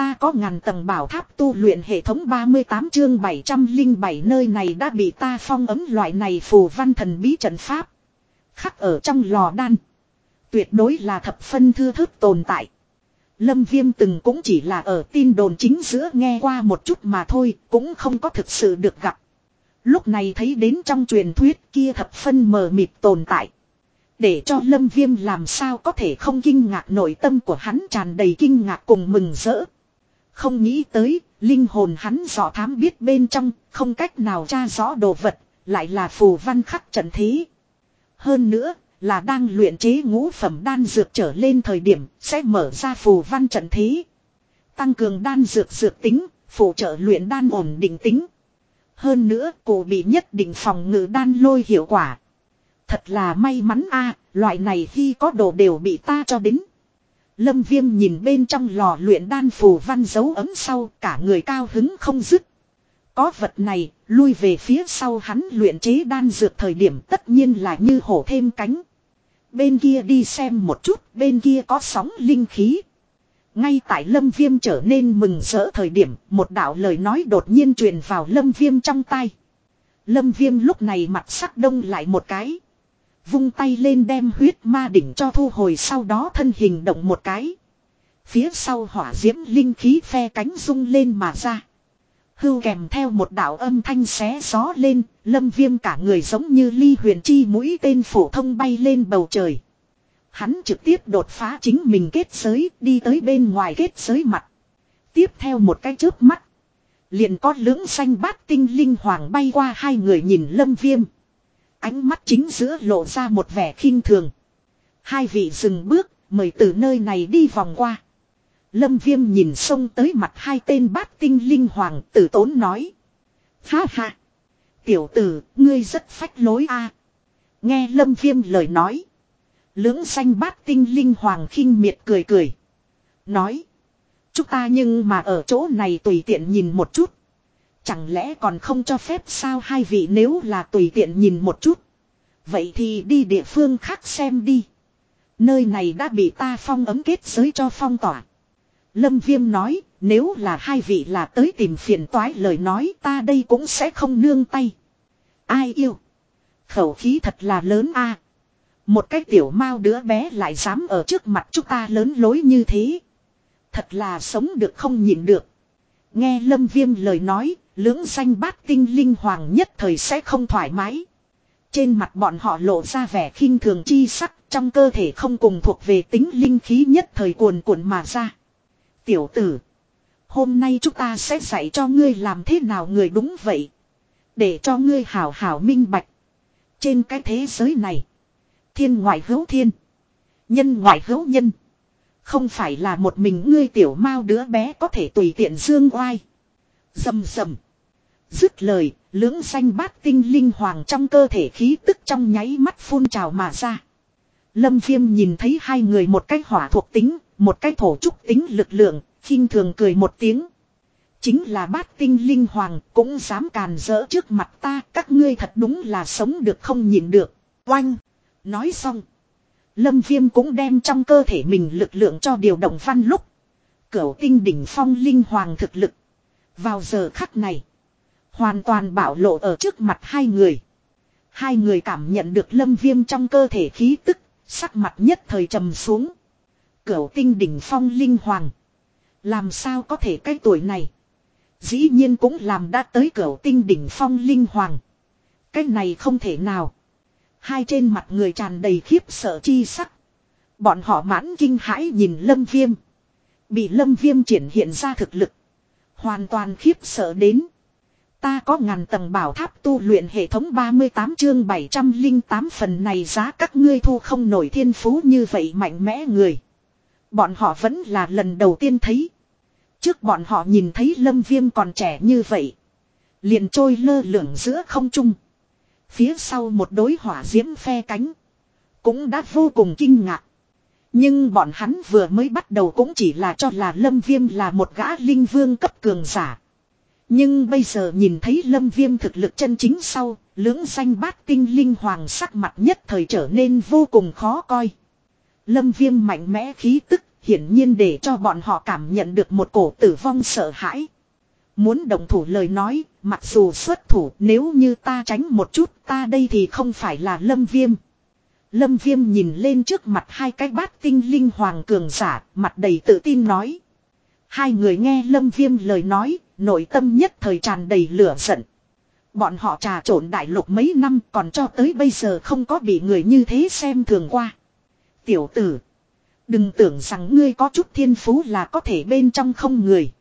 Ta có ngàn tầng bảo tháp tu luyện hệ thống 38 chương 707 nơi này đã bị ta phong ấm loại này phù văn thần bí trận pháp. Khắc ở trong lò đan. Tuyệt đối là thập phân thư thức tồn tại. Lâm Viêm từng cũng chỉ là ở tin đồn chính giữa nghe qua một chút mà thôi, cũng không có thực sự được gặp. Lúc này thấy đến trong truyền thuyết kia thập phân mờ mịt tồn tại. Để cho Lâm Viêm làm sao có thể không kinh ngạc nội tâm của hắn tràn đầy kinh ngạc cùng mừng rỡ. Không nghĩ tới, linh hồn hắn dò thám biết bên trong, không cách nào tra rõ đồ vật, lại là phù văn khắc trận thế. Hơn nữa, là đang luyện chế ngũ phẩm đan dược trở lên thời điểm, sẽ mở ra phù văn trận thế. Tăng cường đan dược dược tính, phụ trợ luyện đan ổn định tính. Hơn nữa, cổ bị nhất định phòng ngự đan lôi hiệu quả. Thật là may mắn a loại này khi có đồ đều bị ta cho đến. Lâm viêm nhìn bên trong lò luyện đan phù văn dấu ấm sau cả người cao hứng không dứt. Có vật này, lui về phía sau hắn luyện chế đan dược thời điểm tất nhiên là như hổ thêm cánh. Bên kia đi xem một chút, bên kia có sóng linh khí. Ngay tại lâm viêm trở nên mừng rỡ thời điểm, một đạo lời nói đột nhiên truyền vào lâm viêm trong tay. Lâm viêm lúc này mặt sắc đông lại một cái. Vung tay lên đem huyết ma đỉnh cho thu hồi sau đó thân hình động một cái. Phía sau hỏa diễm linh khí phe cánh rung lên mà ra. Hưu kèm theo một đạo âm thanh xé gió lên, lâm viêm cả người giống như ly huyền chi mũi tên phổ thông bay lên bầu trời. Hắn trực tiếp đột phá chính mình kết giới đi tới bên ngoài kết giới mặt. Tiếp theo một cái chớp mắt. Liền có lưỡng xanh bát tinh linh hoàng bay qua hai người nhìn lâm viêm. Ánh mắt chính giữa lộ ra một vẻ khinh thường. Hai vị dừng bước, mời từ nơi này đi vòng qua. Lâm viêm nhìn sông tới mặt hai tên bát tinh linh hoàng tử tốn nói. Ha ha. Tiểu tử, ngươi rất phách lối a Nghe lâm viêm lời nói. Lưỡng xanh bát tinh linh hoàng khinh miệt cười cười. Nói. Chúng ta nhưng mà ở chỗ này tùy tiện nhìn một chút. Chẳng lẽ còn không cho phép sao hai vị nếu là tùy tiện nhìn một chút. Vậy thì đi địa phương khác xem đi. Nơi này đã bị ta phong ấm kết giới cho phong tỏa. Lâm Viêm nói, nếu là hai vị là tới tìm phiền toái lời nói ta đây cũng sẽ không nương tay. Ai yêu? Khẩu khí thật là lớn a Một cái tiểu mau đứa bé lại dám ở trước mặt chúng ta lớn lối như thế. Thật là sống được không nhịn được. Nghe Lâm Viêm lời nói, lưỡng xanh bát tinh linh hoàng nhất thời sẽ không thoải mái. Trên mặt bọn họ lộ ra vẻ khinh thường chi sắc, trong cơ thể không cùng thuộc về tính linh khí nhất thời cuồn cuộn mà ra. Tiểu tử, hôm nay chúng ta sẽ dạy cho ngươi làm thế nào người đúng vậy. Để cho ngươi hảo hảo minh bạch. Trên cái thế giới này, thiên ngoại hữu thiên, nhân ngoại hữu nhân. Không phải là một mình ngươi tiểu mau đứa bé có thể tùy tiện dương oai. Dầm dầm. Dứt lời, lưỡng xanh bát tinh linh hoàng trong cơ thể khí tức trong nháy mắt phun trào mà ra. Lâm viêm nhìn thấy hai người một cách hỏa thuộc tính, một cách thổ trúc tính lực lượng, khinh thường cười một tiếng. Chính là bát tinh linh hoàng cũng dám càn rỡ trước mặt ta, các ngươi thật đúng là sống được không nhìn được. Oanh! Nói xong. Lâm viêm cũng đem trong cơ thể mình lực lượng cho điều động văn lúc. Cửu tinh đỉnh phong linh hoàng thực lực. Vào giờ khắc này. Hoàn toàn bảo lộ ở trước mặt hai người. Hai người cảm nhận được lâm viêm trong cơ thể khí tức, sắc mặt nhất thời trầm xuống. Cửu tinh đỉnh phong linh hoàng. Làm sao có thể cái tuổi này. Dĩ nhiên cũng làm đã tới cửu tinh đỉnh phong linh hoàng. Cái này không thể nào. Hai trên mặt người tràn đầy khiếp sợ chi sắc. Bọn họ mãn kinh hãi nhìn lâm viêm. Bị lâm viêm triển hiện ra thực lực. Hoàn toàn khiếp sợ đến. Ta có ngàn tầng bảo tháp tu luyện hệ thống 38 chương 708 phần này giá các ngươi thu không nổi thiên phú như vậy mạnh mẽ người. Bọn họ vẫn là lần đầu tiên thấy. Trước bọn họ nhìn thấy lâm viêm còn trẻ như vậy. Liền trôi lơ lửng giữa không trung. Phía sau một đối hỏa diễm phe cánh. Cũng đã vô cùng kinh ngạc. Nhưng bọn hắn vừa mới bắt đầu cũng chỉ là cho là lâm viêm là một gã linh vương cấp cường giả. Nhưng bây giờ nhìn thấy lâm viêm thực lực chân chính sau, lưỡng danh bát tinh linh hoàng sắc mặt nhất thời trở nên vô cùng khó coi. Lâm viêm mạnh mẽ khí tức, hiển nhiên để cho bọn họ cảm nhận được một cổ tử vong sợ hãi. Muốn đồng thủ lời nói, mặc dù xuất thủ nếu như ta tránh một chút ta đây thì không phải là lâm viêm. Lâm viêm nhìn lên trước mặt hai cái bát tinh linh hoàng cường giả, mặt đầy tự tin nói. Hai người nghe lâm viêm lời nói, nội tâm nhất thời tràn đầy lửa giận. Bọn họ trà trộn đại lục mấy năm còn cho tới bây giờ không có bị người như thế xem thường qua. Tiểu tử. Đừng tưởng rằng ngươi có chút thiên phú là có thể bên trong không người.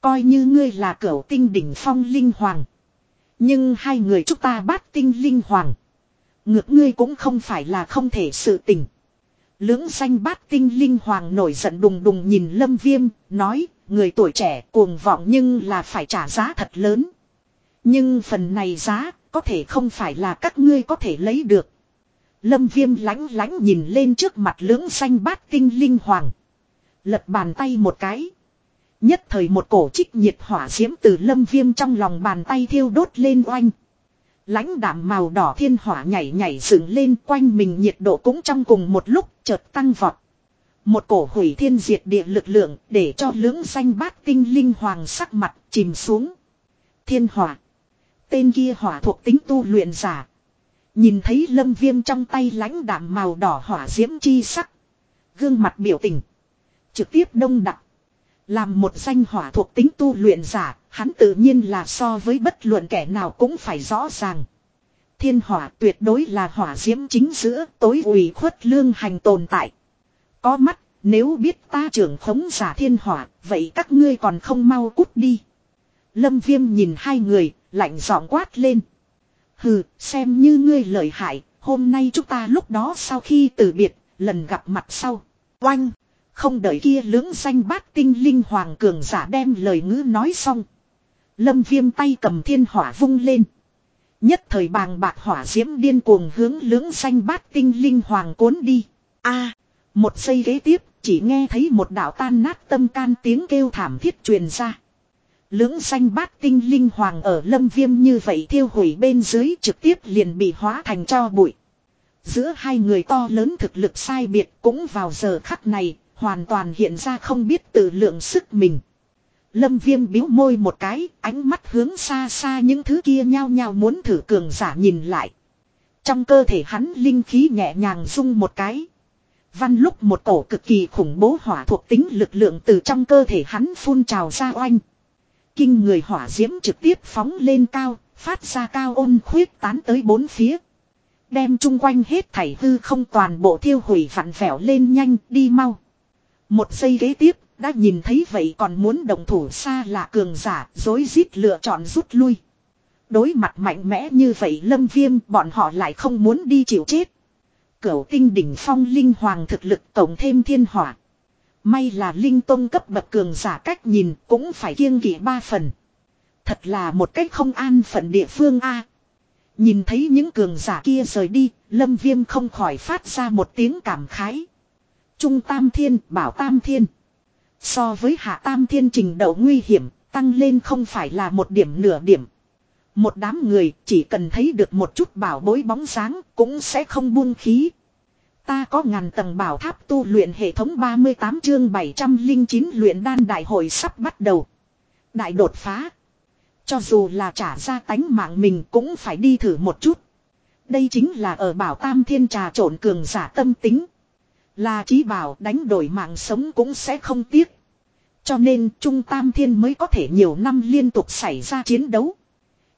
Coi như ngươi là cửu tinh đỉnh phong linh hoàng. Nhưng hai người chúng ta bát tinh linh hoàng. Ngược ngươi cũng không phải là không thể sự tình. Lưỡng danh bát tinh linh hoàng nổi giận đùng đùng nhìn lâm viêm, nói, người tuổi trẻ cuồng vọng nhưng là phải trả giá thật lớn. Nhưng phần này giá, có thể không phải là các ngươi có thể lấy được. Lâm viêm lánh lánh nhìn lên trước mặt lưỡng xanh bát tinh linh hoàng. Lật bàn tay một cái. Nhất thời một cổ trích nhiệt hỏa diễm từ lâm viêm trong lòng bàn tay thiêu đốt lên oanh. lãnh đảm màu đỏ thiên hỏa nhảy nhảy dựng lên quanh mình nhiệt độ cũng trong cùng một lúc chợt tăng vọt. Một cổ hủy thiên diệt địa lực lượng để cho lưỡng xanh bát tinh linh hoàng sắc mặt chìm xuống. Thiên hỏa. Tên kia hỏa thuộc tính tu luyện giả. Nhìn thấy lâm viêm trong tay lãnh đảm màu đỏ hỏa diễm chi sắc. Gương mặt biểu tình. Trực tiếp đông đặc. Làm một danh hỏa thuộc tính tu luyện giả, hắn tự nhiên là so với bất luận kẻ nào cũng phải rõ ràng. Thiên hỏa tuyệt đối là hỏa diễm chính giữa tối ủy khuất lương hành tồn tại. Có mắt, nếu biết ta trưởng khống giả thiên hỏa, vậy các ngươi còn không mau cút đi. Lâm viêm nhìn hai người, lạnh giọng quát lên. Hừ, xem như ngươi lợi hại, hôm nay chúng ta lúc đó sau khi từ biệt, lần gặp mặt sau. Oanh! Không đợi kia lưỡng danh bát tinh linh hoàng cường giả đem lời ngữ nói xong. Lâm viêm tay cầm thiên hỏa vung lên. Nhất thời bàng bạc hỏa diễm điên cuồng hướng lưỡng danh bát tinh linh hoàng cuốn đi. a một giây ghế tiếp, chỉ nghe thấy một đạo tan nát tâm can tiếng kêu thảm thiết truyền ra. Lưỡng xanh bát tinh linh hoàng ở lâm viêm như vậy thiêu hủy bên dưới trực tiếp liền bị hóa thành cho bụi. Giữa hai người to lớn thực lực sai biệt cũng vào giờ khắc này, hoàn toàn hiện ra không biết tự lượng sức mình. Lâm viêm biếu môi một cái, ánh mắt hướng xa xa những thứ kia nhau nhau muốn thử cường giả nhìn lại. Trong cơ thể hắn linh khí nhẹ nhàng rung một cái. Văn lúc một cổ cực kỳ khủng bố hỏa thuộc tính lực lượng từ trong cơ thể hắn phun trào ra oanh. Kinh người hỏa diễm trực tiếp phóng lên cao, phát ra cao ôn khuyết tán tới bốn phía. Đem chung quanh hết thảy hư không toàn bộ thiêu hủy vặn vẹo lên nhanh đi mau. Một giây ghế tiếp, đã nhìn thấy vậy còn muốn đồng thủ xa lạ cường giả, dối rít lựa chọn rút lui. Đối mặt mạnh mẽ như vậy lâm viêm bọn họ lại không muốn đi chịu chết. Cửu tinh đỉnh phong linh hoàng thực lực tổng thêm thiên hỏa. May là linh tông cấp bậc cường giả cách nhìn cũng phải kiêng kỵ ba phần. Thật là một cách không an phận địa phương A. Nhìn thấy những cường giả kia rời đi, lâm viêm không khỏi phát ra một tiếng cảm khái. Trung tam thiên, bảo tam thiên. So với hạ tam thiên trình độ nguy hiểm, tăng lên không phải là một điểm nửa điểm. Một đám người chỉ cần thấy được một chút bảo bối bóng sáng cũng sẽ không buông khí. Ta có ngàn tầng bảo tháp tu luyện hệ thống 38 chương 709 luyện đan đại hội sắp bắt đầu. Đại đột phá. Cho dù là trả ra tánh mạng mình cũng phải đi thử một chút. Đây chính là ở bảo tam thiên trà trộn cường giả tâm tính. Là chí bảo đánh đổi mạng sống cũng sẽ không tiếc. Cho nên, Trung Tam Thiên mới có thể nhiều năm liên tục xảy ra chiến đấu.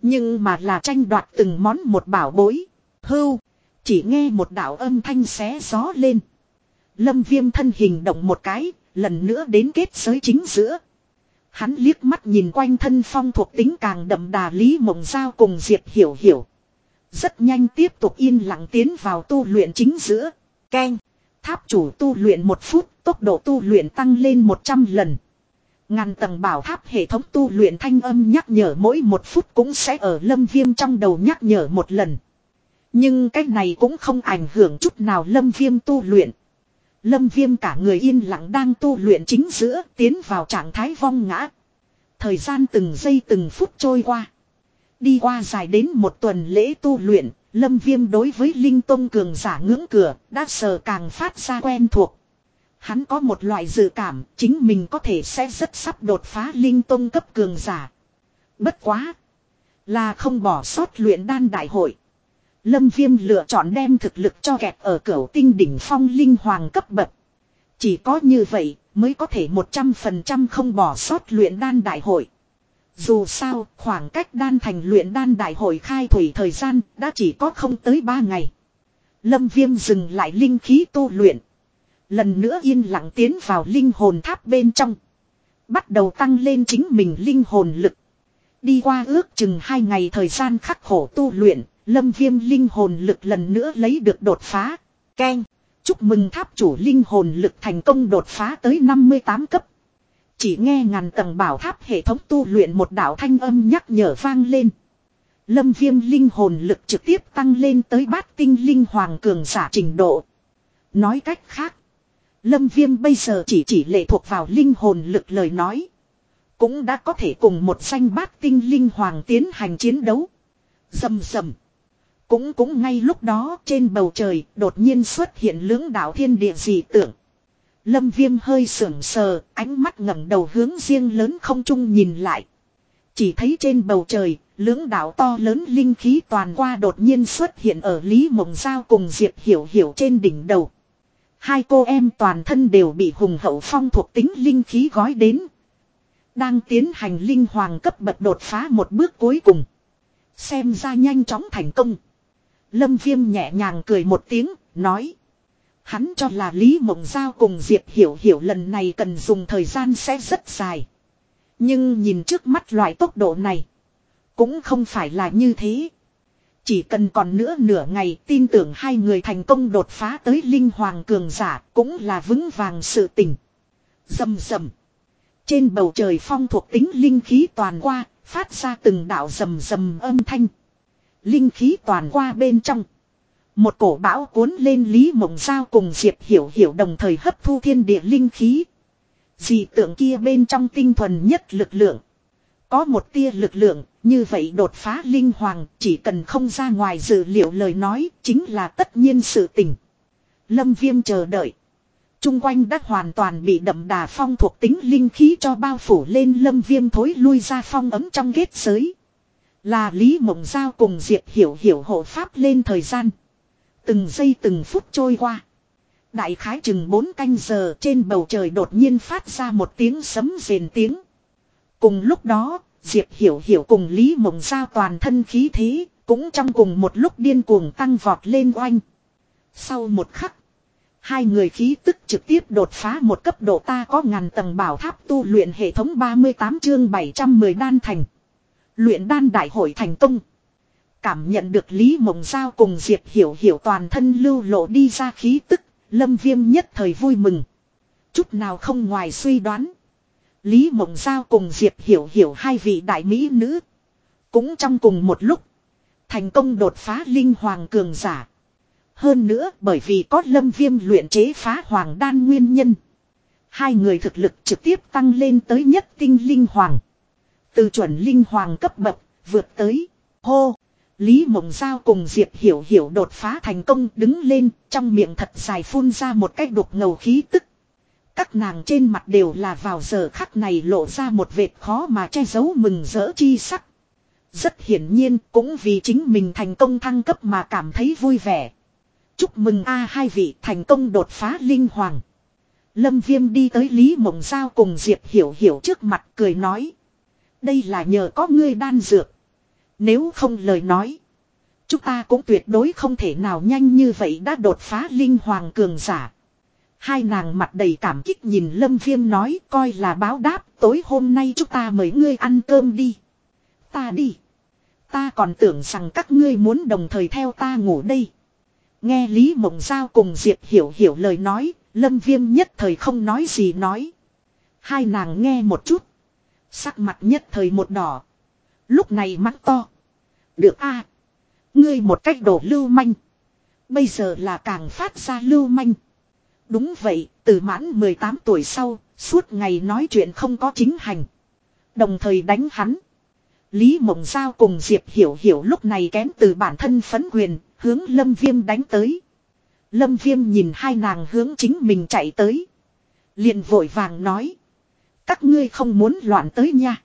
Nhưng mà là tranh đoạt từng món một bảo bối. Hưu. Chỉ nghe một đạo âm thanh xé gió lên. Lâm viêm thân hình động một cái, lần nữa đến kết giới chính giữa. Hắn liếc mắt nhìn quanh thân phong thuộc tính càng đậm đà Lý Mộng Giao cùng Diệp Hiểu Hiểu. Rất nhanh tiếp tục yên lặng tiến vào tu luyện chính giữa. Ken. Tháp chủ tu luyện một phút, tốc độ tu luyện tăng lên 100 lần. Ngàn tầng bảo tháp hệ thống tu luyện thanh âm nhắc nhở mỗi một phút cũng sẽ ở lâm viêm trong đầu nhắc nhở một lần. Nhưng cái này cũng không ảnh hưởng chút nào lâm viêm tu luyện. Lâm viêm cả người yên lặng đang tu luyện chính giữa tiến vào trạng thái vong ngã. Thời gian từng giây từng phút trôi qua. Đi qua dài đến một tuần lễ tu luyện, lâm viêm đối với Linh Tông cường giả ngưỡng cửa, đã sờ càng phát ra quen thuộc. Hắn có một loại dự cảm chính mình có thể sẽ rất sắp đột phá linh tông cấp cường giả. Bất quá. Là không bỏ sót luyện đan đại hội. Lâm Viêm lựa chọn đem thực lực cho kẹt ở cửu tinh đỉnh phong linh hoàng cấp bậc. Chỉ có như vậy mới có thể 100% không bỏ sót luyện đan đại hội. Dù sao, khoảng cách đan thành luyện đan đại hội khai thủy thời gian đã chỉ có không tới 3 ngày. Lâm Viêm dừng lại linh khí tu luyện. Lần nữa yên lặng tiến vào linh hồn tháp bên trong. Bắt đầu tăng lên chính mình linh hồn lực. Đi qua ước chừng hai ngày thời gian khắc khổ tu luyện, lâm viêm linh hồn lực lần nữa lấy được đột phá. Ken, chúc mừng tháp chủ linh hồn lực thành công đột phá tới 58 cấp. Chỉ nghe ngàn tầng bảo tháp hệ thống tu luyện một đạo thanh âm nhắc nhở vang lên. Lâm viêm linh hồn lực trực tiếp tăng lên tới bát tinh linh hoàng cường giả trình độ. Nói cách khác. Lâm viêm bây giờ chỉ chỉ lệ thuộc vào linh hồn lực lời nói. Cũng đã có thể cùng một danh bát tinh linh hoàng tiến hành chiến đấu. Dầm dầm. Cũng cũng ngay lúc đó trên bầu trời đột nhiên xuất hiện lưỡng đạo thiên địa dị tượng. Lâm viêm hơi sưởng sờ, ánh mắt ngẩng đầu hướng riêng lớn không trung nhìn lại. Chỉ thấy trên bầu trời, lưỡng đạo to lớn linh khí toàn qua đột nhiên xuất hiện ở Lý Mộng Giao cùng Diệp Hiểu Hiểu trên đỉnh đầu. Hai cô em toàn thân đều bị hùng hậu phong thuộc tính linh khí gói đến. Đang tiến hành linh hoàng cấp bậc đột phá một bước cuối cùng. Xem ra nhanh chóng thành công. Lâm Viêm nhẹ nhàng cười một tiếng, nói. Hắn cho là Lý Mộng Giao cùng Diệp Hiểu Hiểu lần này cần dùng thời gian sẽ rất dài. Nhưng nhìn trước mắt loại tốc độ này. Cũng không phải là như thế. Chỉ cần còn nữa nửa ngày tin tưởng hai người thành công đột phá tới linh hoàng cường giả cũng là vững vàng sự tình. Dầm dầm. Trên bầu trời phong thuộc tính linh khí toàn qua, phát ra từng đạo rầm rầm âm thanh. Linh khí toàn qua bên trong. Một cổ bão cuốn lên Lý Mộng Giao cùng Diệp Hiểu Hiểu đồng thời hấp thu thiên địa linh khí. Dị tượng kia bên trong tinh thuần nhất lực lượng. Có một tia lực lượng, như vậy đột phá linh hoàng, chỉ cần không ra ngoài dự liệu lời nói, chính là tất nhiên sự tình. Lâm Viêm chờ đợi. Trung quanh đã hoàn toàn bị đậm đà phong thuộc tính linh khí cho bao phủ lên lâm viêm thối lui ra phong ấm trong ghét giới. Là Lý Mộng Giao cùng Diệp Hiểu Hiểu hộ pháp lên thời gian. Từng giây từng phút trôi qua. Đại khái chừng 4 canh giờ trên bầu trời đột nhiên phát ra một tiếng sấm rền tiếng. Cùng lúc đó, Diệp Hiểu Hiểu cùng Lý Mộng Giao toàn thân khí thế, cũng trong cùng một lúc điên cuồng tăng vọt lên oanh. Sau một khắc, hai người khí tức trực tiếp đột phá một cấp độ ta có ngàn tầng bảo tháp tu luyện hệ thống 38 chương 710 đan thành. Luyện đan đại hội thành công. Cảm nhận được Lý Mộng Giao cùng Diệp Hiểu Hiểu toàn thân lưu lộ đi ra khí tức, Lâm Viêm nhất thời vui mừng. Chút nào không ngoài suy đoán. Lý Mộng Giao cùng Diệp Hiểu Hiểu hai vị đại mỹ nữ. Cũng trong cùng một lúc. Thành công đột phá linh hoàng cường giả. Hơn nữa bởi vì có lâm viêm luyện chế phá hoàng đan nguyên nhân. Hai người thực lực trực tiếp tăng lên tới nhất tinh linh hoàng. Từ chuẩn linh hoàng cấp bậc, vượt tới. Hô! Lý Mộng Giao cùng Diệp Hiểu Hiểu đột phá thành công đứng lên, trong miệng thật dài phun ra một cái đục ngầu khí tức. Các nàng trên mặt đều là vào giờ khắc này lộ ra một vệt khó mà che giấu mừng rỡ chi sắc. Rất hiển nhiên cũng vì chính mình thành công thăng cấp mà cảm thấy vui vẻ. Chúc mừng a hai vị thành công đột phá linh hoàng. Lâm Viêm đi tới Lý Mộng Giao cùng Diệp Hiểu Hiểu trước mặt cười nói. Đây là nhờ có ngươi đan dược. Nếu không lời nói. Chúng ta cũng tuyệt đối không thể nào nhanh như vậy đã đột phá linh hoàng cường giả. Hai nàng mặt đầy cảm kích nhìn Lâm Viêm nói coi là báo đáp tối hôm nay chúng ta mời ngươi ăn cơm đi. Ta đi. Ta còn tưởng rằng các ngươi muốn đồng thời theo ta ngủ đây. Nghe Lý Mộng Giao cùng Diệp Hiểu Hiểu lời nói, Lâm Viêm nhất thời không nói gì nói. Hai nàng nghe một chút. Sắc mặt nhất thời một đỏ. Lúc này mắt to. Được a Ngươi một cách đổ lưu manh. Bây giờ là càng phát ra lưu manh. Đúng vậy, từ mãn 18 tuổi sau, suốt ngày nói chuyện không có chính hành. Đồng thời đánh hắn. Lý Mộng Giao cùng Diệp Hiểu Hiểu lúc này kém từ bản thân phấn quyền, hướng Lâm Viêm đánh tới. Lâm Viêm nhìn hai nàng hướng chính mình chạy tới. Liền vội vàng nói. Các ngươi không muốn loạn tới nha.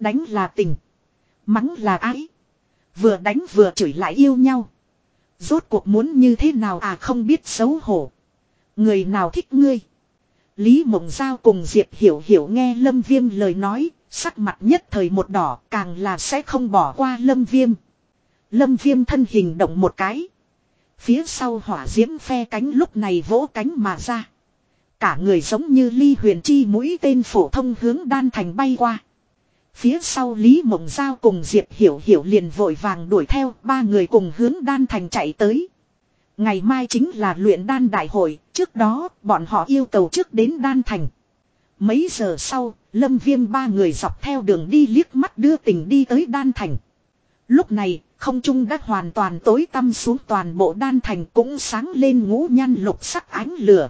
Đánh là tình. Mắng là ái. Vừa đánh vừa chửi lại yêu nhau. Rốt cuộc muốn như thế nào à không biết xấu hổ. Người nào thích ngươi. Lý Mộng Giao cùng Diệp Hiểu Hiểu nghe Lâm Viêm lời nói, sắc mặt nhất thời một đỏ càng là sẽ không bỏ qua Lâm Viêm. Lâm Viêm thân hình động một cái. Phía sau hỏa diễm phe cánh lúc này vỗ cánh mà ra. Cả người giống như ly huyền chi mũi tên phổ thông hướng đan thành bay qua. Phía sau Lý Mộng Giao cùng Diệp Hiểu Hiểu liền vội vàng đuổi theo ba người cùng hướng đan thành chạy tới. Ngày mai chính là luyện đan đại hội, trước đó bọn họ yêu cầu trước đến đan thành. Mấy giờ sau, Lâm Viêm ba người dọc theo đường đi liếc mắt đưa tình đi tới đan thành. Lúc này, không trung đã hoàn toàn tối tăm xuống toàn bộ đan thành cũng sáng lên ngũ nhăn lục sắc ánh lửa.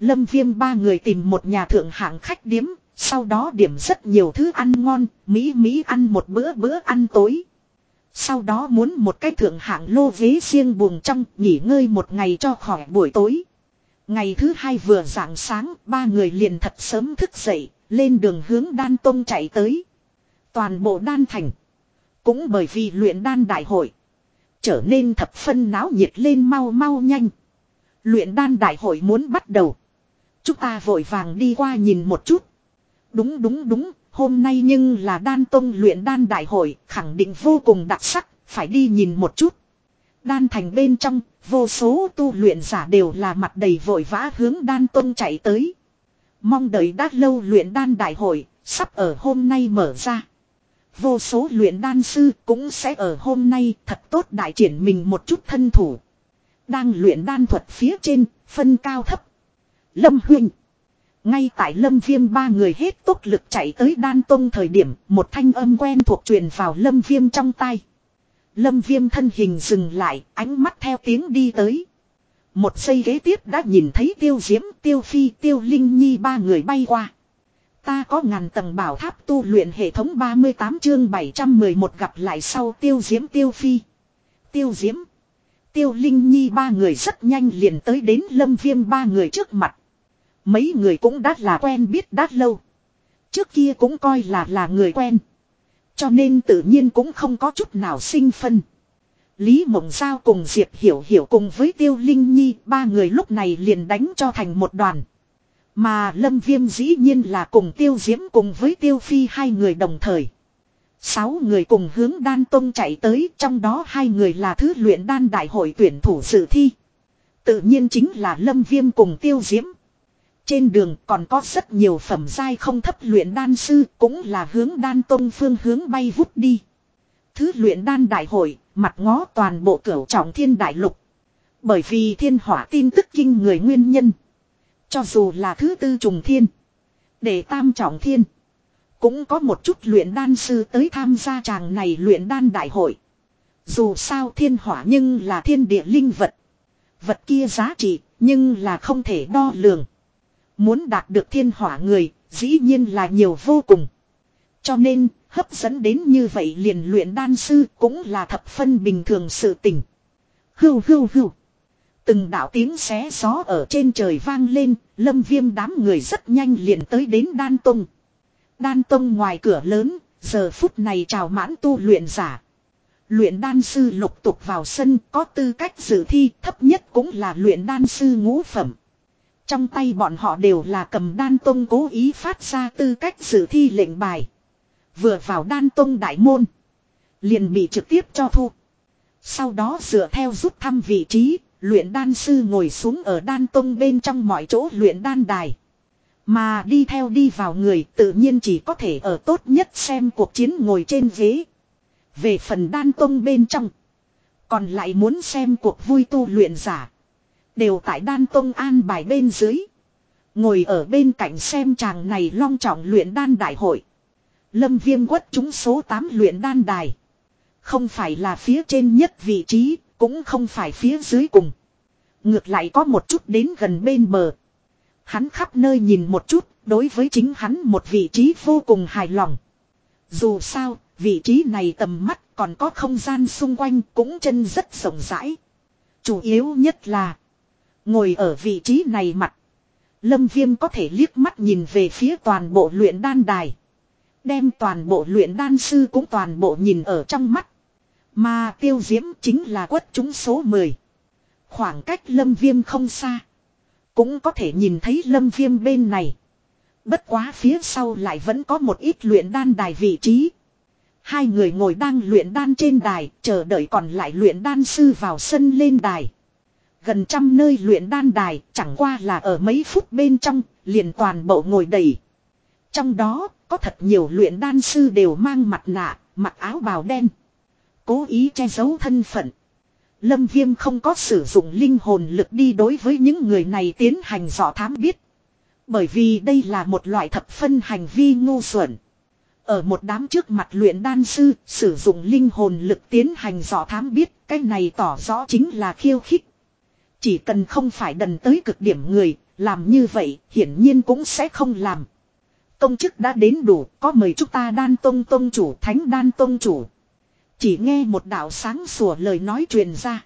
Lâm Viêm ba người tìm một nhà thượng hạng khách điếm, sau đó điểm rất nhiều thứ ăn ngon, Mỹ Mỹ ăn một bữa bữa ăn tối. Sau đó muốn một cái thượng hạng lô ghế riêng buồng trong nghỉ ngơi một ngày cho khỏi buổi tối. Ngày thứ hai vừa rạng sáng, ba người liền thật sớm thức dậy, lên đường hướng đan tông chạy tới. Toàn bộ đan thành. Cũng bởi vì luyện đan đại hội. Trở nên thập phân náo nhiệt lên mau mau nhanh. Luyện đan đại hội muốn bắt đầu. Chúng ta vội vàng đi qua nhìn một chút. Đúng đúng đúng, hôm nay nhưng là đan tông luyện đan đại hội, khẳng định vô cùng đặc sắc, phải đi nhìn một chút. Đan thành bên trong, vô số tu luyện giả đều là mặt đầy vội vã hướng đan tông chạy tới. Mong đợi đã lâu luyện đan đại hội, sắp ở hôm nay mở ra. Vô số luyện đan sư cũng sẽ ở hôm nay thật tốt đại triển mình một chút thân thủ. Đang luyện đan thuật phía trên, phân cao thấp. Lâm Huynh. Ngay tại Lâm Viêm ba người hết tốc lực chạy tới đan tông thời điểm, một thanh âm quen thuộc truyền vào Lâm Viêm trong tay. Lâm Viêm thân hình dừng lại, ánh mắt theo tiếng đi tới. Một giây ghế tiếp đã nhìn thấy tiêu diễm, tiêu phi, tiêu linh nhi ba người bay qua. Ta có ngàn tầng bảo tháp tu luyện hệ thống 38 chương 711 gặp lại sau tiêu diễm tiêu phi. Tiêu diễm. Tiêu Linh Nhi ba người rất nhanh liền tới đến lâm viêm ba người trước mặt. Mấy người cũng đã là quen biết đã lâu. Trước kia cũng coi là là người quen. Cho nên tự nhiên cũng không có chút nào sinh phân. Lý Mộng Giao cùng Diệp Hiểu Hiểu cùng với Tiêu Linh Nhi, ba người lúc này liền đánh cho thành một đoàn. Mà Lâm Viêm dĩ nhiên là cùng Tiêu Diễm cùng với Tiêu Phi hai người đồng thời. Sáu người cùng hướng đan tông chạy tới, trong đó hai người là thứ luyện đan đại hội tuyển thủ dự thi. Tự nhiên chính là Lâm Viêm cùng Tiêu Diễm. Trên đường còn có rất nhiều phẩm giai không thấp luyện đan sư cũng là hướng đan tông phương hướng bay vút đi. Thứ luyện đan đại hội, mặt ngó toàn bộ cửu trọng thiên đại lục. Bởi vì thiên hỏa tin tức kinh người nguyên nhân. Cho dù là thứ tư trùng thiên. Để tam trọng thiên. Cũng có một chút luyện đan sư tới tham gia tràng này luyện đan đại hội. Dù sao thiên hỏa nhưng là thiên địa linh vật. Vật kia giá trị nhưng là không thể đo lường. Muốn đạt được thiên hỏa người dĩ nhiên là nhiều vô cùng. Cho nên hấp dẫn đến như vậy liền luyện đan sư cũng là thập phân bình thường sự tình. Hưu hưu hưu. Từng đạo tiếng xé gió ở trên trời vang lên, lâm viêm đám người rất nhanh liền tới đến Đan Tông. Đan Tông ngoài cửa lớn, giờ phút này chào mãn tu luyện giả. Luyện đan sư lục tục vào sân có tư cách dự thi thấp nhất cũng là luyện đan sư ngũ phẩm. Trong tay bọn họ đều là cầm đan tông cố ý phát ra tư cách xử thi lệnh bài. Vừa vào đan tông đại môn. Liền bị trực tiếp cho thu. Sau đó dựa theo rút thăm vị trí, luyện đan sư ngồi xuống ở đan tông bên trong mọi chỗ luyện đan đài. Mà đi theo đi vào người tự nhiên chỉ có thể ở tốt nhất xem cuộc chiến ngồi trên ghế. Về phần đan tông bên trong. Còn lại muốn xem cuộc vui tu luyện giả. Đều tại đan tông an bài bên dưới. Ngồi ở bên cạnh xem chàng này long trọng luyện đan đại hội. Lâm viêm quất chúng số 8 luyện đan đài. Không phải là phía trên nhất vị trí, cũng không phải phía dưới cùng. Ngược lại có một chút đến gần bên bờ. Hắn khắp nơi nhìn một chút, đối với chính hắn một vị trí vô cùng hài lòng. Dù sao, vị trí này tầm mắt còn có không gian xung quanh cũng chân rất rộng rãi. Chủ yếu nhất là Ngồi ở vị trí này mặt. Lâm Viêm có thể liếc mắt nhìn về phía toàn bộ luyện đan đài. Đem toàn bộ luyện đan sư cũng toàn bộ nhìn ở trong mắt. Mà tiêu diễm chính là quất chúng số 10. Khoảng cách lâm viêm không xa. Cũng có thể nhìn thấy lâm viêm bên này. Bất quá phía sau lại vẫn có một ít luyện đan đài vị trí. Hai người ngồi đang luyện đan trên đài, chờ đợi còn lại luyện đan sư vào sân lên đài. Gần trăm nơi luyện đan đài, chẳng qua là ở mấy phút bên trong, liền toàn bộ ngồi đầy. Trong đó, có thật nhiều luyện đan sư đều mang mặt nạ, mặc áo bào đen. Cố ý che giấu thân phận. Lâm Viêm không có sử dụng linh hồn lực đi đối với những người này tiến hành dò thám biết. Bởi vì đây là một loại thập phân hành vi ngu xuẩn. Ở một đám trước mặt luyện đan sư, sử dụng linh hồn lực tiến hành dò thám biết, cái này tỏ rõ chính là khiêu khích. Chỉ cần không phải đần tới cực điểm người, làm như vậy, hiển nhiên cũng sẽ không làm. Công chức đã đến đủ, có mời chúng ta đan tông tông chủ, thánh đan tông chủ. Chỉ nghe một đạo sáng sủa lời nói truyền ra.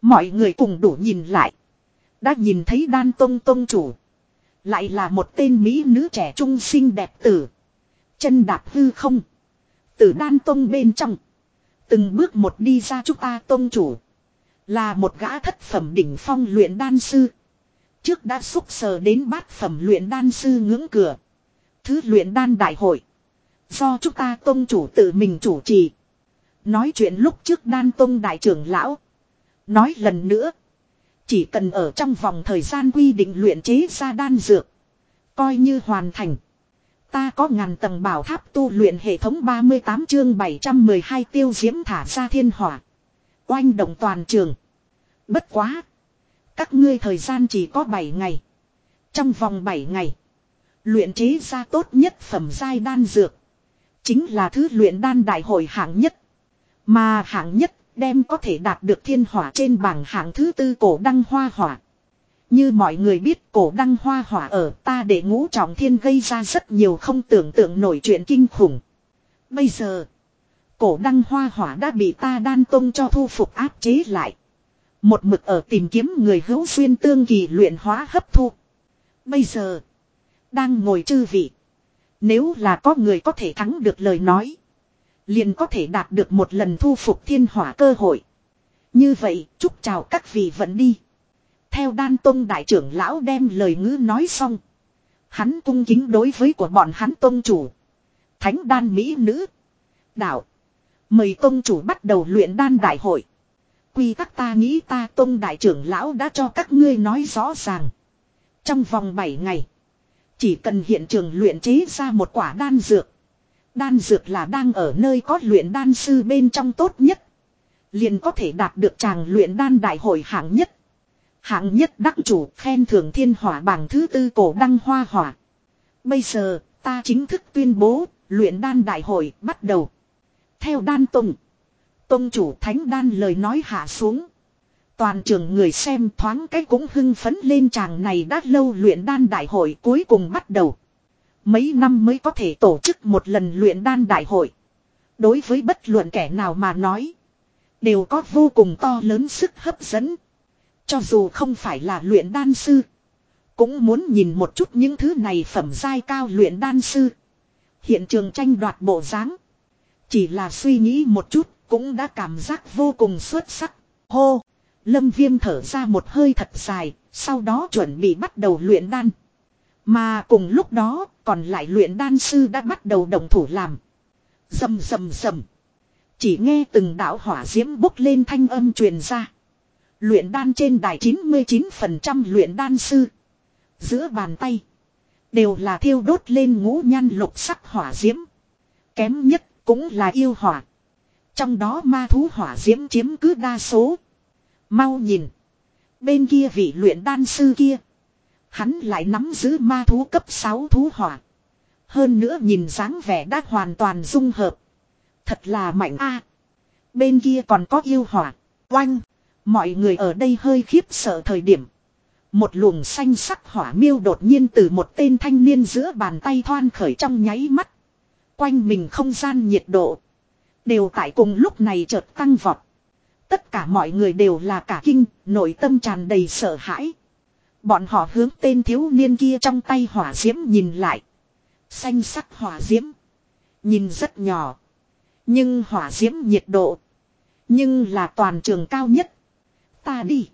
Mọi người cùng đủ nhìn lại. Đã nhìn thấy đan tông tông chủ. Lại là một tên mỹ nữ trẻ trung xinh đẹp tử. Chân đạp hư không. từ đan tông bên trong. Từng bước một đi ra chúng ta tông chủ. Là một gã thất phẩm đỉnh phong luyện đan sư. Trước đã xúc sờ đến bát phẩm luyện đan sư ngưỡng cửa. Thứ luyện đan đại hội. Do chúng ta tông chủ tự mình chủ trì. Nói chuyện lúc trước đan tông đại trưởng lão. Nói lần nữa. Chỉ cần ở trong vòng thời gian quy định luyện chế ra đan dược. Coi như hoàn thành. Ta có ngàn tầng bảo tháp tu luyện hệ thống 38 chương 712 tiêu diễm thả ra thiên hỏa. Oanh động toàn trường. Bất quá. Các ngươi thời gian chỉ có 7 ngày. Trong vòng 7 ngày. Luyện chế ra tốt nhất phẩm giai đan dược. Chính là thứ luyện đan đại hội hạng nhất. Mà hạng nhất đem có thể đạt được thiên hỏa trên bảng hạng thứ tư cổ đăng hoa hỏa. Như mọi người biết cổ đăng hoa hỏa ở ta để ngũ trọng thiên gây ra rất nhiều không tưởng tượng nổi chuyện kinh khủng. Bây giờ, cổ đăng hoa hỏa đã bị ta đan tông cho thu phục áp chế lại. Một mực ở tìm kiếm người hữu duyên tương kỳ luyện hóa hấp thu. Bây giờ, đang ngồi chư vị. Nếu là có người có thể thắng được lời nói. Liền có thể đạt được một lần thu phục thiên hỏa cơ hội. Như vậy, chúc chào các vị vẫn đi. Theo đan tông đại trưởng lão đem lời ngữ nói xong. Hắn cung kính đối với của bọn hắn tông chủ. Thánh đan mỹ nữ. Đạo. Mời công chủ bắt đầu luyện đan đại hội. Quy tắc ta nghĩ ta tông đại trưởng lão đã cho các ngươi nói rõ ràng. Trong vòng 7 ngày. Chỉ cần hiện trường luyện chế ra một quả đan dược. Đan dược là đang ở nơi có luyện đan sư bên trong tốt nhất. Liền có thể đạt được chàng luyện đan đại hội hạng nhất. Hạng nhất đắc chủ khen thưởng thiên hỏa bảng thứ tư cổ đăng hoa hỏa. Bây giờ, ta chính thức tuyên bố, luyện đan đại hội bắt đầu. Theo đan tùng, Tông chủ thánh đan lời nói hạ xuống. Toàn trường người xem thoáng cái cũng hưng phấn lên chàng này đã lâu luyện đan đại hội cuối cùng bắt đầu. Mấy năm mới có thể tổ chức một lần luyện đan đại hội. Đối với bất luận kẻ nào mà nói. Đều có vô cùng to lớn sức hấp dẫn. Cho dù không phải là luyện đan sư. Cũng muốn nhìn một chút những thứ này phẩm giai cao luyện đan sư. Hiện trường tranh đoạt bộ dáng chỉ là suy nghĩ một chút cũng đã cảm giác vô cùng xuất sắc. Hô! Lâm viêm thở ra một hơi thật dài, sau đó chuẩn bị bắt đầu luyện đan. Mà cùng lúc đó, còn lại luyện đan sư đã bắt đầu đồng thủ làm. Dầm dầm dầm. Chỉ nghe từng đạo hỏa diễm bốc lên thanh âm truyền ra. Luyện đan trên đài 99% luyện đan sư. Giữa bàn tay. Đều là thiêu đốt lên ngũ nhan lục sắc hỏa diễm. Kém nhất cũng là yêu hỏa. Trong đó ma thú hỏa diễm chiếm cứ đa số. Mau nhìn. Bên kia vị luyện đan sư kia. Hắn lại nắm giữ ma thú cấp 6 thú hỏa. Hơn nữa nhìn dáng vẻ đã hoàn toàn dung hợp. Thật là mạnh a. Bên kia còn có yêu hỏa. Oanh. Mọi người ở đây hơi khiếp sợ thời điểm. Một luồng xanh sắc hỏa miêu đột nhiên từ một tên thanh niên giữa bàn tay thoan khởi trong nháy mắt. Quanh mình không gian nhiệt độ. Đều tại cùng lúc này chợt tăng vọt. Tất cả mọi người đều là cả kinh, nội tâm tràn đầy sợ hãi. Bọn họ hướng tên thiếu niên kia trong tay hỏa diễm nhìn lại. Xanh sắc hỏa diễm. Nhìn rất nhỏ. Nhưng hỏa diễm nhiệt độ. Nhưng là toàn trường cao nhất. Ta đi.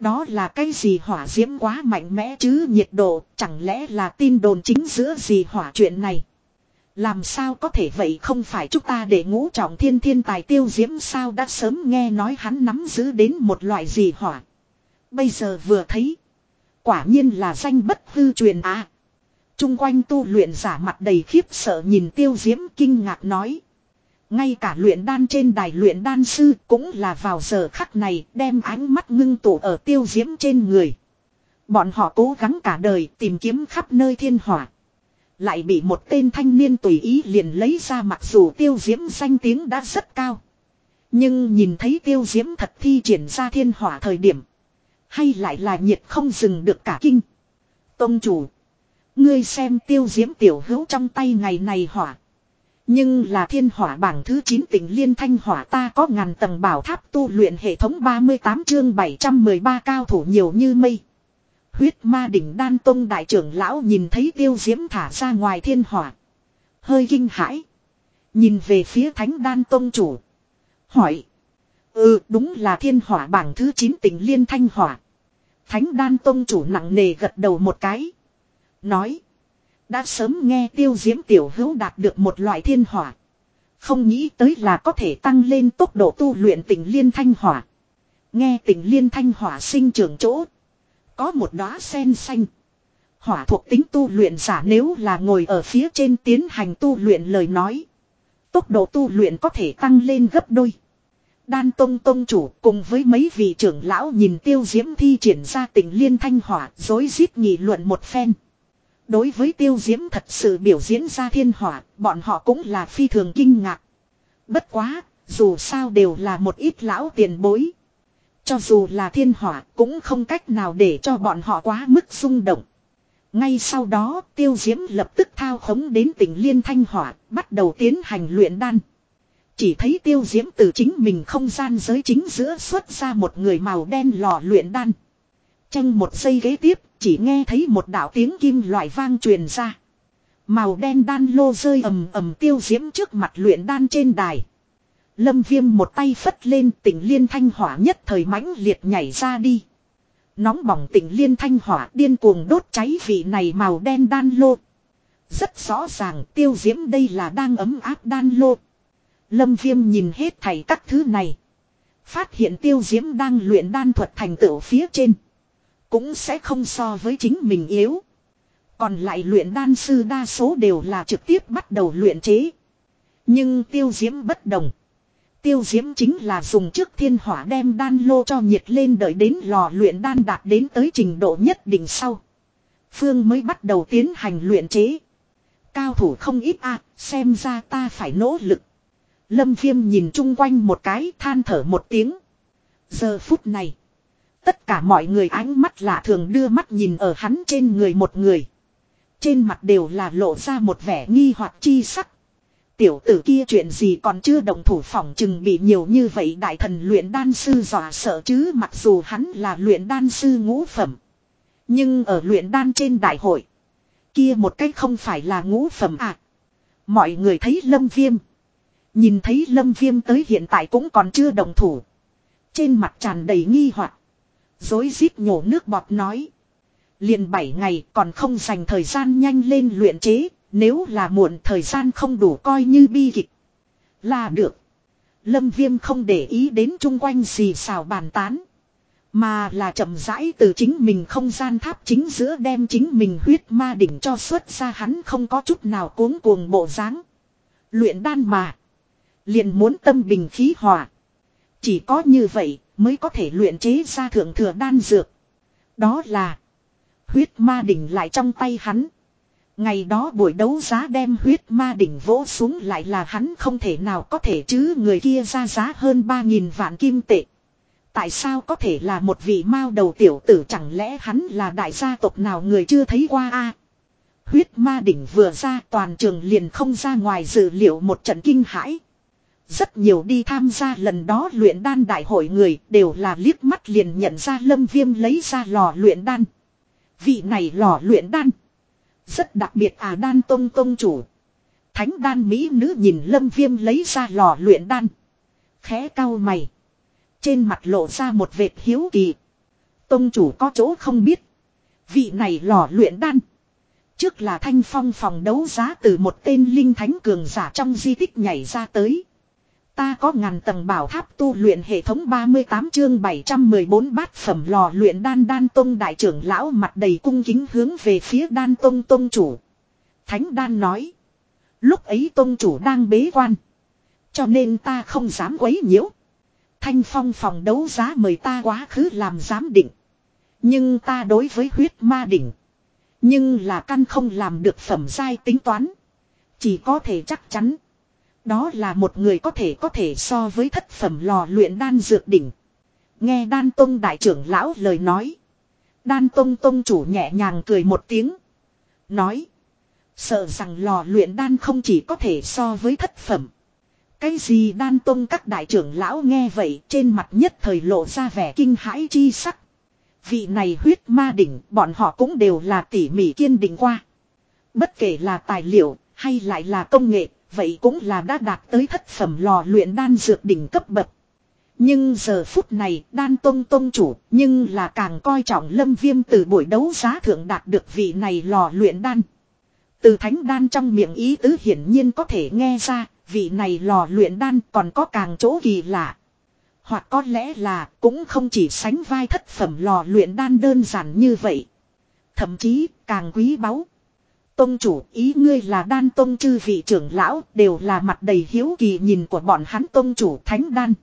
Đó là cái gì hỏa diễm quá mạnh mẽ chứ nhiệt độ chẳng lẽ là tin đồn chính giữa gì hỏa chuyện này. Làm sao có thể vậy không phải chúng ta để ngũ trọng thiên thiên tài tiêu diễm sao đã sớm nghe nói hắn nắm giữ đến một loại gì hỏa. Bây giờ vừa thấy. Quả nhiên là danh bất hư truyền à. Trung quanh tu luyện giả mặt đầy khiếp sợ nhìn tiêu diễm kinh ngạc nói. Ngay cả luyện đan trên đài luyện đan sư cũng là vào giờ khắc này đem ánh mắt ngưng tụ ở tiêu diễm trên người. Bọn họ cố gắng cả đời tìm kiếm khắp nơi thiên hỏa. Lại bị một tên thanh niên tùy ý liền lấy ra mặc dù tiêu diễm danh tiếng đã rất cao. Nhưng nhìn thấy tiêu diễm thật thi triển ra thiên hỏa thời điểm. Hay lại là nhiệt không dừng được cả kinh. Tông chủ. Ngươi xem tiêu diễm tiểu hữu trong tay ngày này hỏa. Nhưng là thiên hỏa bảng thứ 9 tỉnh liên thanh hỏa ta có ngàn tầng bảo tháp tu luyện hệ thống 38 chương 713 cao thủ nhiều như mây. Huyết ma đỉnh đan tông đại trưởng lão nhìn thấy tiêu diễm thả ra ngoài thiên hỏa. Hơi kinh hãi. Nhìn về phía thánh đan tông chủ. Hỏi. Ừ đúng là thiên hỏa bảng thứ 9 tỉnh liên thanh hỏa. Thánh đan tông chủ nặng nề gật đầu một cái. Nói. Đã sớm nghe tiêu diễm tiểu hữu đạt được một loại thiên hỏa. Không nghĩ tới là có thể tăng lên tốc độ tu luyện tỉnh liên thanh hỏa. Nghe tỉnh liên thanh hỏa sinh trưởng chỗ. Có một đóa sen xanh. Hỏa thuộc tính tu luyện giả nếu là ngồi ở phía trên tiến hành tu luyện lời nói. Tốc độ tu luyện có thể tăng lên gấp đôi. Đan Tông Tông chủ cùng với mấy vị trưởng lão nhìn tiêu diễm thi triển ra tình liên thanh hỏa dối rít nghị luận một phen. Đối với tiêu diễm thật sự biểu diễn ra thiên hỏa, bọn họ cũng là phi thường kinh ngạc. Bất quá, dù sao đều là một ít lão tiền bối. Cho dù là thiên hỏa cũng không cách nào để cho bọn họ quá mức rung động. Ngay sau đó tiêu diễm lập tức thao khống đến tỉnh Liên Thanh Hỏa, bắt đầu tiến hành luyện đan. Chỉ thấy tiêu diễm từ chính mình không gian giới chính giữa xuất ra một người màu đen lò luyện đan. Tranh một giây ghế tiếp, chỉ nghe thấy một đạo tiếng kim loại vang truyền ra. Màu đen đan lô rơi ầm ầm tiêu diễm trước mặt luyện đan trên đài. Lâm viêm một tay phất lên tỉnh liên thanh hỏa nhất thời mãnh liệt nhảy ra đi. Nóng bỏng tỉnh liên thanh hỏa điên cuồng đốt cháy vị này màu đen đan lô. Rất rõ ràng tiêu diễm đây là đang ấm áp đan lô. Lâm viêm nhìn hết thảy các thứ này. Phát hiện tiêu diễm đang luyện đan thuật thành tựu phía trên. Cũng sẽ không so với chính mình yếu. Còn lại luyện đan sư đa số đều là trực tiếp bắt đầu luyện chế. Nhưng tiêu diễm bất đồng. Tiêu diễm chính là dùng trước thiên hỏa đem đan lô cho nhiệt lên đợi đến lò luyện đan đạt đến tới trình độ nhất định sau. Phương mới bắt đầu tiến hành luyện chế. Cao thủ không ít à, xem ra ta phải nỗ lực. Lâm viêm nhìn chung quanh một cái than thở một tiếng. Giờ phút này. Tất cả mọi người ánh mắt lạ thường đưa mắt nhìn ở hắn trên người một người. Trên mặt đều là lộ ra một vẻ nghi hoặc chi sắc. Tiểu tử kia chuyện gì còn chưa đồng thủ phòng chừng bị nhiều như vậy đại thần luyện đan sư dọa sợ chứ mặc dù hắn là luyện đan sư ngũ phẩm. Nhưng ở luyện đan trên đại hội. Kia một cách không phải là ngũ phẩm à. Mọi người thấy lâm viêm. Nhìn thấy lâm viêm tới hiện tại cũng còn chưa đồng thủ. Trên mặt tràn đầy nghi hoặc Dối rít nhổ nước bọt nói. liền 7 ngày còn không dành thời gian nhanh lên luyện chế, nếu là muộn thời gian không đủ coi như bi kịch. Là được. Lâm Viêm không để ý đến chung quanh gì xào bàn tán. Mà là chậm rãi từ chính mình không gian tháp chính giữa đem chính mình huyết ma đỉnh cho xuất ra hắn không có chút nào cuống cuồng bộ dáng Luyện đan mà. Liền muốn tâm bình khí hòa. Chỉ có như vậy mới có thể luyện chế ra thượng thừa đan dược. Đó là huyết ma đỉnh lại trong tay hắn. Ngày đó buổi đấu giá đem huyết ma đỉnh vỗ xuống lại là hắn không thể nào có thể chứ người kia ra giá hơn 3.000 vạn kim tệ. Tại sao có thể là một vị mao đầu tiểu tử chẳng lẽ hắn là đại gia tộc nào người chưa thấy qua a Huyết ma đỉnh vừa ra, toàn trường liền không ra ngoài dự liệu một trận kinh hãi. Rất nhiều đi tham gia lần đó luyện đan đại hội người đều là liếc mắt liền nhận ra lâm viêm lấy ra lò luyện đan. Vị này lò luyện đan. Rất đặc biệt à đan tông tông chủ. Thánh đan mỹ nữ nhìn lâm viêm lấy ra lò luyện đan. Khẽ cao mày. Trên mặt lộ ra một vệt hiếu kỳ. Tông chủ có chỗ không biết. Vị này lò luyện đan. Trước là thanh phong phòng đấu giá từ một tên linh thánh cường giả trong di tích nhảy ra tới. Ta có ngàn tầng bảo tháp tu luyện hệ thống 38 chương 714 bát phẩm lò luyện đan đan tông đại trưởng lão mặt đầy cung kính hướng về phía đan tông tông chủ. Thánh đan nói. Lúc ấy tông chủ đang bế quan. Cho nên ta không dám quấy nhiễu. Thanh phong phòng đấu giá mời ta quá khứ làm giám định. Nhưng ta đối với huyết ma đỉnh. Nhưng là căn không làm được phẩm giai tính toán. Chỉ có thể chắc chắn. Đó là một người có thể có thể so với thất phẩm lò luyện đan dược đỉnh. Nghe đan tông đại trưởng lão lời nói. Đan tông tông chủ nhẹ nhàng cười một tiếng. Nói. Sợ rằng lò luyện đan không chỉ có thể so với thất phẩm. Cái gì đan tông các đại trưởng lão nghe vậy trên mặt nhất thời lộ ra vẻ kinh hãi chi sắc. Vị này huyết ma đỉnh, bọn họ cũng đều là tỉ mỉ kiên định qua. Bất kể là tài liệu hay lại là công nghệ vậy cũng là đã đạt tới thất phẩm lò luyện đan dược đỉnh cấp bậc. Nhưng giờ phút này, đan tông tông chủ, nhưng là càng coi trọng lâm viêm từ buổi đấu giá thượng đạt được vị này lò luyện đan. Từ thánh đan trong miệng ý tứ hiển nhiên có thể nghe ra, vị này lò luyện đan còn có càng chỗ kỳ lạ. Hoặc có lẽ là cũng không chỉ sánh vai thất phẩm lò luyện đan đơn giản như vậy. Thậm chí càng quý báu. Tông chủ, ý ngươi là đan tông chư vị trưởng lão, đều là mặt đầy hiếu kỳ nhìn của bọn hắn tông chủ thánh đan.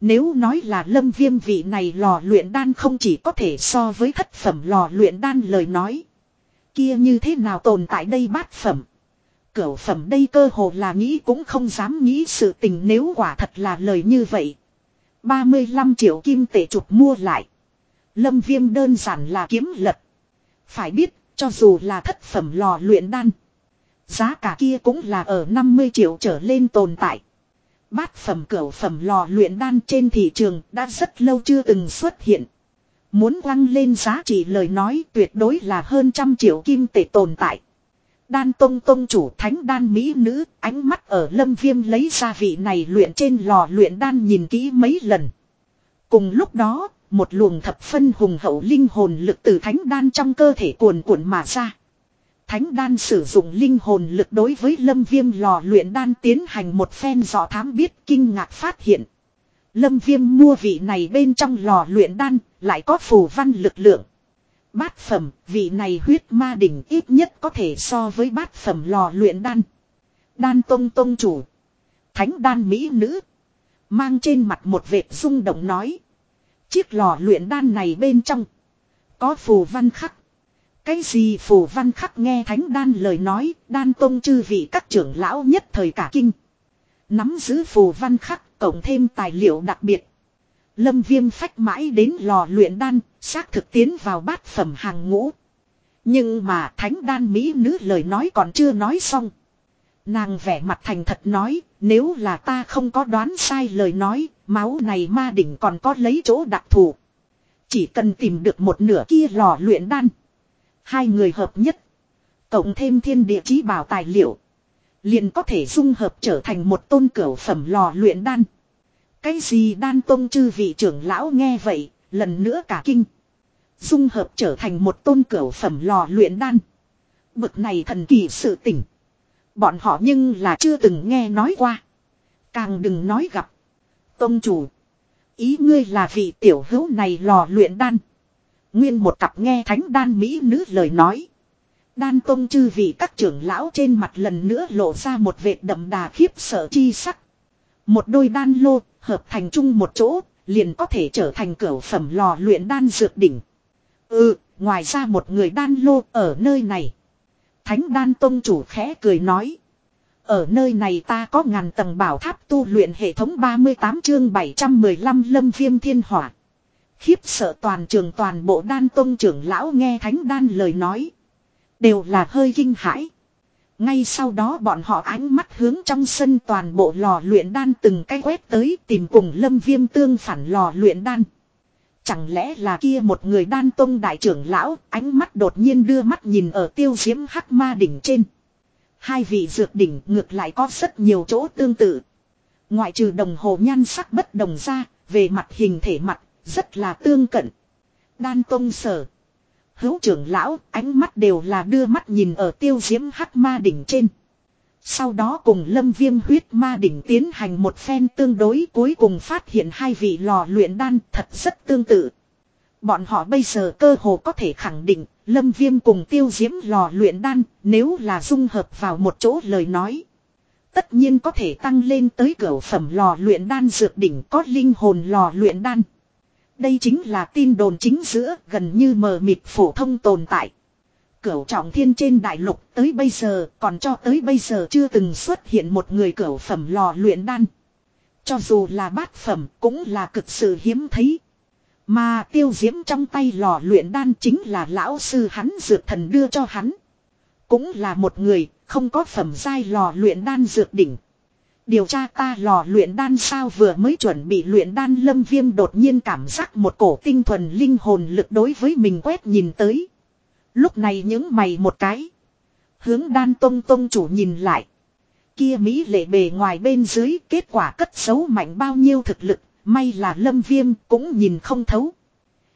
Nếu nói là lâm viêm vị này lò luyện đan không chỉ có thể so với thất phẩm lò luyện đan lời nói. Kia như thế nào tồn tại đây bát phẩm. Cửu phẩm đây cơ hồ là nghĩ cũng không dám nghĩ sự tình nếu quả thật là lời như vậy. 35 triệu kim tệ chụp mua lại. Lâm viêm đơn giản là kiếm lật. Phải biết cho dù là thất phẩm lò luyện đan. Giá cả kia cũng là ở 50 triệu trở lên tồn tại. Bát phẩm cửu phẩm lò luyện đan trên thị trường đã rất lâu chưa từng xuất hiện. Muốn quăng lên giá trị lời nói tuyệt đối là hơn trăm triệu kim tệ tồn tại. Đan tông tông chủ thánh đan mỹ nữ, ánh mắt ở lâm viêm lấy ra vị này luyện trên lò luyện đan nhìn kỹ mấy lần. Cùng lúc đó một luồng thập phân hùng hậu linh hồn lực từ thánh đan trong cơ thể cuồn cuộn mà ra. Thánh đan sử dụng linh hồn lực đối với lâm viêm lò luyện đan tiến hành một phen dò thám biết kinh ngạc phát hiện. Lâm viêm mua vị này bên trong lò luyện đan lại có phù văn lực lượng. Bát phẩm, vị này huyết ma đỉnh ít nhất có thể so với bát phẩm lò luyện đan. Đan tông tông chủ. Thánh đan mỹ nữ. Mang trên mặt một vệt rung động nói. Chiếc lò luyện đan này bên trong. Có phù văn khắc. Cái gì phù văn khắc nghe thánh đan lời nói. Đan tông chư vị các trưởng lão nhất thời cả kinh. Nắm giữ phù văn khắc cộng thêm tài liệu đặc biệt. Lâm viêm phách mãi đến lò luyện đan. Xác thực tiến vào bát phẩm hàng ngũ. Nhưng mà thánh đan mỹ nữ lời nói còn chưa nói xong. Nàng vẻ mặt thành thật nói, nếu là ta không có đoán sai lời nói, máu này ma đỉnh còn có lấy chỗ đặc thù. Chỉ cần tìm được một nửa kia lò luyện đan. Hai người hợp nhất. Cộng thêm thiên địa chí bảo tài liệu. Liền có thể dung hợp trở thành một tôn cửu phẩm lò luyện đan. Cái gì đan tôn chư vị trưởng lão nghe vậy, lần nữa cả kinh. Dung hợp trở thành một tôn cửu phẩm lò luyện đan. Bực này thần kỳ sự tỉnh. Bọn họ nhưng là chưa từng nghe nói qua. Càng đừng nói gặp. Tông chủ. Ý ngươi là vị tiểu hữu này lò luyện đan. Nguyên một cặp nghe thánh đan mỹ nữ lời nói. Đan tông chư vị các trưởng lão trên mặt lần nữa lộ ra một vệt đậm đà khiếp sợ chi sắc. Một đôi đan lô hợp thành chung một chỗ liền có thể trở thành cửa phẩm lò luyện đan dược đỉnh. Ừ, ngoài ra một người đan lô ở nơi này. Thánh đan tông chủ khẽ cười nói. Ở nơi này ta có ngàn tầng bảo tháp tu luyện hệ thống 38 chương 715 lâm viêm thiên hỏa. Khiếp sợ toàn trường toàn bộ đan tông trưởng lão nghe thánh đan lời nói. Đều là hơi kinh hãi. Ngay sau đó bọn họ ánh mắt hướng trong sân toàn bộ lò luyện đan từng cái quét tới tìm cùng lâm viêm tương phản lò luyện đan. Chẳng lẽ là kia một người đan tông đại trưởng lão, ánh mắt đột nhiên đưa mắt nhìn ở tiêu diễm hắc ma đỉnh trên. Hai vị dược đỉnh ngược lại có rất nhiều chỗ tương tự. Ngoại trừ đồng hồ nhan sắc bất đồng ra, về mặt hình thể mặt, rất là tương cận. Đan tông sở. Hữu trưởng lão, ánh mắt đều là đưa mắt nhìn ở tiêu diễm hắc ma đỉnh trên. Sau đó cùng lâm viêm huyết ma đỉnh tiến hành một phen tương đối cuối cùng phát hiện hai vị lò luyện đan thật rất tương tự. Bọn họ bây giờ cơ hồ có thể khẳng định lâm viêm cùng tiêu diễm lò luyện đan, nếu là dung hợp vào một chỗ lời nói. Tất nhiên có thể tăng lên tới cửa phẩm lò luyện đan dược đỉnh có linh hồn lò luyện đan. Đây chính là tin đồn chính giữa, gần như mờ mịt phổ thông tồn tại. Cửu trọng thiên trên đại lục tới bây giờ, còn cho tới bây giờ chưa từng xuất hiện một người cửu phẩm lò luyện đan. Cho dù là bát phẩm cũng là cực sự hiếm thấy. Mà tiêu diễm trong tay lò luyện đan chính là lão sư hắn dược thần đưa cho hắn. Cũng là một người, không có phẩm giai lò luyện đan dược đỉnh. Điều tra ta lò luyện đan sao vừa mới chuẩn bị luyện đan lâm viêm đột nhiên cảm giác một cổ tinh thuần linh hồn lực đối với mình quét nhìn tới. Lúc này những mày một cái. Hướng đan tông tông chủ nhìn lại. Kia Mỹ lệ bề ngoài bên dưới, kết quả cất xấu mạnh bao nhiêu thực lực. May là lâm viêm cũng nhìn không thấu.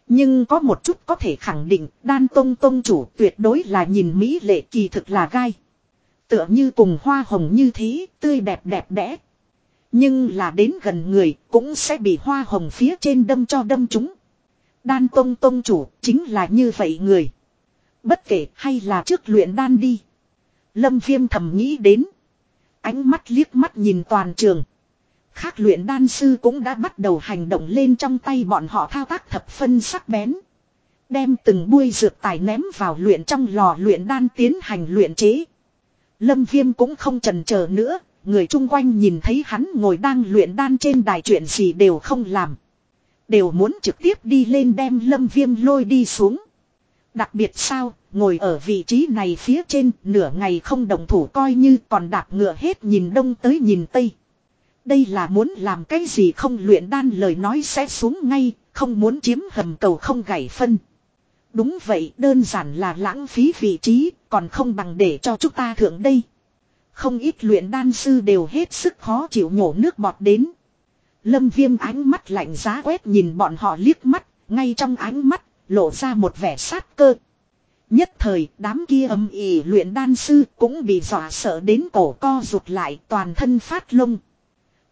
Nhưng có một chút có thể khẳng định đan tông tông chủ tuyệt đối là nhìn Mỹ lệ kỳ thực là gai. Tựa như cùng hoa hồng như thế, tươi đẹp đẹp đẽ. Nhưng là đến gần người, cũng sẽ bị hoa hồng phía trên đâm cho đâm chúng. Đan tông tông chủ, chính là như vậy người. Bất kể hay là trước luyện đan đi. Lâm viêm thầm nghĩ đến. Ánh mắt liếc mắt nhìn toàn trường. Khác luyện đan sư cũng đã bắt đầu hành động lên trong tay bọn họ thao tác thập phân sắc bén. Đem từng buôi dược tài ném vào luyện trong lò luyện đan tiến hành luyện chế. Lâm Viêm cũng không trần chờ nữa, người chung quanh nhìn thấy hắn ngồi đang luyện đan trên đài chuyện gì đều không làm. Đều muốn trực tiếp đi lên đem Lâm Viêm lôi đi xuống. Đặc biệt sao, ngồi ở vị trí này phía trên, nửa ngày không đồng thủ coi như còn đạp ngựa hết nhìn đông tới nhìn tây. Đây là muốn làm cái gì không luyện đan lời nói sẽ xuống ngay, không muốn chiếm hầm cầu không gãy phân. Đúng vậy, đơn giản là lãng phí vị trí, còn không bằng để cho chúng ta thượng đây. Không ít luyện đan sư đều hết sức khó chịu nhổ nước bọt đến. Lâm viêm ánh mắt lạnh giá quét nhìn bọn họ liếc mắt, ngay trong ánh mắt, lộ ra một vẻ sát cơ. Nhất thời, đám kia âm ỉ luyện đan sư cũng bị dọa sợ đến cổ co rụt lại toàn thân phát lông.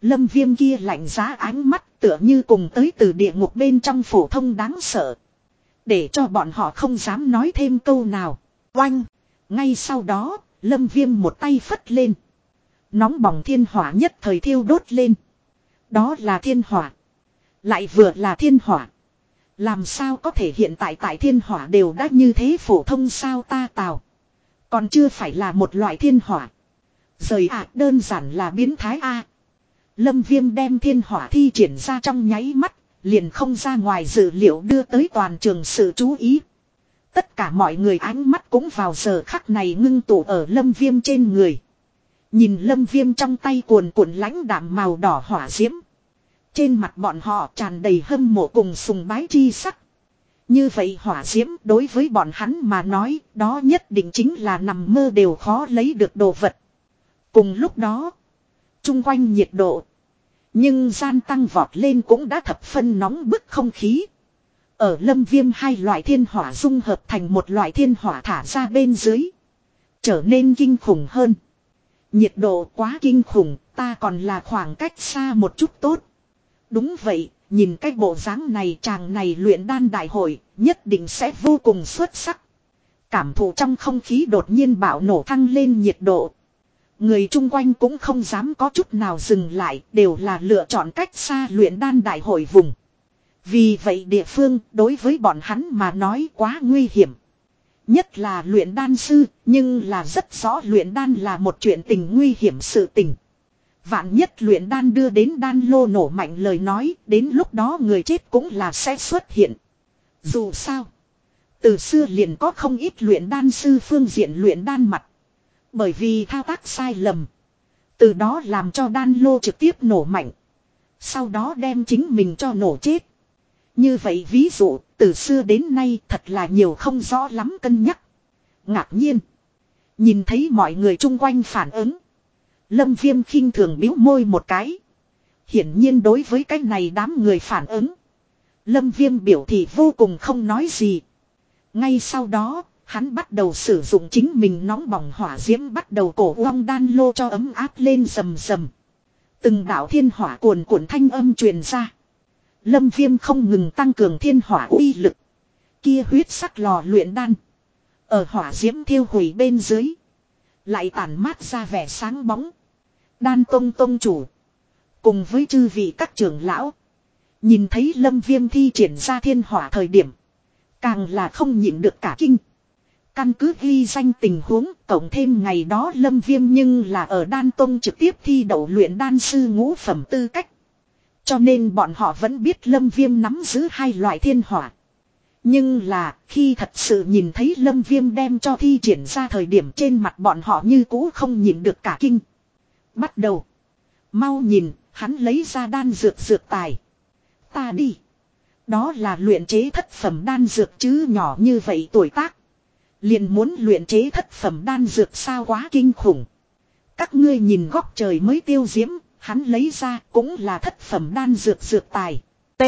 Lâm viêm kia lạnh giá ánh mắt tựa như cùng tới từ địa ngục bên trong phổ thông đáng sợ. Để cho bọn họ không dám nói thêm câu nào. Oanh! Ngay sau đó, lâm viêm một tay phất lên. Nóng bỏng thiên hỏa nhất thời thiêu đốt lên. Đó là thiên hỏa. Lại vừa là thiên hỏa. Làm sao có thể hiện tại tại thiên hỏa đều đã như thế phổ thông sao ta tào. Còn chưa phải là một loại thiên hỏa. Rời ạ đơn giản là biến thái A. Lâm viêm đem thiên hỏa thi triển ra trong nháy mắt. Liền không ra ngoài dự liệu đưa tới toàn trường sự chú ý. Tất cả mọi người ánh mắt cũng vào giờ khắc này ngưng tụ ở lâm viêm trên người. Nhìn lâm viêm trong tay cuồn cuộn lãnh đạm màu đỏ hỏa diễm. Trên mặt bọn họ tràn đầy hâm mộ cùng sùng bái chi sắc. Như vậy hỏa diễm đối với bọn hắn mà nói đó nhất định chính là nằm mơ đều khó lấy được đồ vật. Cùng lúc đó, chung quanh nhiệt độ. Nhưng gian tăng vọt lên cũng đã thập phân nóng bức không khí. Ở lâm viêm hai loại thiên hỏa dung hợp thành một loại thiên hỏa thả ra bên dưới. Trở nên kinh khủng hơn. Nhiệt độ quá kinh khủng, ta còn là khoảng cách xa một chút tốt. Đúng vậy, nhìn cái bộ dáng này chàng này luyện đan đại hội, nhất định sẽ vô cùng xuất sắc. Cảm thụ trong không khí đột nhiên bạo nổ thăng lên nhiệt độ. Người chung quanh cũng không dám có chút nào dừng lại, đều là lựa chọn cách xa luyện đan đại hội vùng. Vì vậy địa phương đối với bọn hắn mà nói quá nguy hiểm. Nhất là luyện đan sư, nhưng là rất rõ luyện đan là một chuyện tình nguy hiểm sự tình. Vạn nhất luyện đan đưa đến đan lô nổ mạnh lời nói, đến lúc đó người chết cũng là sẽ xuất hiện. Dù sao, từ xưa liền có không ít luyện đan sư phương diện luyện đan mặt. Bởi vì thao tác sai lầm. Từ đó làm cho đan lô trực tiếp nổ mạnh. Sau đó đem chính mình cho nổ chết. Như vậy ví dụ, từ xưa đến nay thật là nhiều không rõ lắm cân nhắc. Ngạc nhiên. Nhìn thấy mọi người chung quanh phản ứng. Lâm viêm khinh thường biếu môi một cái. Hiển nhiên đối với cái này đám người phản ứng. Lâm viêm biểu thị vô cùng không nói gì. Ngay sau đó, hắn bắt đầu sử dụng chính mình nóng bỏng hỏa diễm bắt đầu cổ long đan lô cho ấm áp lên rầm rầm. Từng đạo thiên hỏa cuồn cuộn thanh âm truyền ra. Lâm viêm không ngừng tăng cường thiên hỏa uy lực. Kia huyết sắc lò luyện đan. Ở hỏa diễm thiêu hủy bên dưới. Lại tản mát ra vẻ sáng bóng. Đan tông tông chủ. Cùng với chư vị các trưởng lão. Nhìn thấy lâm viêm thi triển ra thiên hỏa thời điểm. Càng là không nhịn được cả kinh. Căn cứ ghi danh tình huống cộng thêm ngày đó lâm viêm nhưng là ở đan tông trực tiếp thi đậu luyện đan sư ngũ phẩm tư cách. Cho nên bọn họ vẫn biết lâm viêm nắm giữ hai loại thiên hỏa. Nhưng là khi thật sự nhìn thấy lâm viêm đem cho thi triển ra thời điểm trên mặt bọn họ như cũ không nhìn được cả kinh. Bắt đầu. Mau nhìn, hắn lấy ra đan dược dược tài. Ta đi. Đó là luyện chế thất phẩm đan dược chứ nhỏ như vậy tuổi tác. Liền muốn luyện chế thất phẩm đan dược sao quá kinh khủng. Các ngươi nhìn góc trời mới tiêu diễm, hắn lấy ra cũng là thất phẩm đan dược dược tài. T.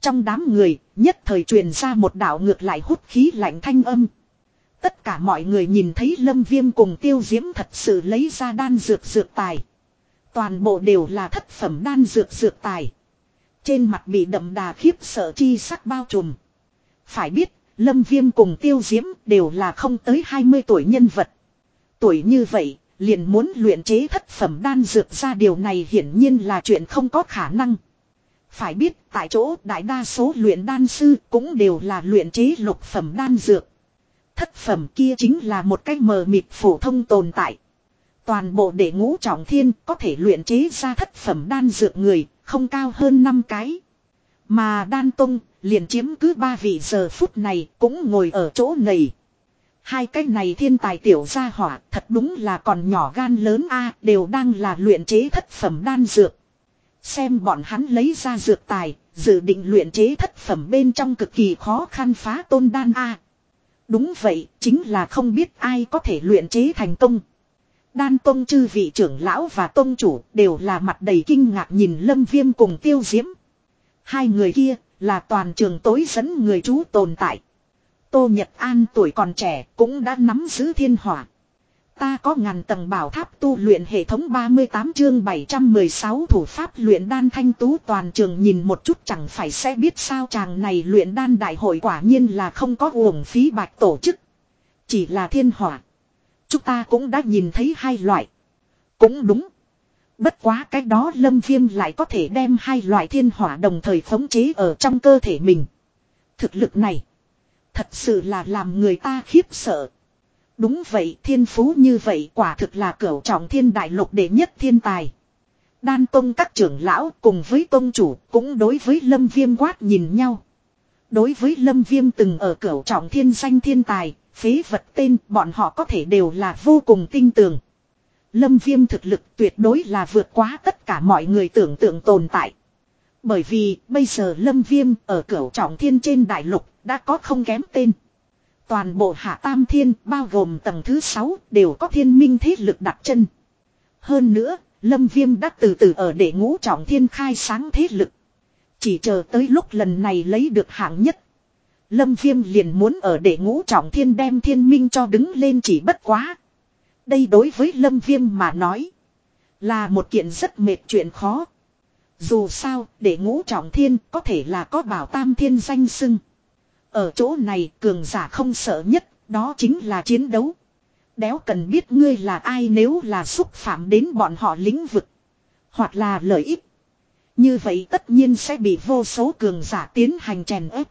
Trong đám người, nhất thời truyền ra một đạo ngược lại hút khí lạnh thanh âm. Tất cả mọi người nhìn thấy lâm viêm cùng tiêu diễm thật sự lấy ra đan dược dược tài. Toàn bộ đều là thất phẩm đan dược dược tài. Trên mặt bị đậm đà khiếp sợ chi sắc bao trùm. Phải biết, lâm viêm cùng tiêu diễm đều là không tới 20 tuổi nhân vật. Tuổi như vậy, liền muốn luyện chế thất phẩm đan dược ra điều này hiển nhiên là chuyện không có khả năng. Phải biết tại chỗ đại đa số luyện đan sư cũng đều là luyện chế lục phẩm đan dược. Thất phẩm kia chính là một cách mờ mịt phổ thông tồn tại. Toàn bộ đệ ngũ trọng thiên có thể luyện chế ra thất phẩm đan dược người, không cao hơn 5 cái. Mà đan tông liền chiếm cứ ba vị giờ phút này cũng ngồi ở chỗ này. Hai cái này thiên tài tiểu gia hỏa thật đúng là còn nhỏ gan lớn a đều đang là luyện chế thất phẩm đan dược. Xem bọn hắn lấy ra dược tài, dự định luyện chế thất phẩm bên trong cực kỳ khó khăn phá tôn đan a. Đúng vậy, chính là không biết ai có thể luyện chế thành công. Đan tông chư vị trưởng lão và tông chủ đều là mặt đầy kinh ngạc nhìn lâm viêm cùng tiêu diễm. Hai người kia là toàn trường tối dẫn người chú tồn tại. Tô Nhật An tuổi còn trẻ cũng đã nắm giữ thiên hỏa. Ta có ngàn tầng bảo tháp tu luyện hệ thống 38 chương 716 thủ pháp luyện đan thanh tú toàn trường nhìn một chút chẳng phải sẽ biết sao chàng này luyện đan đại hội quả nhiên là không có uổng phí bạch tổ chức. Chỉ là thiên hỏa. Chúng ta cũng đã nhìn thấy hai loại. Cũng đúng. Bất quá cái đó lâm viêm lại có thể đem hai loại thiên hỏa đồng thời khống chế ở trong cơ thể mình. Thực lực này. Thật sự là làm người ta khiếp sợ. Đúng vậy thiên phú như vậy quả thực là cửu trọng thiên đại lục đệ nhất thiên tài. Đan tông các trưởng lão cùng với tông chủ cũng đối với lâm viêm quát nhìn nhau. Đối với lâm viêm từng ở cửu trọng thiên danh thiên tài, phế vật tên bọn họ có thể đều là vô cùng tin tưởng Lâm viêm thực lực tuyệt đối là vượt quá tất cả mọi người tưởng tượng tồn tại. Bởi vì bây giờ lâm viêm ở cửu trọng thiên trên đại lục đã có không kém tên. Toàn bộ hạ tam thiên bao gồm tầng thứ 6 đều có thiên minh thế lực đặt chân. Hơn nữa, Lâm Viêm đã từ từ ở để ngũ trọng thiên khai sáng thế lực. Chỉ chờ tới lúc lần này lấy được hạng nhất. Lâm Viêm liền muốn ở để ngũ trọng thiên đem thiên minh cho đứng lên chỉ bất quá. Đây đối với Lâm Viêm mà nói. Là một kiện rất mệt chuyện khó. Dù sao, để ngũ trọng thiên có thể là có bảo tam thiên danh sưng. Ở chỗ này cường giả không sợ nhất, đó chính là chiến đấu. Đéo cần biết ngươi là ai nếu là xúc phạm đến bọn họ lĩnh vực. Hoặc là lợi ích. Như vậy tất nhiên sẽ bị vô số cường giả tiến hành chèn ép.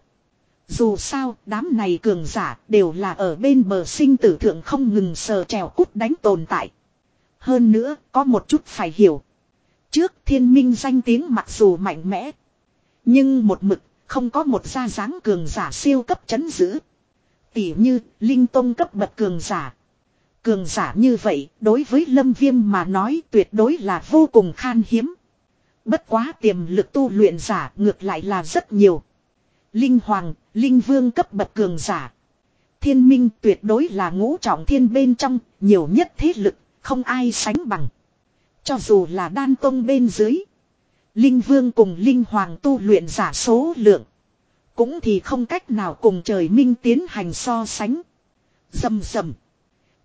Dù sao, đám này cường giả đều là ở bên bờ sinh tử thượng không ngừng sờ trèo cút đánh tồn tại. Hơn nữa, có một chút phải hiểu. Trước thiên minh danh tiếng mặc dù mạnh mẽ. Nhưng một mực không có một gia dáng cường giả siêu cấp chấn giữ. Tỉ như, linh tông cấp bậc cường giả. Cường giả như vậy, đối với lâm viêm mà nói tuyệt đối là vô cùng khan hiếm. Bất quá tiềm lực tu luyện giả ngược lại là rất nhiều. Linh Hoàng, Linh Vương cấp bậc cường giả. Thiên minh tuyệt đối là ngũ trọng thiên bên trong, nhiều nhất thế lực, không ai sánh bằng. Cho dù là đan tông bên dưới. Linh Vương cùng Linh Hoàng tu luyện giả số lượng. Cũng thì không cách nào cùng trời minh tiến hành so sánh. Dầm dầm.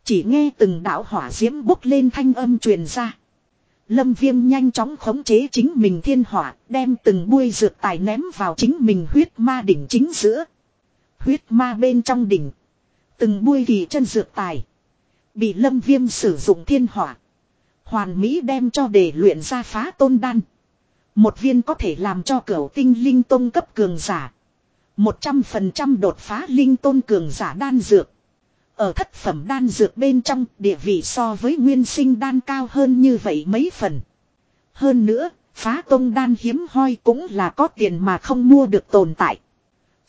Chỉ nghe từng đạo hỏa diễm bốc lên thanh âm truyền ra. Lâm viêm nhanh chóng khống chế chính mình thiên hỏa, đem từng buôi dược tài ném vào chính mình huyết ma đỉnh chính giữa. Huyết ma bên trong đỉnh. Từng buôi kỳ chân dược tài. Bị lâm viêm sử dụng thiên hỏa. Hoàn Mỹ đem cho để luyện ra phá tôn đan. Một viên có thể làm cho cửu tinh linh tôn cấp cường giả. 100% đột phá linh tôn cường giả đan dược. Ở thất phẩm đan dược bên trong địa vị so với nguyên sinh đan cao hơn như vậy mấy phần. Hơn nữa, phá tôn đan hiếm hoi cũng là có tiền mà không mua được tồn tại.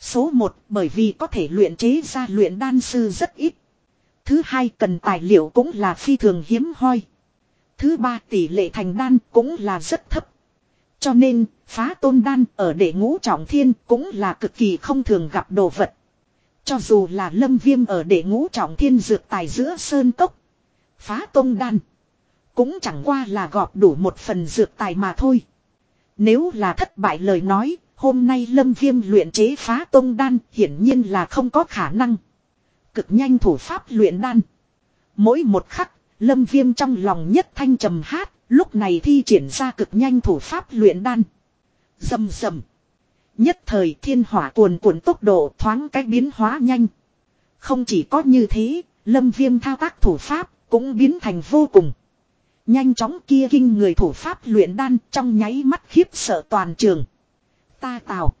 Số 1 bởi vì có thể luyện chế ra luyện đan sư rất ít. Thứ hai cần tài liệu cũng là phi thường hiếm hoi. Thứ ba tỷ lệ thành đan cũng là rất thấp. Cho nên, phá tôn đan ở đệ ngũ trọng thiên cũng là cực kỳ không thường gặp đồ vật. Cho dù là lâm viêm ở đệ ngũ trọng thiên dược tài giữa sơn cốc. Phá tôn đan. Cũng chẳng qua là gọp đủ một phần dược tài mà thôi. Nếu là thất bại lời nói, hôm nay lâm viêm luyện chế phá tôn đan hiển nhiên là không có khả năng. Cực nhanh thủ pháp luyện đan. Mỗi một khắc, lâm viêm trong lòng nhất thanh trầm hát, lúc này thi triển ra cực nhanh thủ pháp luyện đan. Dầm dầm. Nhất thời thiên hỏa cuồn cuộn tốc độ thoáng cách biến hóa nhanh. Không chỉ có như thế, lâm viêm thao tác thủ pháp cũng biến thành vô cùng. Nhanh chóng kia kinh người thủ pháp luyện đan trong nháy mắt khiếp sợ toàn trường. Ta tào.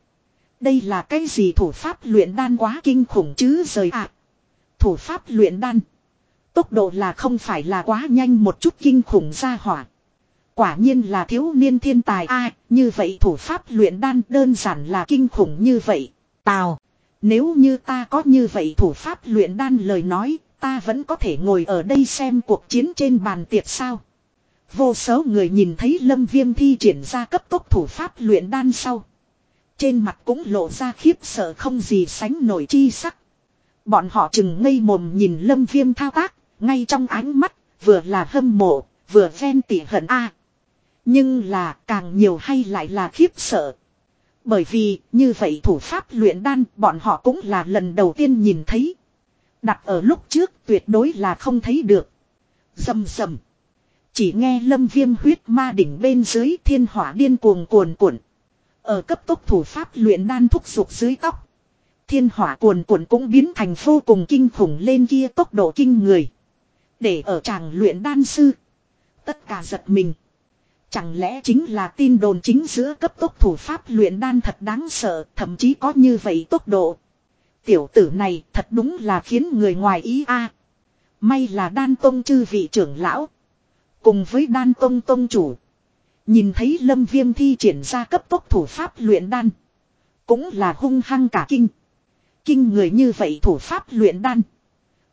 Đây là cái gì thủ pháp luyện đan quá kinh khủng chứ rời ạ. Thủ pháp luyện đan. Tốc độ là không phải là quá nhanh một chút kinh khủng ra hỏa. Quả nhiên là thiếu niên thiên tài a như vậy thủ pháp luyện đan đơn giản là kinh khủng như vậy. Tào, nếu như ta có như vậy thủ pháp luyện đan lời nói, ta vẫn có thể ngồi ở đây xem cuộc chiến trên bàn tiệc sao. Vô số người nhìn thấy lâm viêm thi triển ra cấp tốc thủ pháp luyện đan sau. Trên mặt cũng lộ ra khiếp sợ không gì sánh nổi chi sắc. Bọn họ chừng ngây mồm nhìn lâm viêm thao tác, ngay trong ánh mắt, vừa là hâm mộ, vừa ven tỉ hận a nhưng là càng nhiều hay lại là khiếp sợ. Bởi vì như vậy thủ pháp luyện đan bọn họ cũng là lần đầu tiên nhìn thấy. Đặt ở lúc trước tuyệt đối là không thấy được. Dầm dầm. Chỉ nghe lâm viêm huyết ma đỉnh bên dưới thiên hỏa điên cuồng cuồn cuộn. Ở cấp tốc thủ pháp luyện đan thúc dục dưới tóc. Thiên hỏa cuồn cuộn cũng biến thành vô cùng kinh khủng lên kia tốc độ kinh người. Để ở chàng luyện đan sư. Tất cả giật mình. Chẳng lẽ chính là tin đồn chính giữa cấp tốc thủ pháp luyện đan thật đáng sợ, thậm chí có như vậy tốc độ. Tiểu tử này thật đúng là khiến người ngoài ý a. May là đan tông chư vị trưởng lão. Cùng với đan tông tông chủ. Nhìn thấy lâm viêm thi triển ra cấp tốc thủ pháp luyện đan. Cũng là hung hăng cả kinh. Kinh người như vậy thủ pháp luyện đan.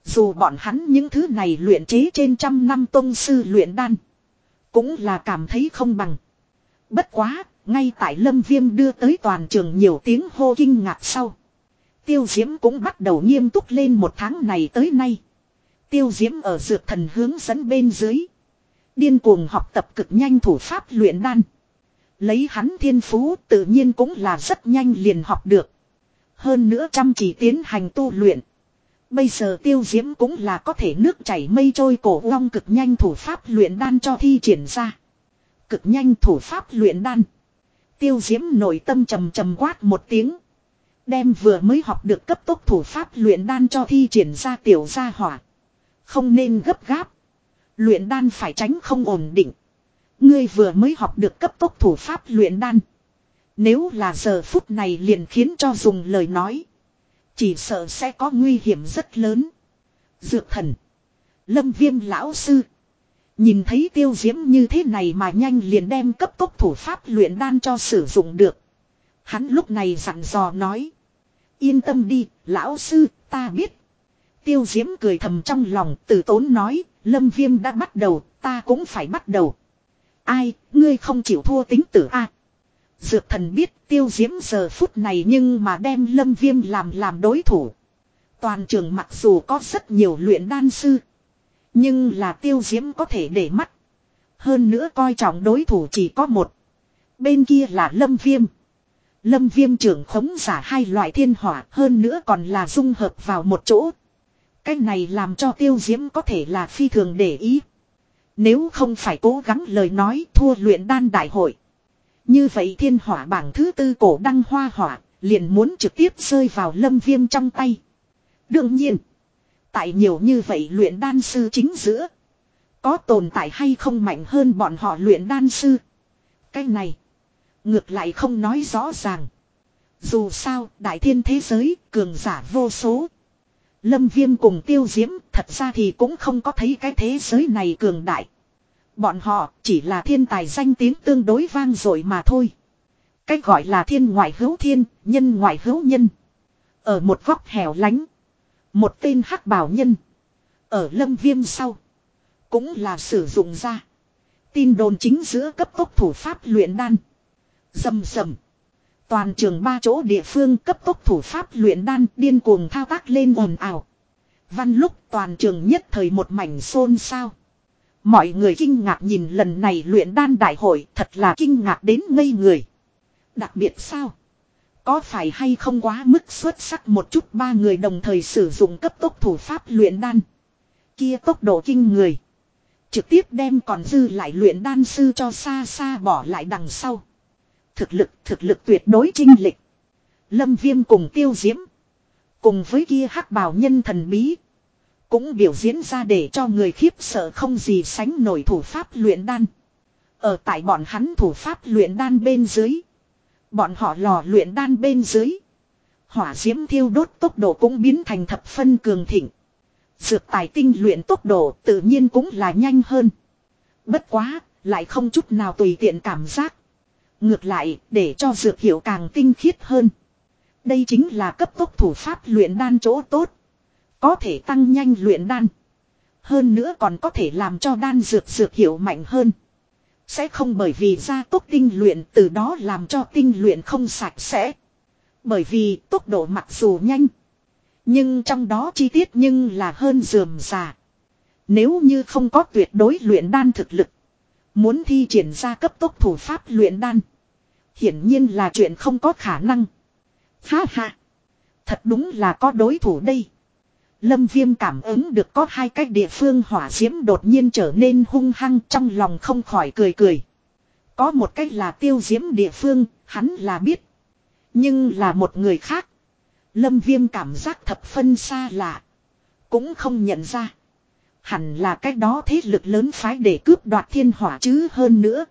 Dù bọn hắn những thứ này luyện chế trên trăm năm tông sư luyện đan. Cũng là cảm thấy không bằng. Bất quá, ngay tại lâm viêm đưa tới toàn trường nhiều tiếng hô kinh ngạc sau. Tiêu diễm cũng bắt đầu nghiêm túc lên một tháng này tới nay. Tiêu diễm ở dược thần hướng dẫn bên dưới. Điên cuồng học tập cực nhanh thủ pháp luyện đan. Lấy hắn thiên phú tự nhiên cũng là rất nhanh liền học được. Hơn nữa chăm chỉ tiến hành tu luyện. Bây giờ tiêu diễm cũng là có thể nước chảy mây trôi cổ long cực nhanh thủ pháp luyện đan cho thi triển ra. Cực nhanh thủ pháp luyện đan. Tiêu diễm nội tâm trầm trầm quát một tiếng. Đem vừa mới học được cấp tốc thủ pháp luyện đan cho thi triển ra tiểu gia hỏa. Không nên gấp gáp. Luyện đan phải tránh không ổn định. Ngươi vừa mới học được cấp tốc thủ pháp luyện đan. Nếu là giờ phút này liền khiến cho dùng lời nói. Chỉ sợ sẽ có nguy hiểm rất lớn. Dược thần. Lâm viêm lão sư. Nhìn thấy tiêu diễm như thế này mà nhanh liền đem cấp tốc thủ pháp luyện đan cho sử dụng được. Hắn lúc này dặn dò nói. Yên tâm đi, lão sư, ta biết. Tiêu diễm cười thầm trong lòng, từ tốn nói, lâm viêm đã bắt đầu, ta cũng phải bắt đầu. Ai, ngươi không chịu thua tính tử a Dược thần biết tiêu diễm giờ phút này nhưng mà đem lâm viêm làm làm đối thủ. Toàn trường mặc dù có rất nhiều luyện đan sư. Nhưng là tiêu diễm có thể để mắt. Hơn nữa coi trọng đối thủ chỉ có một. Bên kia là lâm viêm. Lâm viêm trưởng khống giả hai loại thiên hỏa, hơn nữa còn là dung hợp vào một chỗ. Cách này làm cho tiêu diễm có thể là phi thường để ý. Nếu không phải cố gắng lời nói thua luyện đan đại hội. Như vậy thiên hỏa bảng thứ tư cổ đăng hoa hỏa liền muốn trực tiếp rơi vào lâm viêm trong tay. Đương nhiên. Tại nhiều như vậy luyện đan sư chính giữa. Có tồn tại hay không mạnh hơn bọn họ luyện đan sư. Cái này. Ngược lại không nói rõ ràng. Dù sao, đại thiên thế giới, cường giả vô số. Lâm Viêm cùng tiêu diễm, thật ra thì cũng không có thấy cái thế giới này cường đại. Bọn họ chỉ là thiên tài danh tiếng tương đối vang dội mà thôi. Cách gọi là thiên ngoại hữu thiên, nhân ngoại hữu nhân. Ở một góc hẻo lánh. Một tên hắc bảo nhân. Ở lâm viêm sau. Cũng là sử dụng ra. Tin đồn chính giữa cấp tốc thủ pháp luyện đan. Dầm dầm. Toàn trường ba chỗ địa phương cấp tốc thủ pháp luyện đan điên cuồng thao tác lên ồn ào. Văn lúc toàn trường nhất thời một mảnh xôn xao. Mọi người kinh ngạc nhìn lần này luyện đan đại hội thật là kinh ngạc đến ngây người. Đặc biệt sao? Có phải hay không quá mức xuất sắc một chút ba người đồng thời sử dụng cấp tốc thủ pháp luyện đan. Kia tốc độ kinh người. Trực tiếp đem còn dư lại luyện đan sư cho xa xa bỏ lại đằng sau. Thực lực, thực lực tuyệt đối trinh lịch. Lâm Viêm cùng tiêu diễm. Cùng với kia hắc bào nhân thần bí. Cũng biểu diễn ra để cho người khiếp sợ không gì sánh nổi thủ pháp luyện đan. Ở tại bọn hắn thủ pháp luyện đan bên dưới. Bọn họ lò luyện đan bên dưới. Hỏa diễm thiêu đốt tốc độ cũng biến thành thập phân cường thịnh. Dược tài tinh luyện tốc độ tự nhiên cũng là nhanh hơn. Bất quá, lại không chút nào tùy tiện cảm giác. Ngược lại, để cho dược hiệu càng tinh khiết hơn. Đây chính là cấp tốc thủ pháp luyện đan chỗ tốt. Có thể tăng nhanh luyện đan. Hơn nữa còn có thể làm cho đan dược dược hiệu mạnh hơn. Sẽ không bởi vì gia tốc tinh luyện từ đó làm cho tinh luyện không sạch sẽ. Bởi vì tốc độ mặc dù nhanh. Nhưng trong đó chi tiết nhưng là hơn dườm già. Nếu như không có tuyệt đối luyện đan thực lực. Muốn thi triển ra cấp tốc thủ pháp luyện đan. Hiển nhiên là chuyện không có khả năng. Ha ha. Thật đúng là có đối thủ đây. Lâm Viêm cảm ứng được có hai cách địa phương hỏa diễm đột nhiên trở nên hung hăng trong lòng không khỏi cười cười. Có một cách là tiêu diễm địa phương, hắn là biết. Nhưng là một người khác. Lâm Viêm cảm giác thập phân xa lạ. Cũng không nhận ra. Hẳn là cách đó thế lực lớn phái để cướp đoạt thiên hỏa chứ hơn nữa.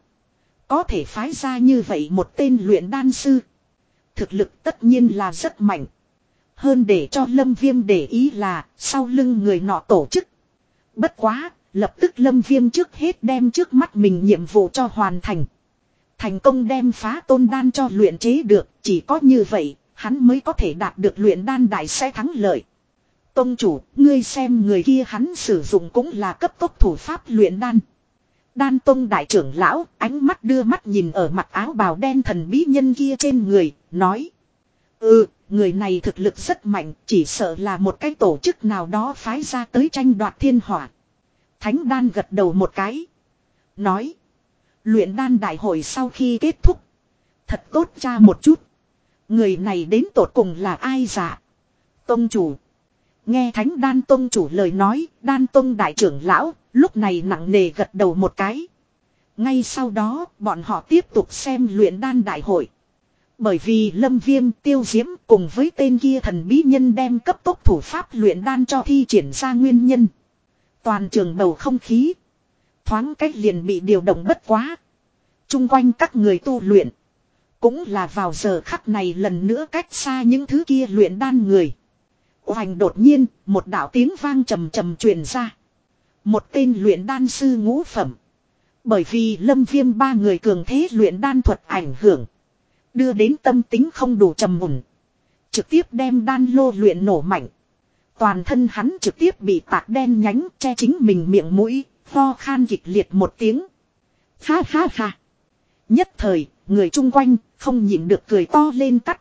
Có thể phái ra như vậy một tên luyện đan sư. Thực lực tất nhiên là rất mạnh. Hơn để cho Lâm Viêm để ý là sau lưng người nọ tổ chức. Bất quá, lập tức Lâm Viêm trước hết đem trước mắt mình nhiệm vụ cho hoàn thành. Thành công đem phá tôn đan cho luyện chế được, chỉ có như vậy, hắn mới có thể đạt được luyện đan đại sẽ thắng lợi. Tông chủ, ngươi xem người kia hắn sử dụng cũng là cấp tốc thủ pháp luyện đan. Đan tông đại trưởng lão, ánh mắt đưa mắt nhìn ở mặt áo bào đen thần bí nhân kia trên người, nói. Ừ, người này thực lực rất mạnh, chỉ sợ là một cái tổ chức nào đó phái ra tới tranh đoạt thiên hỏa. Thánh đan gật đầu một cái. Nói. Luyện đan đại hội sau khi kết thúc. Thật tốt cha một chút. Người này đến tột cùng là ai dạ? Tông chủ. Nghe thánh đan tông chủ lời nói, đan tông đại trưởng lão, lúc này nặng nề gật đầu một cái. Ngay sau đó, bọn họ tiếp tục xem luyện đan đại hội. Bởi vì lâm viêm tiêu diễm cùng với tên kia thần bí nhân đem cấp tốc thủ pháp luyện đan cho thi triển ra nguyên nhân. Toàn trường bầu không khí. Thoáng cách liền bị điều động bất quá. Trung quanh các người tu luyện. Cũng là vào giờ khắc này lần nữa cách xa những thứ kia luyện đan người. Hoành đột nhiên, một đạo tiếng vang trầm trầm truyền ra. Một tên luyện đan sư ngũ phẩm. Bởi vì lâm viêm ba người cường thế luyện đan thuật ảnh hưởng. Đưa đến tâm tính không đủ trầm mùn. Trực tiếp đem đan lô luyện nổ mạnh. Toàn thân hắn trực tiếp bị tạc đen nhánh che chính mình miệng mũi, ho khan kịch liệt một tiếng. Ha ha ha. Nhất thời, người chung quanh không nhịn được cười to lên cắt.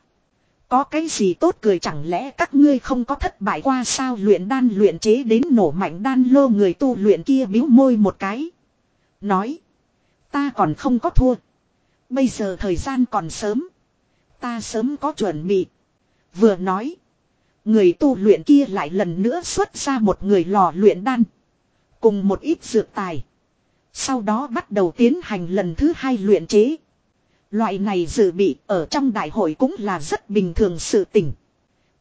Có cái gì tốt cười chẳng lẽ các ngươi không có thất bại qua sao luyện đan luyện chế đến nổ mạnh đan lô người tu luyện kia biếu môi một cái. Nói. Ta còn không có thua. Bây giờ thời gian còn sớm. Ta sớm có chuẩn bị. Vừa nói. Người tu luyện kia lại lần nữa xuất ra một người lò luyện đan. Cùng một ít dược tài. Sau đó bắt đầu tiến hành lần thứ hai luyện chế. Loại này dự bị ở trong đại hội cũng là rất bình thường sự tình.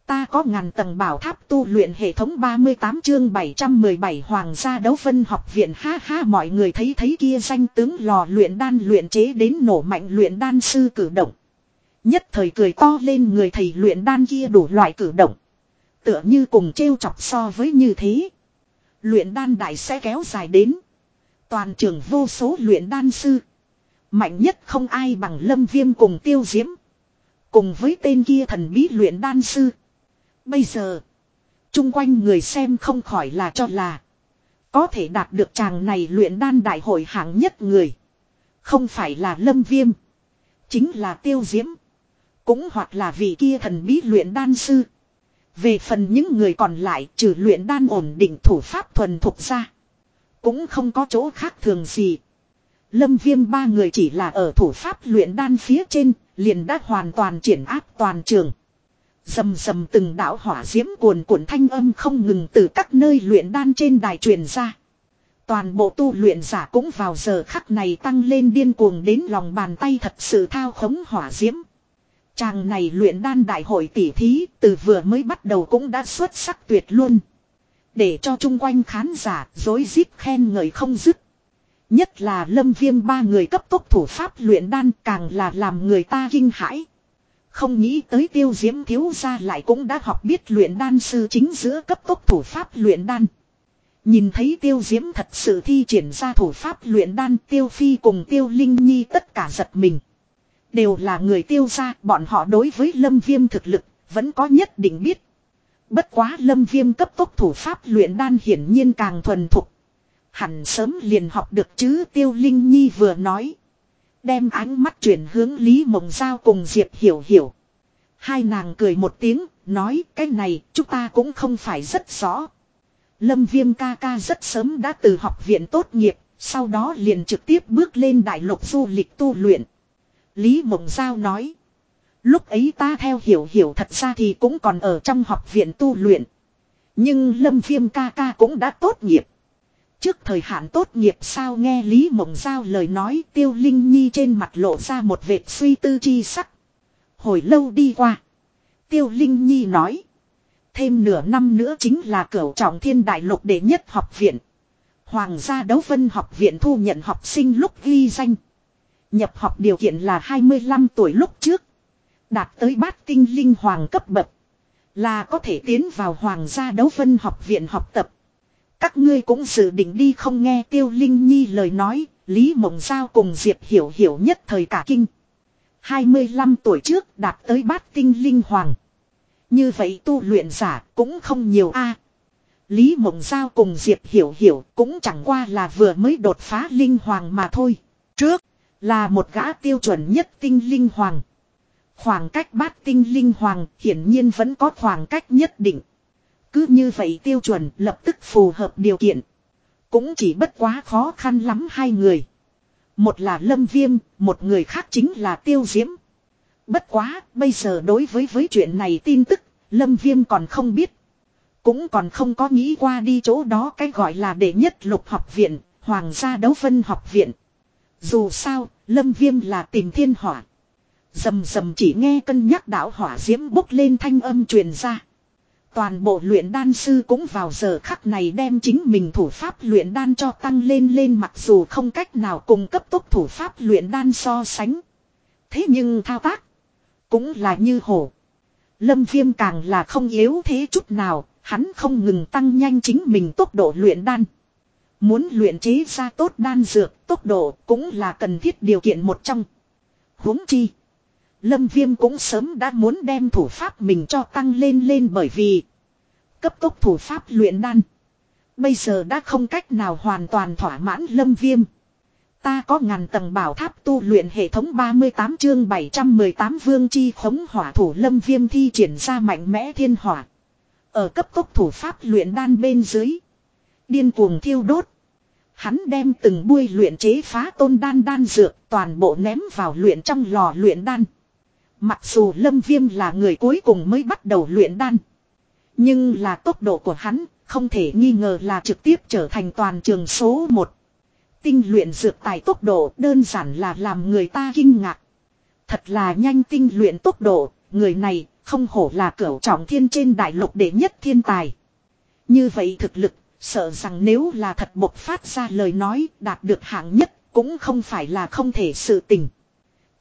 Ta có ngàn tầng bảo tháp tu luyện hệ thống 38 chương 717 Hoàng gia đấu phân học viện ha ha, mọi người thấy thấy kia danh tướng lò luyện đan luyện chế đến nổ mạnh luyện đan sư cử động. Nhất thời cười to lên người thầy luyện đan kia đủ loại cử động. Tựa như cùng trêu chọc so với như thế. Luyện đan đại sẽ kéo dài đến. Toàn trường vô số luyện đan sư. Mạnh nhất không ai bằng lâm viêm cùng tiêu diễm. Cùng với tên kia thần bí luyện đan sư. Bây giờ. chung quanh người xem không khỏi là cho là. Có thể đạt được chàng này luyện đan đại hội hạng nhất người. Không phải là lâm viêm. Chính là tiêu diễm. Cũng hoặc là vị kia thần bí luyện đan sư. Về phần những người còn lại trừ luyện đan ổn định thủ pháp thuần thuộc ra. Cũng không có chỗ khác thường gì. Lâm viêm ba người chỉ là ở thủ pháp luyện đan phía trên, liền đã hoàn toàn triển áp toàn trường. Dầm dầm từng đạo hỏa diễm cuồn cuộn thanh âm không ngừng từ các nơi luyện đan trên đài truyền ra. Toàn bộ tu luyện giả cũng vào giờ khắc này tăng lên điên cuồng đến lòng bàn tay thật sự thao khống hỏa diễm. Chàng này luyện đan đại hội tỷ thí từ vừa mới bắt đầu cũng đã xuất sắc tuyệt luôn. Để cho chung quanh khán giả dối rít khen ngợi không dứt. Nhất là lâm viêm ba người cấp tốc thủ pháp luyện đan càng là làm người ta kinh hãi. Không nghĩ tới tiêu diễm thiếu ra lại cũng đã học biết luyện đan sư chính giữa cấp tốc thủ pháp luyện đan. Nhìn thấy tiêu diễm thật sự thi triển ra thủ pháp luyện đan, tiêu phi cùng tiêu linh nhi tất cả giật mình. Đều là người tiêu gia, bọn họ đối với lâm viêm thực lực vẫn có nhất định biết. Bất quá lâm viêm cấp tốc thủ pháp luyện đan hiển nhiên càng thuần thục. Hẳn sớm liền học được chứ, Tiêu Linh Nhi vừa nói. Đem ánh mắt chuyển hướng Lý Mộng Giao cùng Diệp Hiểu Hiểu. Hai nàng cười một tiếng, nói cái này chúng ta cũng không phải rất rõ. Lâm Viêm ca ca rất sớm đã từ học viện tốt nghiệp, sau đó liền trực tiếp bước lên đại lục du lịch tu luyện. Lý Mộng Giao nói. Lúc ấy ta theo hiểu hiểu thật ra thì cũng còn ở trong học viện tu luyện. Nhưng Lâm Viêm ca ca cũng đã tốt nghiệp. Trước thời hạn tốt nghiệp sao nghe Lý Mộng Giao lời nói tiêu linh nhi trên mặt lộ ra một vệt suy tư chi sắc. Hồi lâu đi qua. Tiêu linh nhi nói. Thêm nửa năm nữa chính là cửu trọng thiên đại lục đệ nhất học viện. Hoàng gia đấu vân học viện thu nhận học sinh lúc ghi danh. Nhập học điều kiện là 25 tuổi lúc trước. Đạt tới bát tinh linh hoàng cấp bậc. Là có thể tiến vào hoàng gia đấu vân học viện học tập. Các ngươi cũng dự định đi không nghe tiêu linh nhi lời nói, Lý Mộng Giao cùng Diệp Hiểu Hiểu nhất thời cả kinh. 25 tuổi trước đạt tới bát tinh linh hoàng. Như vậy tu luyện giả cũng không nhiều a. Lý Mộng Giao cùng Diệp Hiểu Hiểu cũng chẳng qua là vừa mới đột phá linh hoàng mà thôi. Trước là một gã tiêu chuẩn nhất tinh linh hoàng. Khoảng cách bát tinh linh hoàng hiển nhiên vẫn có khoảng cách nhất định. Cứ như vậy tiêu chuẩn lập tức phù hợp điều kiện. Cũng chỉ bất quá khó khăn lắm hai người. Một là lâm viêm, một người khác chính là tiêu diễm. Bất quá, bây giờ đối với với chuyện này tin tức, lâm viêm còn không biết. Cũng còn không có nghĩ qua đi chỗ đó cái gọi là đệ nhất lục học viện, hoàng gia đấu phân học viện. Dù sao, lâm viêm là tìm thiên hỏa. Dầm dầm chỉ nghe cân nhắc đảo hỏa diễm bốc lên thanh âm truyền ra. Toàn bộ luyện đan sư cũng vào giờ khắc này đem chính mình thủ pháp luyện đan cho tăng lên lên mặc dù không cách nào cùng cấp tốc thủ pháp luyện đan so sánh. Thế nhưng thao tác cũng là như hổ. Lâm viêm càng là không yếu thế chút nào, hắn không ngừng tăng nhanh chính mình tốc độ luyện đan. Muốn luyện chế ra tốt đan dược, tốc độ cũng là cần thiết điều kiện một trong. huống chi. Lâm Viêm cũng sớm đã muốn đem thủ pháp mình cho tăng lên lên bởi vì cấp tốc thủ pháp luyện đan. Bây giờ đã không cách nào hoàn toàn thỏa mãn Lâm Viêm. Ta có ngàn tầng bảo tháp tu luyện hệ thống 38 chương 718 vương chi khống hỏa thủ lâm viêm thi triển ra mạnh mẽ thiên hỏa. Ở cấp tốc thủ pháp luyện đan bên dưới. Điên cuồng thiêu đốt. Hắn đem từng buôi luyện chế phá tôn đan đan dược toàn bộ ném vào luyện trong lò luyện đan. Mặc dù lâm viêm là người cuối cùng mới bắt đầu luyện đan. Nhưng là tốc độ của hắn không thể nghi ngờ là trực tiếp trở thành toàn trường số 1. Tinh luyện dược tài tốc độ đơn giản là làm người ta kinh ngạc. Thật là nhanh tinh luyện tốc độ, người này không hổ là cửu trọng thiên trên đại lục đệ nhất thiên tài. Như vậy thực lực, sợ rằng nếu là thật bộc phát ra lời nói đạt được hạng nhất, cũng không phải là không thể sự tình.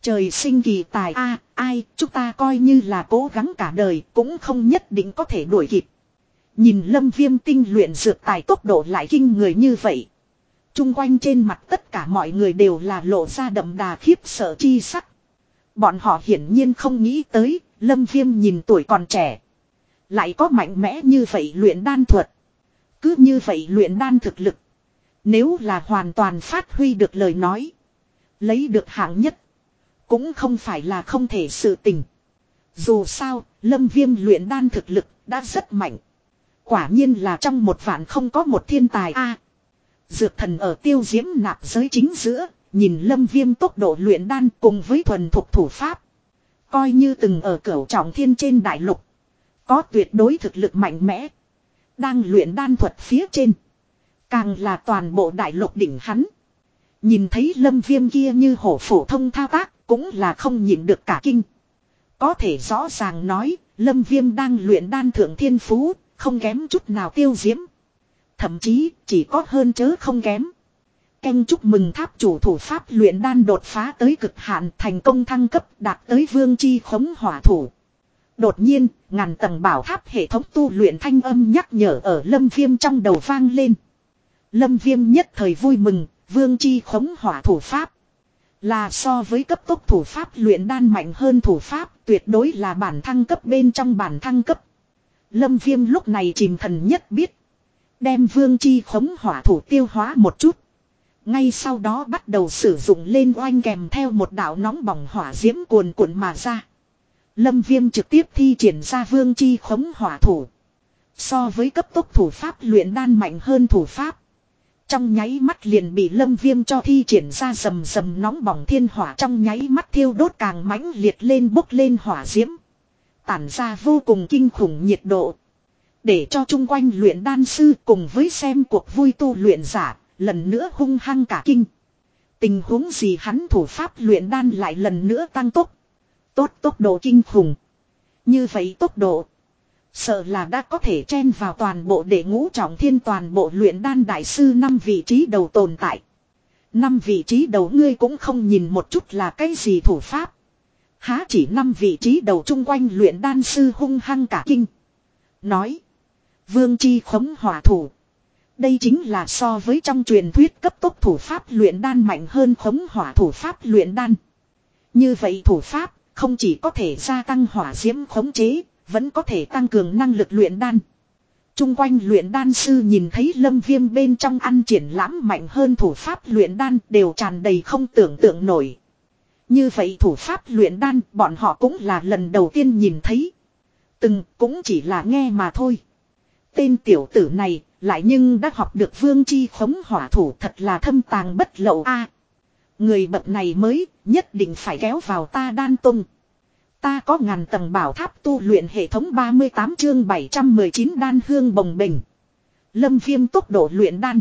Trời sinh kỳ tài a ai, chúng ta coi như là cố gắng cả đời, cũng không nhất định có thể đuổi kịp. Nhìn lâm viêm tinh luyện dược tài tốc độ lại kinh người như vậy. Trung quanh trên mặt tất cả mọi người đều là lộ ra đậm đà khiếp sợ chi sắc. Bọn họ hiển nhiên không nghĩ tới, lâm viêm nhìn tuổi còn trẻ. Lại có mạnh mẽ như vậy luyện đan thuật. Cứ như vậy luyện đan thực lực. Nếu là hoàn toàn phát huy được lời nói. Lấy được hạng nhất. Cũng không phải là không thể sự tình. Dù sao, lâm viêm luyện đan thực lực đã rất mạnh. Quả nhiên là trong một vạn không có một thiên tài a Dược thần ở tiêu diễm nạp giới chính giữa, nhìn lâm viêm tốc độ luyện đan cùng với thuần thuộc thủ pháp. Coi như từng ở cửu trọng thiên trên đại lục. Có tuyệt đối thực lực mạnh mẽ. Đang luyện đan thuật phía trên. Càng là toàn bộ đại lục đỉnh hắn. Nhìn thấy lâm viêm kia như hổ phổ thông thao tác cũng là không nhịn được cả kinh. Có thể rõ ràng nói, lâm viêm đang luyện đan thượng thiên phú, không kém chút nào tiêu diễm. Thậm chí chỉ có hơn chớ không kém. Canh chúc mừng tháp chủ thủ pháp luyện đan đột phá tới cực hạn thành công thăng cấp đạt tới vương chi khống hỏa thủ. Đột nhiên, ngàn tầng bảo tháp hệ thống tu luyện thanh âm nhắc nhở ở lâm viêm trong đầu vang lên. Lâm viêm nhất thời vui mừng, vương chi khống hỏa thủ pháp. Là so với cấp tốc thủ pháp luyện đan mạnh hơn thủ pháp, tuyệt đối là bản thăng cấp bên trong bản thăng cấp. Lâm viêm lúc này chìm thần nhất biết. Đem vương chi khống hỏa thủ tiêu hóa một chút. Ngay sau đó bắt đầu sử dụng lên oanh kèm theo một đạo nóng bỏng hỏa diễm cuồn cuộn mà ra. Lâm viêm trực tiếp thi triển ra vương chi khống hỏa thủ. So với cấp tốc thủ pháp luyện đan mạnh hơn thủ pháp. Trong nháy mắt liền bị lâm viêm cho thi triển ra sầm sầm nóng bỏng thiên hỏa trong nháy mắt thiêu đốt càng mãnh liệt lên bốc lên hỏa diễm. Tản ra vô cùng kinh khủng nhiệt độ. Để cho chung quanh luyện đan sư cùng với xem cuộc vui tu luyện giả, lần nữa hung hăng cả kinh. Tình huống gì hắn thủ pháp luyện đan lại lần nữa tăng tốc. Tốt tốc độ kinh khủng. Như vậy tốc độ. Sợ là đã có thể chen vào toàn bộ để ngũ trọng thiên toàn bộ luyện đan đại sư năm vị trí đầu tồn tại. Năm vị trí đầu ngươi cũng không nhìn một chút là cái gì thủ pháp. Há chỉ năm vị trí đầu chung quanh luyện đan sư hung hăng cả kinh. Nói. Vương chi khống hỏa thủ. Đây chính là so với trong truyền thuyết cấp tốc thủ pháp luyện đan mạnh hơn khống hỏa thủ pháp luyện đan. Như vậy thủ pháp không chỉ có thể gia tăng hỏa diễm khống chế, vẫn có thể tăng cường năng lực luyện đan. Trung quanh luyện đan sư nhìn thấy lâm viêm bên trong ăn triển lãm mạnh hơn thủ pháp luyện đan đều tràn đầy không tưởng tượng nổi. Như vậy thủ pháp luyện đan, bọn họ cũng là lần đầu tiên nhìn thấy. Từng cũng chỉ là nghe mà thôi. Tên tiểu tử này lại nhưng đã học được vương chi khống hỏa thủ thật là thâm tàng bất lậu a Người bậc này mới nhất định phải kéo vào ta đan tung. Ta có ngàn tầng bảo tháp tu luyện hệ thống 38 chương 719 đan hương bồng bình. Lâm viêm tốc độ luyện đan.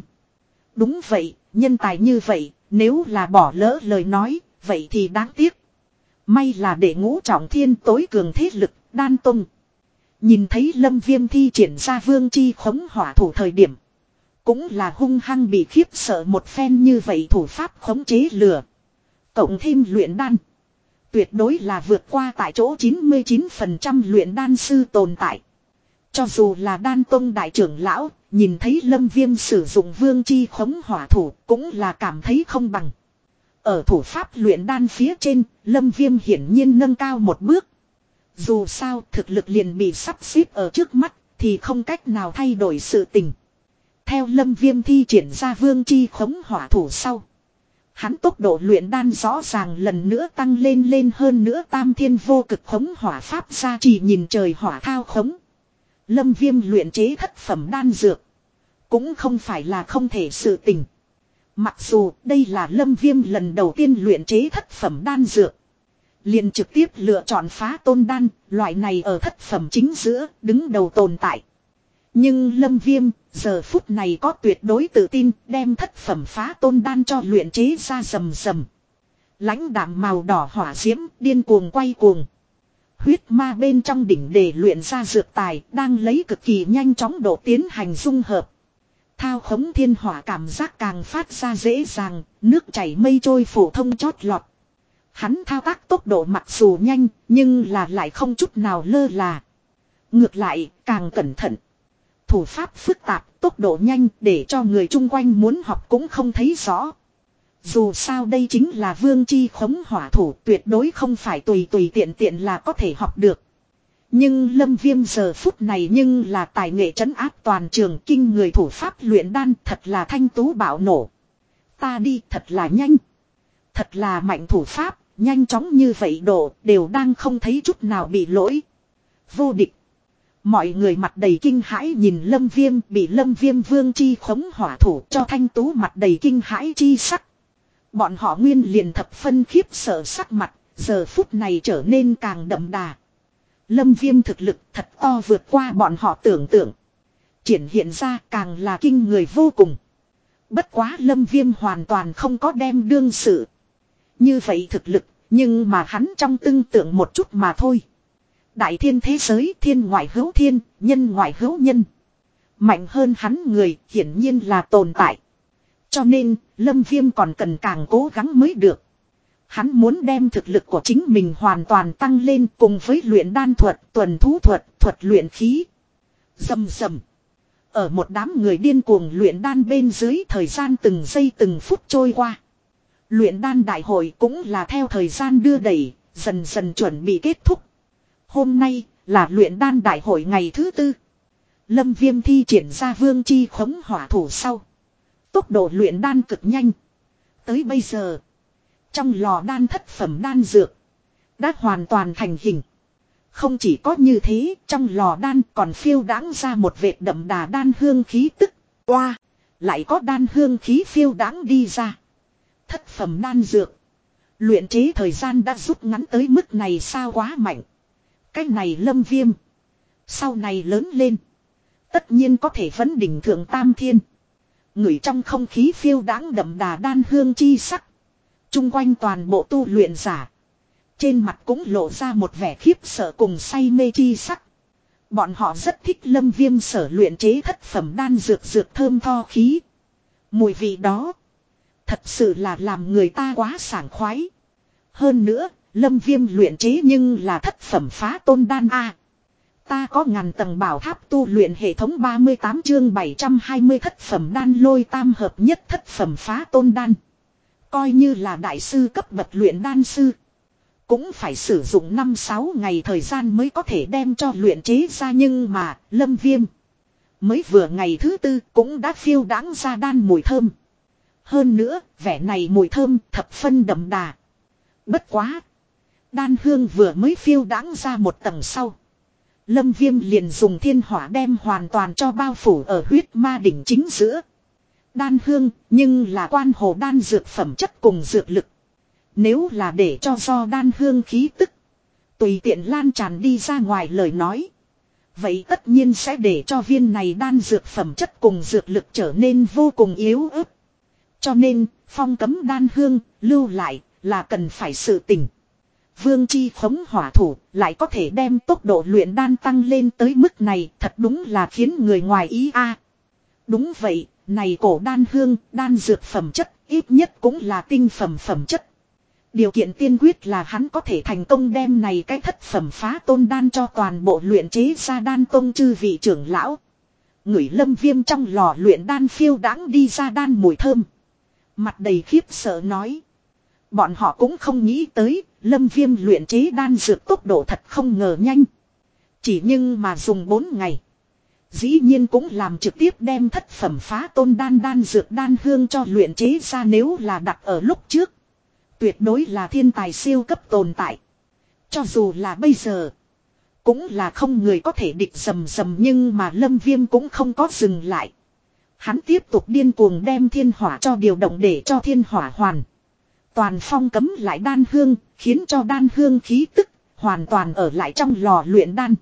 Đúng vậy, nhân tài như vậy, nếu là bỏ lỡ lời nói, vậy thì đáng tiếc. May là để ngũ trọng thiên tối cường thế lực, đan tung. Nhìn thấy lâm viêm thi triển ra vương chi khống hỏa thủ thời điểm. Cũng là hung hăng bị khiếp sợ một phen như vậy thủ pháp khống chế lửa. Cộng thêm luyện đan. Tuyệt đối là vượt qua tại chỗ 99% luyện đan sư tồn tại. Cho dù là đan tông đại trưởng lão, nhìn thấy lâm viêm sử dụng vương chi khống hỏa thủ cũng là cảm thấy không bằng. Ở thủ pháp luyện đan phía trên, lâm viêm hiển nhiên nâng cao một bước. Dù sao thực lực liền bị sắp xếp ở trước mắt thì không cách nào thay đổi sự tình. Theo lâm viêm thi triển ra vương chi khống hỏa thủ sau. Hắn tốc độ luyện đan rõ ràng lần nữa tăng lên lên hơn nữa tam thiên vô cực khống hỏa pháp ra chỉ nhìn trời hỏa thao khống. Lâm viêm luyện chế thất phẩm đan dược. Cũng không phải là không thể sự tình. Mặc dù đây là lâm viêm lần đầu tiên luyện chế thất phẩm đan dược. liền trực tiếp lựa chọn phá tôn đan, loại này ở thất phẩm chính giữa, đứng đầu tồn tại. Nhưng lâm viêm, giờ phút này có tuyệt đối tự tin đem thất phẩm phá tôn đan cho luyện chế ra rầm rầm. lãnh đạm màu đỏ hỏa diễm điên cuồng quay cuồng. Huyết ma bên trong đỉnh để luyện ra dược tài đang lấy cực kỳ nhanh chóng độ tiến hành dung hợp. Thao khống thiên hỏa cảm giác càng phát ra dễ dàng, nước chảy mây trôi phổ thông chót lọt. Hắn thao tác tốc độ mặc dù nhanh, nhưng là lại không chút nào lơ là. Ngược lại, càng cẩn thận. Thủ pháp phức tạp, tốc độ nhanh để cho người chung quanh muốn học cũng không thấy rõ. Dù sao đây chính là vương chi khống hỏa thủ tuyệt đối không phải tùy tùy tiện tiện là có thể học được. Nhưng lâm viêm giờ phút này nhưng là tài nghệ trấn áp toàn trường kinh người thủ pháp luyện đan thật là thanh tú bạo nổ. Ta đi thật là nhanh. Thật là mạnh thủ pháp, nhanh chóng như vậy độ đều đang không thấy chút nào bị lỗi. Vô địch. Mọi người mặt đầy kinh hãi nhìn lâm viêm bị lâm viêm vương chi khống hỏa thủ cho thanh tú mặt đầy kinh hãi chi sắc. Bọn họ nguyên liền thập phân khiếp sợ sắc mặt, giờ phút này trở nên càng đậm đà. Lâm viêm thực lực thật to vượt qua bọn họ tưởng tượng. Triển hiện ra càng là kinh người vô cùng. Bất quá lâm viêm hoàn toàn không có đem đương sự. Như vậy thực lực, nhưng mà hắn trong tương tượng một chút mà thôi. Đại thiên thế giới thiên ngoại hữu thiên, nhân ngoại hữu nhân. Mạnh hơn hắn người hiển nhiên là tồn tại. Cho nên, Lâm Viêm còn cần càng cố gắng mới được. Hắn muốn đem thực lực của chính mình hoàn toàn tăng lên cùng với luyện đan thuật, tuần thú thuật, thuật luyện khí. Dầm dầm. Ở một đám người điên cuồng luyện đan bên dưới thời gian từng giây từng phút trôi qua. Luyện đan đại hội cũng là theo thời gian đưa đẩy, dần dần chuẩn bị kết thúc. Hôm nay là luyện đan đại hội ngày thứ tư. Lâm viêm thi triển ra vương chi khống hỏa thủ sau. Tốc độ luyện đan cực nhanh. Tới bây giờ. Trong lò đan thất phẩm đan dược. Đã hoàn toàn thành hình. Không chỉ có như thế, trong lò đan còn phiêu đáng ra một vệt đậm đà đan hương khí tức. Qua, lại có đan hương khí phiêu đáng đi ra. Thất phẩm đan dược. Luyện chế thời gian đã rút ngắn tới mức này sao quá mạnh. Cái này lâm viêm. Sau này lớn lên. Tất nhiên có thể vấn đỉnh thượng tam thiên. người trong không khí phiêu đáng đậm đà đan hương chi sắc. Trung quanh toàn bộ tu luyện giả. Trên mặt cũng lộ ra một vẻ khiếp sợ cùng say mê chi sắc. Bọn họ rất thích lâm viêm sở luyện chế thất phẩm đan dược dược thơm tho khí. Mùi vị đó. Thật sự là làm người ta quá sảng khoái. Hơn nữa, lâm viêm luyện chế nhưng là thất phẩm phá tôn đan A. Ta có ngàn tầng bảo tháp tu luyện hệ thống 38 chương 720 thất phẩm đan lôi tam hợp nhất thất phẩm phá tôn đan. Coi như là đại sư cấp bậc luyện đan sư. Cũng phải sử dụng 5-6 ngày thời gian mới có thể đem cho luyện chế ra nhưng mà, lâm viêm. Mới vừa ngày thứ tư cũng đã phiêu đáng ra đan mùi thơm. Hơn nữa, vẻ này mùi thơm thập phân đậm đà. Bất quá. Đan hương vừa mới phiêu đãng ra một tầng sau. Lâm viêm liền dùng thiên hỏa đem hoàn toàn cho bao phủ ở huyết ma đỉnh chính giữa. Đan hương, nhưng là quan hồ đan dược phẩm chất cùng dược lực. Nếu là để cho do đan hương khí tức. Tùy tiện lan tràn đi ra ngoài lời nói. Vậy tất nhiên sẽ để cho viên này đan dược phẩm chất cùng dược lực trở nên vô cùng yếu ớt. Cho nên, phong cấm đan hương, lưu lại, là cần phải sự tỉnh. Vương chi khống hỏa thủ lại có thể đem tốc độ luyện đan tăng lên tới mức này thật đúng là khiến người ngoài ý a. Đúng vậy, này cổ đan hương, đan dược phẩm chất, ít nhất cũng là tinh phẩm phẩm chất. Điều kiện tiên quyết là hắn có thể thành công đem này cái thất phẩm phá tôn đan cho toàn bộ luyện chế ra đan tông chư vị trưởng lão. Người lâm viêm trong lò luyện đan phiêu đáng đi ra đan mùi thơm. Mặt đầy khiếp sợ nói. Bọn họ cũng không nghĩ tới, lâm viêm luyện chế đan dược tốc độ thật không ngờ nhanh. Chỉ nhưng mà dùng 4 ngày. Dĩ nhiên cũng làm trực tiếp đem thất phẩm phá tôn đan đan dược đan hương cho luyện chế ra nếu là đặt ở lúc trước. Tuyệt đối là thiên tài siêu cấp tồn tại. Cho dù là bây giờ. Cũng là không người có thể địch sầm sầm nhưng mà lâm viêm cũng không có dừng lại. Hắn tiếp tục điên cuồng đem thiên hỏa cho điều động để cho thiên hỏa hoàn. Toàn phong cấm lại đan hương, khiến cho đan hương khí tức, hoàn toàn ở lại trong lò luyện đan.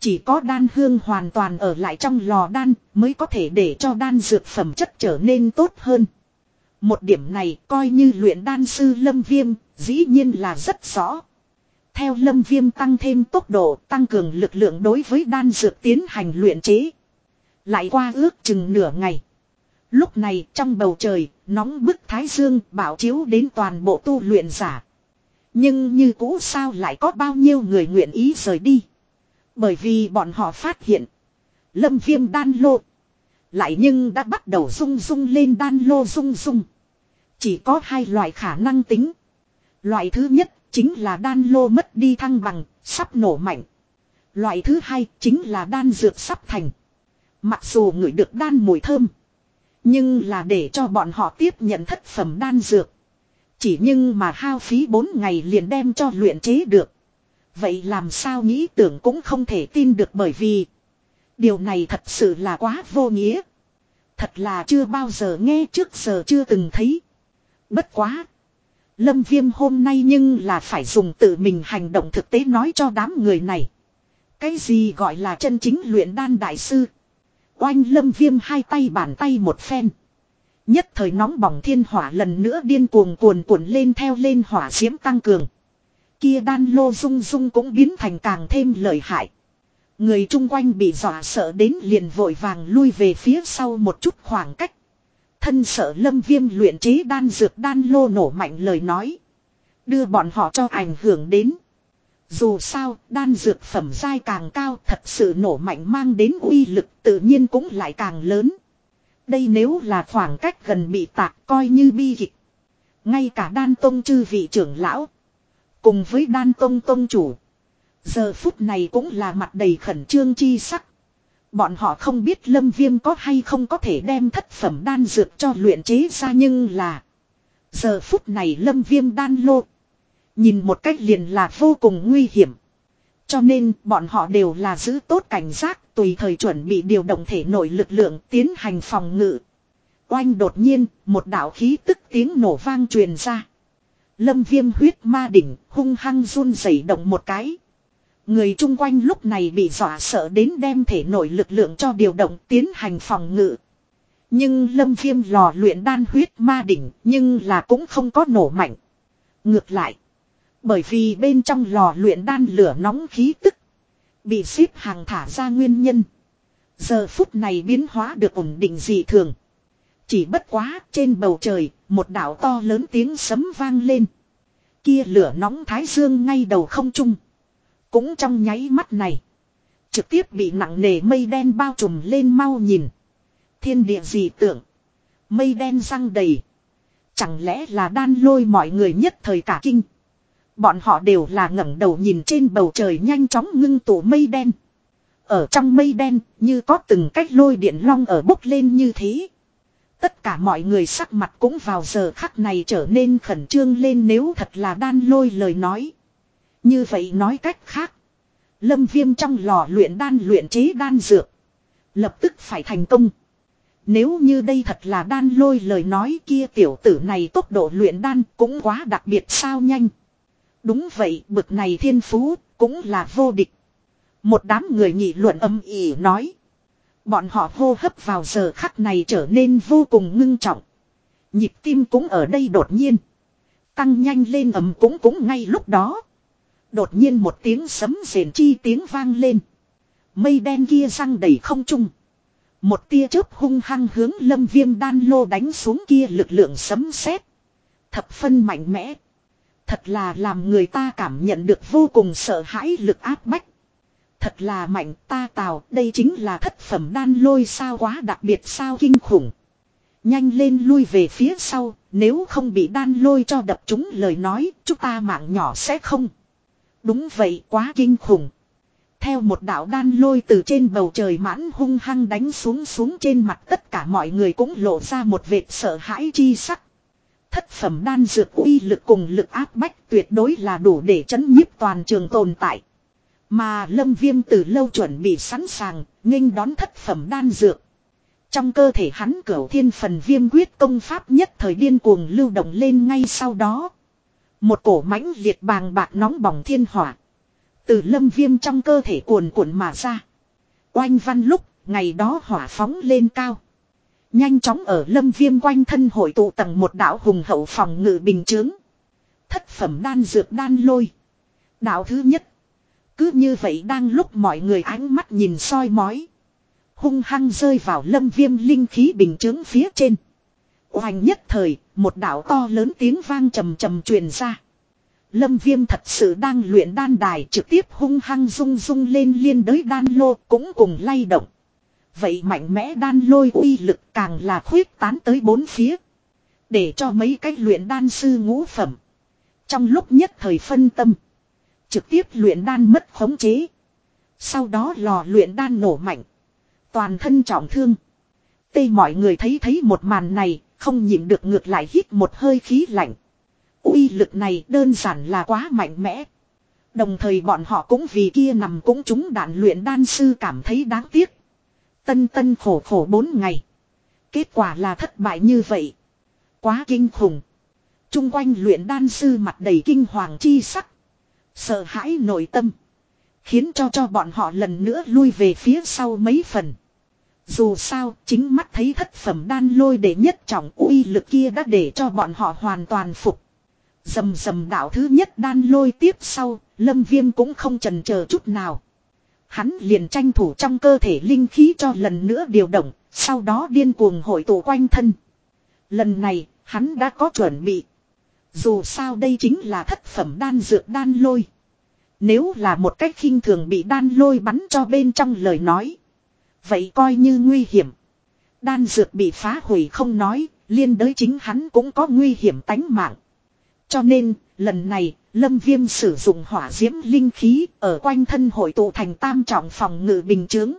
Chỉ có đan hương hoàn toàn ở lại trong lò đan mới có thể để cho đan dược phẩm chất trở nên tốt hơn. Một điểm này coi như luyện đan sư lâm viêm, dĩ nhiên là rất rõ. Theo lâm viêm tăng thêm tốc độ tăng cường lực lượng đối với đan dược tiến hành luyện chế. Lại qua ước chừng nửa ngày. Lúc này trong bầu trời, nóng bức thái dương bảo chiếu đến toàn bộ tu luyện giả. Nhưng như cũ sao lại có bao nhiêu người nguyện ý rời đi. Bởi vì bọn họ phát hiện. Lâm viêm đan lô. Lại nhưng đã bắt đầu rung rung lên đan lô rung rung. Chỉ có hai loại khả năng tính. Loại thứ nhất chính là đan lô mất đi thăng bằng, sắp nổ mạnh. Loại thứ hai chính là đan dược sắp thành. Mặc dù ngửi được đan mùi thơm. Nhưng là để cho bọn họ tiếp nhận thất phẩm đan dược. Chỉ nhưng mà hao phí 4 ngày liền đem cho luyện chế được. Vậy làm sao nghĩ tưởng cũng không thể tin được bởi vì. Điều này thật sự là quá vô nghĩa. Thật là chưa bao giờ nghe trước giờ chưa từng thấy. Bất quá. Lâm Viêm hôm nay nhưng là phải dùng tự mình hành động thực tế nói cho đám người này. Cái gì gọi là chân chính luyện đan đại sư. Oanh Lâm Viêm hai tay bàn tay một phen. Nhất thời nóng bỏng thiên hỏa lần nữa điên cuồng cuồn cuộn lên theo lên hỏa diễm tăng cường. Kia đan lô rung rung cũng biến thành càng thêm lợi hại. Người chung quanh bị dọa sợ đến liền vội vàng lui về phía sau một chút khoảng cách. Thân sợ lâm viêm luyện chế đan dược đan lô nổ mạnh lời nói. Đưa bọn họ cho ảnh hưởng đến. Dù sao, đan dược phẩm dai càng cao thật sự nổ mạnh mang đến uy lực tự nhiên cũng lại càng lớn. Đây nếu là khoảng cách gần bị tạc coi như bi kịch. Ngay cả đan tông chư vị trưởng lão. Cùng với đan tông tông chủ. Giờ phút này cũng là mặt đầy khẩn trương chi sắc. Bọn họ không biết lâm viêm có hay không có thể đem thất phẩm đan dược cho luyện chế ra nhưng là. Giờ phút này lâm viêm đan lô. Nhìn một cách liền là vô cùng nguy hiểm. Cho nên bọn họ đều là giữ tốt cảnh giác tùy thời chuẩn bị điều động thể nội lực lượng tiến hành phòng ngự. Oanh đột nhiên, một đạo khí tức tiếng nổ vang truyền ra. Lâm viêm huyết ma đỉnh hung hăng run rẩy động một cái. Người chung quanh lúc này bị dọa sợ đến đem thể nội lực lượng cho điều động tiến hành phòng ngự. Nhưng lâm viêm lò luyện đan huyết ma đỉnh nhưng là cũng không có nổ mạnh. Ngược lại. Bởi vì bên trong lò luyện đan lửa nóng khí tức. Bị xếp hàng thả ra nguyên nhân. Giờ phút này biến hóa được ổn định dị thường. Chỉ bất quá trên bầu trời, một đảo to lớn tiếng sấm vang lên. Kia lửa nóng thái dương ngay đầu không trung. Cũng trong nháy mắt này. Trực tiếp bị nặng nề mây đen bao trùm lên mau nhìn. Thiên địa dị tưởng. Mây đen răng đầy. Chẳng lẽ là đan lôi mọi người nhất thời cả kinh. Bọn họ đều là ngẩng đầu nhìn trên bầu trời nhanh chóng ngưng tụ mây đen. Ở trong mây đen, như có từng cách lôi điện long ở bốc lên như thế. Tất cả mọi người sắc mặt cũng vào giờ khắc này trở nên khẩn trương lên nếu thật là đan lôi lời nói. Như vậy nói cách khác. Lâm viêm trong lò luyện đan luyện chế đan dược. Lập tức phải thành công. Nếu như đây thật là đan lôi lời nói kia tiểu tử này tốc độ luyện đan cũng quá đặc biệt sao nhanh. Đúng vậy, bực này thiên phú, cũng là vô địch. Một đám người nghị luận âm ỉ nói. Bọn họ hô hấp vào giờ khắc này trở nên vô cùng ngưng trọng. Nhịp tim cũng ở đây đột nhiên. Tăng nhanh lên ầm cũng cũng ngay lúc đó. Đột nhiên một tiếng sấm rền chi tiếng vang lên. Mây đen kia răng đầy không trung. Một tia chớp hung hăng hướng lâm viêm đan lô đánh xuống kia lực lượng sấm sét Thập phân mạnh mẽ. Thật là làm người ta cảm nhận được vô cùng sợ hãi lực áp bách. Thật là mạnh ta tào, đây chính là thất phẩm đan lôi sao quá đặc biệt sao kinh khủng. Nhanh lên lui về phía sau, nếu không bị đan lôi cho đập chúng lời nói, chúng ta mạng nhỏ sẽ không. Đúng vậy quá kinh khủng. Theo một đạo đan lôi từ trên bầu trời mãn hung hăng đánh xuống xuống trên mặt tất cả mọi người cũng lộ ra một vệt sợ hãi chi sắc. Thất phẩm đan dược uy lực cùng lực áp bách tuyệt đối là đủ để chấn nhiếp toàn trường tồn tại. Mà lâm viêm từ lâu chuẩn bị sẵn sàng, nghênh đón thất phẩm đan dược. Trong cơ thể hắn cửu thiên phần viêm quyết công pháp nhất thời điên cuồng lưu động lên ngay sau đó. Một cổ mãnh liệt bàng bạc nóng bỏng thiên hỏa. Từ lâm viêm trong cơ thể cuồn cuộn mà ra. Oanh văn lúc, ngày đó hỏa phóng lên cao. Nhanh chóng ở lâm viêm quanh thân hội tụ tầng một đảo hùng hậu phòng ngự bình chướng. Thất phẩm đan dược đan lôi. Đạo thứ nhất. Cứ như vậy đang lúc mọi người ánh mắt nhìn soi mói. Hung hăng rơi vào lâm viêm linh khí bình chướng phía trên. Hoành nhất thời, một đảo to lớn tiếng vang trầm trầm truyền ra. Lâm viêm thật sự đang luyện đan đài trực tiếp hung hăng rung rung lên liên đới đan lô cũng cùng lay động. Vậy mạnh mẽ đan lôi uy lực càng là khuyết tán tới bốn phía. Để cho mấy cách luyện đan sư ngũ phẩm. Trong lúc nhất thời phân tâm. Trực tiếp luyện đan mất khống chế. Sau đó lò luyện đan nổ mạnh. Toàn thân trọng thương. Tê mọi người thấy thấy một màn này, không nhịn được ngược lại hít một hơi khí lạnh. uy lực này đơn giản là quá mạnh mẽ. Đồng thời bọn họ cũng vì kia nằm cũng chúng đạn luyện đan sư cảm thấy đáng tiếc. Tân tân khổ khổ bốn ngày. Kết quả là thất bại như vậy. Quá kinh khủng. Trung quanh luyện đan sư mặt đầy kinh hoàng chi sắc. Sợ hãi nội tâm. Khiến cho cho bọn họ lần nữa lui về phía sau mấy phần. Dù sao, chính mắt thấy thất phẩm đan lôi để nhất trọng uy lực kia đã để cho bọn họ hoàn toàn phục. Dầm dầm đạo thứ nhất đan lôi tiếp sau, lâm viêm cũng không trần chờ chút nào. Hắn liền tranh thủ trong cơ thể linh khí cho lần nữa điều động, sau đó điên cuồng hội tụ quanh thân. Lần này, hắn đã có chuẩn bị. Dù sao đây chính là thất phẩm đan dược đan lôi. Nếu là một cách khinh thường bị đan lôi bắn cho bên trong lời nói. Vậy coi như nguy hiểm. Đan dược bị phá hủy không nói, liên đới chính hắn cũng có nguy hiểm tánh mạng. Cho nên, lần này, Lâm Viêm sử dụng hỏa diễm linh khí ở quanh thân hội tụ thành tam trọng phòng ngự bình chướng.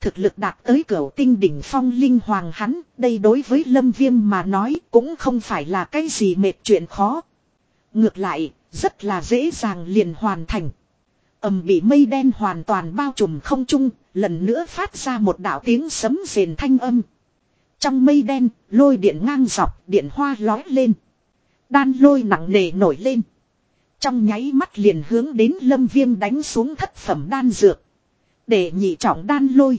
Thực lực đạt tới cửa tinh đỉnh phong linh hoàng hắn, đây đối với Lâm Viêm mà nói cũng không phải là cái gì mệt chuyện khó. Ngược lại, rất là dễ dàng liền hoàn thành. ầm bị mây đen hoàn toàn bao trùm không trung, lần nữa phát ra một đạo tiếng sấm rền thanh âm. Trong mây đen, lôi điện ngang dọc, điện hoa lói lên. Đan lôi nặng nề nổi lên. Trong nháy mắt liền hướng đến lâm viêm đánh xuống thất phẩm đan dược. Để nhị trọng đan lôi.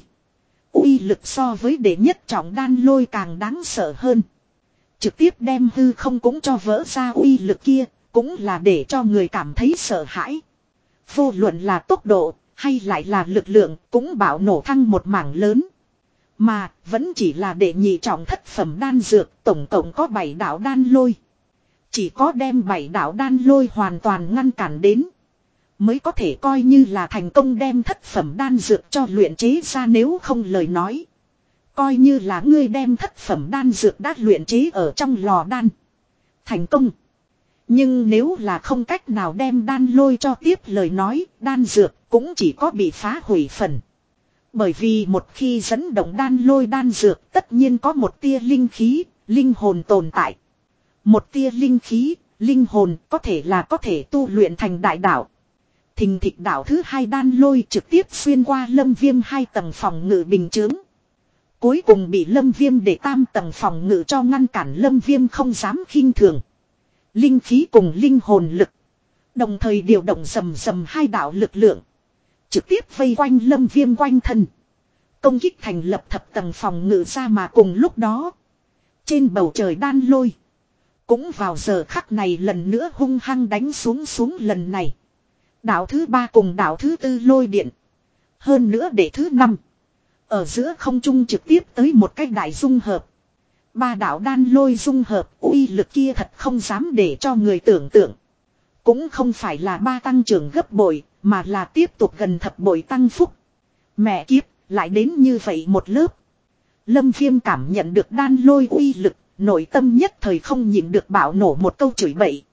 uy lực so với đệ nhất trọng đan lôi càng đáng sợ hơn. Trực tiếp đem hư không cũng cho vỡ ra uy lực kia, cũng là để cho người cảm thấy sợ hãi. Vô luận là tốc độ, hay lại là lực lượng, cũng bảo nổ thăng một mảng lớn. Mà, vẫn chỉ là để nhị trọng thất phẩm đan dược, tổng cộng có 7 đạo đan lôi. Chỉ có đem bảy đạo đan lôi hoàn toàn ngăn cản đến. Mới có thể coi như là thành công đem thất phẩm đan dược cho luyện chế ra nếu không lời nói. Coi như là ngươi đem thất phẩm đan dược đã luyện chế ở trong lò đan. Thành công. Nhưng nếu là không cách nào đem đan lôi cho tiếp lời nói, đan dược cũng chỉ có bị phá hủy phần. Bởi vì một khi dẫn động đan lôi đan dược tất nhiên có một tia linh khí, linh hồn tồn tại. Một tia linh khí, linh hồn có thể là có thể tu luyện thành đại đạo. Thình thịch đạo thứ hai đan lôi trực tiếp xuyên qua lâm viêm hai tầng phòng ngự bình chướng. Cuối cùng bị lâm viêm để tam tầng phòng ngự cho ngăn cản lâm viêm không dám khinh thường. Linh khí cùng linh hồn lực. Đồng thời điều động sầm sầm hai đạo lực lượng. Trực tiếp vây quanh lâm viêm quanh thân. Công kích thành lập thập tầng phòng ngự ra mà cùng lúc đó. Trên bầu trời đan lôi. Cũng vào giờ khắc này lần nữa hung hăng đánh xuống xuống lần này. Đạo thứ ba cùng đạo thứ tư lôi điện. Hơn nữa để thứ năm. Ở giữa không trung trực tiếp tới một cách đại dung hợp. Ba đạo đan lôi dung hợp uy lực kia thật không dám để cho người tưởng tượng. Cũng không phải là ba tăng trưởng gấp bội, mà là tiếp tục gần thập bội tăng phúc. Mẹ kiếp, lại đến như vậy một lớp. Lâm Viêm cảm nhận được đan lôi uy lực, nội tâm nhất thời không nhịn được bảo nổ một câu chửi bậy.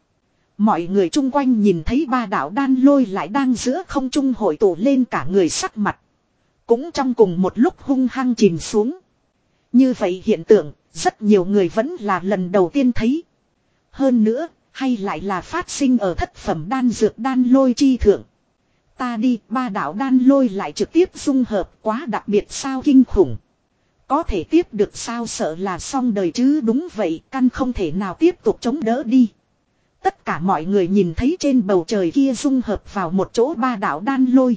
Mọi người chung quanh nhìn thấy ba đạo đan lôi lại đang giữa không trung hội tụ lên cả người sắc mặt. Cũng trong cùng một lúc hung hăng chìm xuống. Như vậy hiện tượng, rất nhiều người vẫn là lần đầu tiên thấy. Hơn nữa, hay lại là phát sinh ở thất phẩm đan dược đan lôi chi thượng. Ta đi, ba đạo đan lôi lại trực tiếp dung hợp quá đặc biệt sao kinh khủng. Có thể tiếp được sao sợ là xong đời chứ đúng vậy, căn không thể nào tiếp tục chống đỡ đi. Tất cả mọi người nhìn thấy trên bầu trời kia dung hợp vào một chỗ ba đạo đan lôi.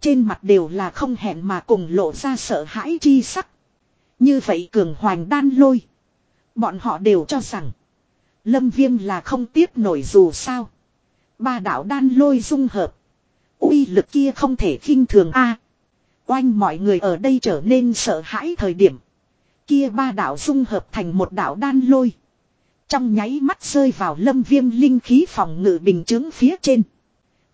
Trên mặt đều là không hẹn mà cùng lộ ra sợ hãi chi sắc. Như vậy cường hoành đan lôi. Bọn họ đều cho rằng. Lâm viêm là không tiếp nổi dù sao. Ba đạo đan lôi dung hợp. uy lực kia không thể khinh thường a quanh mọi người ở đây trở nên sợ hãi thời điểm. Kia ba đạo dung hợp thành một đạo đan lôi. Trong nháy mắt rơi vào lâm viêm linh khí phòng ngự bình chứng phía trên.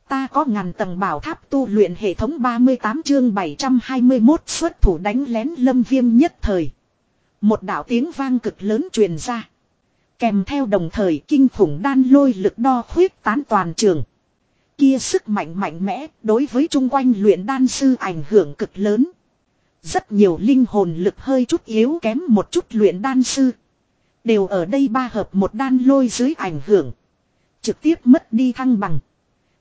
Ta có ngàn tầng bảo tháp tu luyện hệ thống 38 chương 721 xuất thủ đánh lén lâm viêm nhất thời. Một đạo tiếng vang cực lớn truyền ra. Kèm theo đồng thời kinh khủng đan lôi lực đo khuyết tán toàn trường. Kia sức mạnh mạnh mẽ, đối với chung quanh luyện đan sư ảnh hưởng cực lớn. Rất nhiều linh hồn lực hơi chút yếu kém một chút luyện đan sư. Đều ở đây ba hợp một đan lôi dưới ảnh hưởng. Trực tiếp mất đi thăng bằng.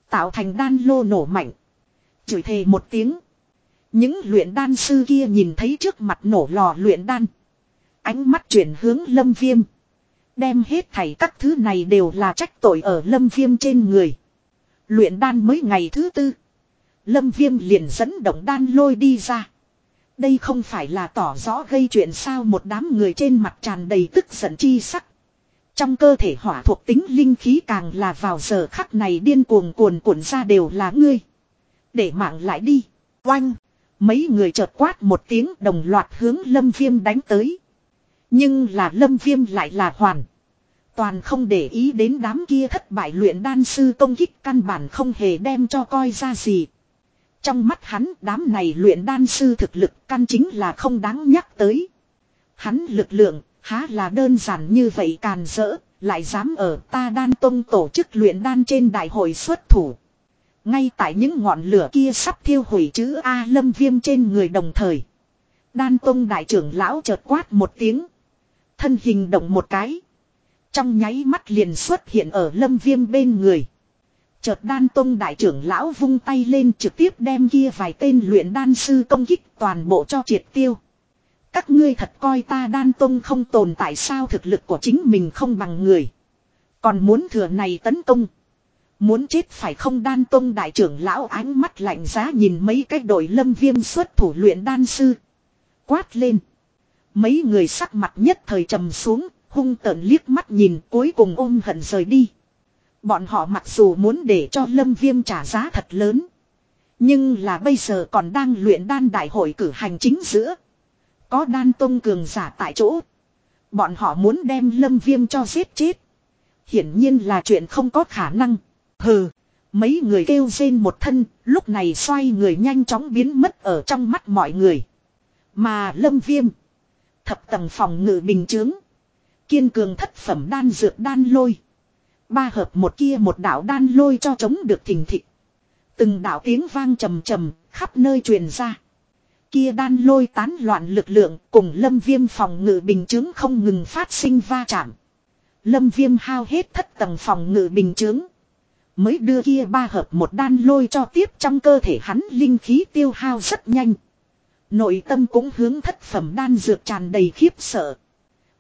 Tạo thành đan lô nổ mạnh. Chửi thề một tiếng. Những luyện đan sư kia nhìn thấy trước mặt nổ lò luyện đan. Ánh mắt chuyển hướng lâm viêm. Đem hết thảy các thứ này đều là trách tội ở lâm viêm trên người. Luyện đan mới ngày thứ tư. Lâm viêm liền dẫn động đan lôi đi ra. Đây không phải là tỏ rõ gây chuyện sao một đám người trên mặt tràn đầy tức giận chi sắc. Trong cơ thể hỏa thuộc tính linh khí càng là vào giờ khắc này điên cuồng cuồn cuộn ra đều là ngươi. Để mạng lại đi. Oanh. Mấy người chợt quát một tiếng đồng loạt hướng lâm viêm đánh tới. Nhưng là lâm viêm lại là hoàn. Toàn không để ý đến đám kia thất bại luyện đan sư công kích căn bản không hề đem cho coi ra gì. Trong mắt hắn đám này luyện đan sư thực lực căn chính là không đáng nhắc tới. Hắn lực lượng há là đơn giản như vậy càn rỡ, lại dám ở ta đan tông tổ chức luyện đan trên đại hội xuất thủ. Ngay tại những ngọn lửa kia sắp thiêu hủy chữ A lâm viêm trên người đồng thời. Đan tông đại trưởng lão chợt quát một tiếng. Thân hình động một cái. Trong nháy mắt liền xuất hiện ở lâm viêm bên người. Chợt đan tông đại trưởng lão vung tay lên trực tiếp đem kia vài tên luyện đan sư công kích toàn bộ cho triệt tiêu. Các ngươi thật coi ta đan tông không tồn tại sao thực lực của chính mình không bằng người. Còn muốn thừa này tấn công. Muốn chết phải không đan tông đại trưởng lão ánh mắt lạnh giá nhìn mấy cái đội lâm viêm xuất thủ luyện đan sư. Quát lên. Mấy người sắc mặt nhất thời trầm xuống, hung tợn liếc mắt nhìn cuối cùng ôm hận rời đi. Bọn họ mặc dù muốn để cho lâm viêm trả giá thật lớn. Nhưng là bây giờ còn đang luyện đan đại hội cử hành chính giữa. Có đan tông cường giả tại chỗ. Bọn họ muốn đem lâm viêm cho giết chết. Hiển nhiên là chuyện không có khả năng. Hừ. Mấy người kêu rên một thân, lúc này xoay người nhanh chóng biến mất ở trong mắt mọi người. Mà lâm viêm. Thập tầng phòng ngự bình chướng. Kiên cường thất phẩm đan dược đan lôi. Ba hợp một kia một đảo đan lôi cho chống được thình thịch. Từng đảo tiếng vang trầm trầm, khắp nơi truyền ra. Kia đan lôi tán loạn lực lượng cùng lâm viêm phòng ngự bình chứng không ngừng phát sinh va chạm. Lâm viêm hao hết thất tầng phòng ngự bình chứng. Mới đưa kia ba hợp một đan lôi cho tiếp trong cơ thể hắn linh khí tiêu hao rất nhanh. Nội tâm cũng hướng thất phẩm đan dược tràn đầy khiếp sợ.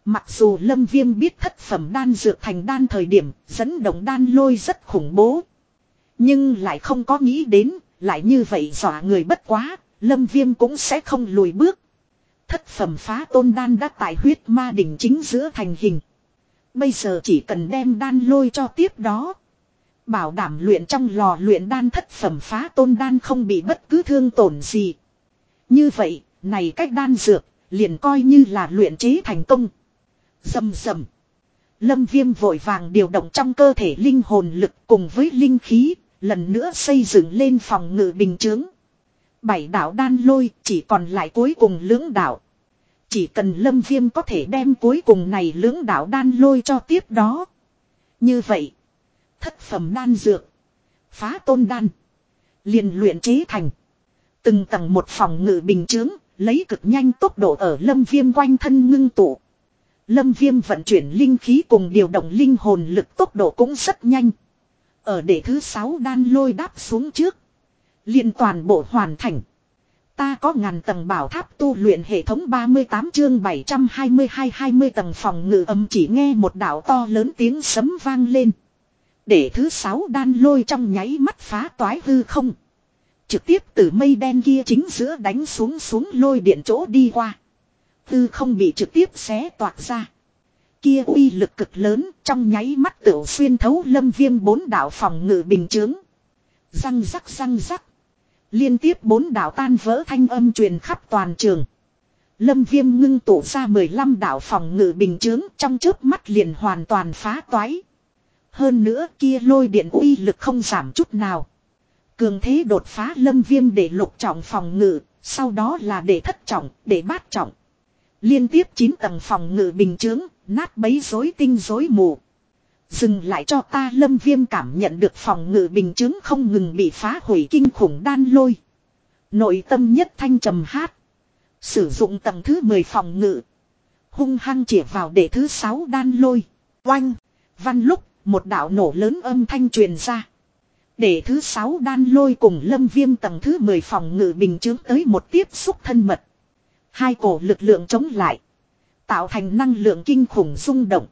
Mặc dù lâm viêm biết thất phẩm đan dược thành đan thời điểm dẫn động đan lôi rất khủng bố. Nhưng lại không có nghĩ đến, lại như vậy dọa người bất quá, lâm viêm cũng sẽ không lùi bước. Thất phẩm phá tôn đan đã tại huyết ma đỉnh chính giữa thành hình. Bây giờ chỉ cần đem đan lôi cho tiếp đó. Bảo đảm luyện trong lò luyện đan thất phẩm phá tôn đan không bị bất cứ thương tổn gì. Như vậy, này cách đan dược, liền coi như là luyện chế thành công. Dầm dầm. Lâm viêm vội vàng điều động trong cơ thể linh hồn lực cùng với linh khí, lần nữa xây dựng lên phòng ngự bình chướng. Bảy đảo đan lôi chỉ còn lại cuối cùng lưỡng đảo. Chỉ cần lâm viêm có thể đem cuối cùng này lưỡng đảo đan lôi cho tiếp đó. Như vậy, Thất phẩm đan dược. Phá tôn đan. liền luyện chế thành. Từng tầng một phòng ngự bình chướng, lấy cực nhanh tốc độ ở lâm viêm quanh thân ngưng tụ. Lâm viêm vận chuyển linh khí cùng điều động linh hồn lực tốc độ cũng rất nhanh. Ở để thứ 6 đan lôi đáp xuống trước. liền toàn bộ hoàn thành. Ta có ngàn tầng bảo tháp tu luyện hệ thống 38 chương 722-20 tầng phòng ngự âm chỉ nghe một đảo to lớn tiếng sấm vang lên. Để thứ 6 đan lôi trong nháy mắt phá toái hư không. Trực tiếp từ mây đen kia chính giữa đánh xuống xuống lôi điện chỗ đi qua. Tư không bị trực tiếp xé toạc ra. Kia uy lực cực lớn trong nháy mắt tựu xuyên thấu lâm viêm bốn đảo phòng ngự bình chướng. Răng rắc răng rắc. Liên tiếp bốn đảo tan vỡ thanh âm truyền khắp toàn trường. Lâm viêm ngưng tụ ra 15 đảo phòng ngự bình chướng trong chớp mắt liền hoàn toàn phá toái. Hơn nữa kia lôi điện uy lực không giảm chút nào. Cường thế đột phá lâm viêm để lục trọng phòng ngự, sau đó là để thất trọng, để bát trọng. Liên tiếp 9 tầng phòng ngự bình chướng, nát bấy rối tinh rối mù. Dừng lại cho ta lâm viêm cảm nhận được phòng ngự bình chứng không ngừng bị phá hủy kinh khủng đan lôi. Nội tâm nhất thanh trầm hát. Sử dụng tầng thứ 10 phòng ngự. Hung hăng chỉ vào để thứ 6 đan lôi. Oanh. Văn lúc, một đạo nổ lớn âm thanh truyền ra. Để thứ 6 đan lôi cùng lâm viêm tầng thứ 10 phòng ngự bình chứng tới một tiếp xúc thân mật. Hai cổ lực lượng chống lại. Tạo thành năng lượng kinh khủng rung động.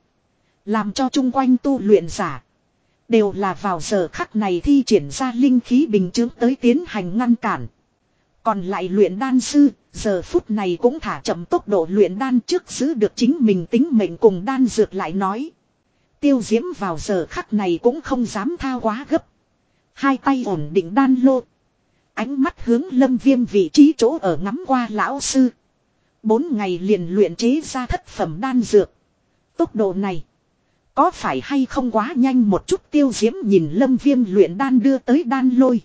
Làm cho chung quanh tu luyện giả. Đều là vào giờ khắc này thi triển ra linh khí bình chứng tới tiến hành ngăn cản. Còn lại luyện đan sư, giờ phút này cũng thả chậm tốc độ luyện đan trước giữ được chính mình tính mệnh cùng đan dược lại nói. Tiêu diễm vào giờ khắc này cũng không dám tha quá gấp. Hai tay ổn định đan lô. Ánh mắt hướng lâm viêm vị trí chỗ ở ngắm qua lão sư. Bốn ngày liền luyện chế ra thất phẩm đan dược. Tốc độ này. Có phải hay không quá nhanh một chút tiêu diễm nhìn lâm viêm luyện đan đưa tới đan lôi.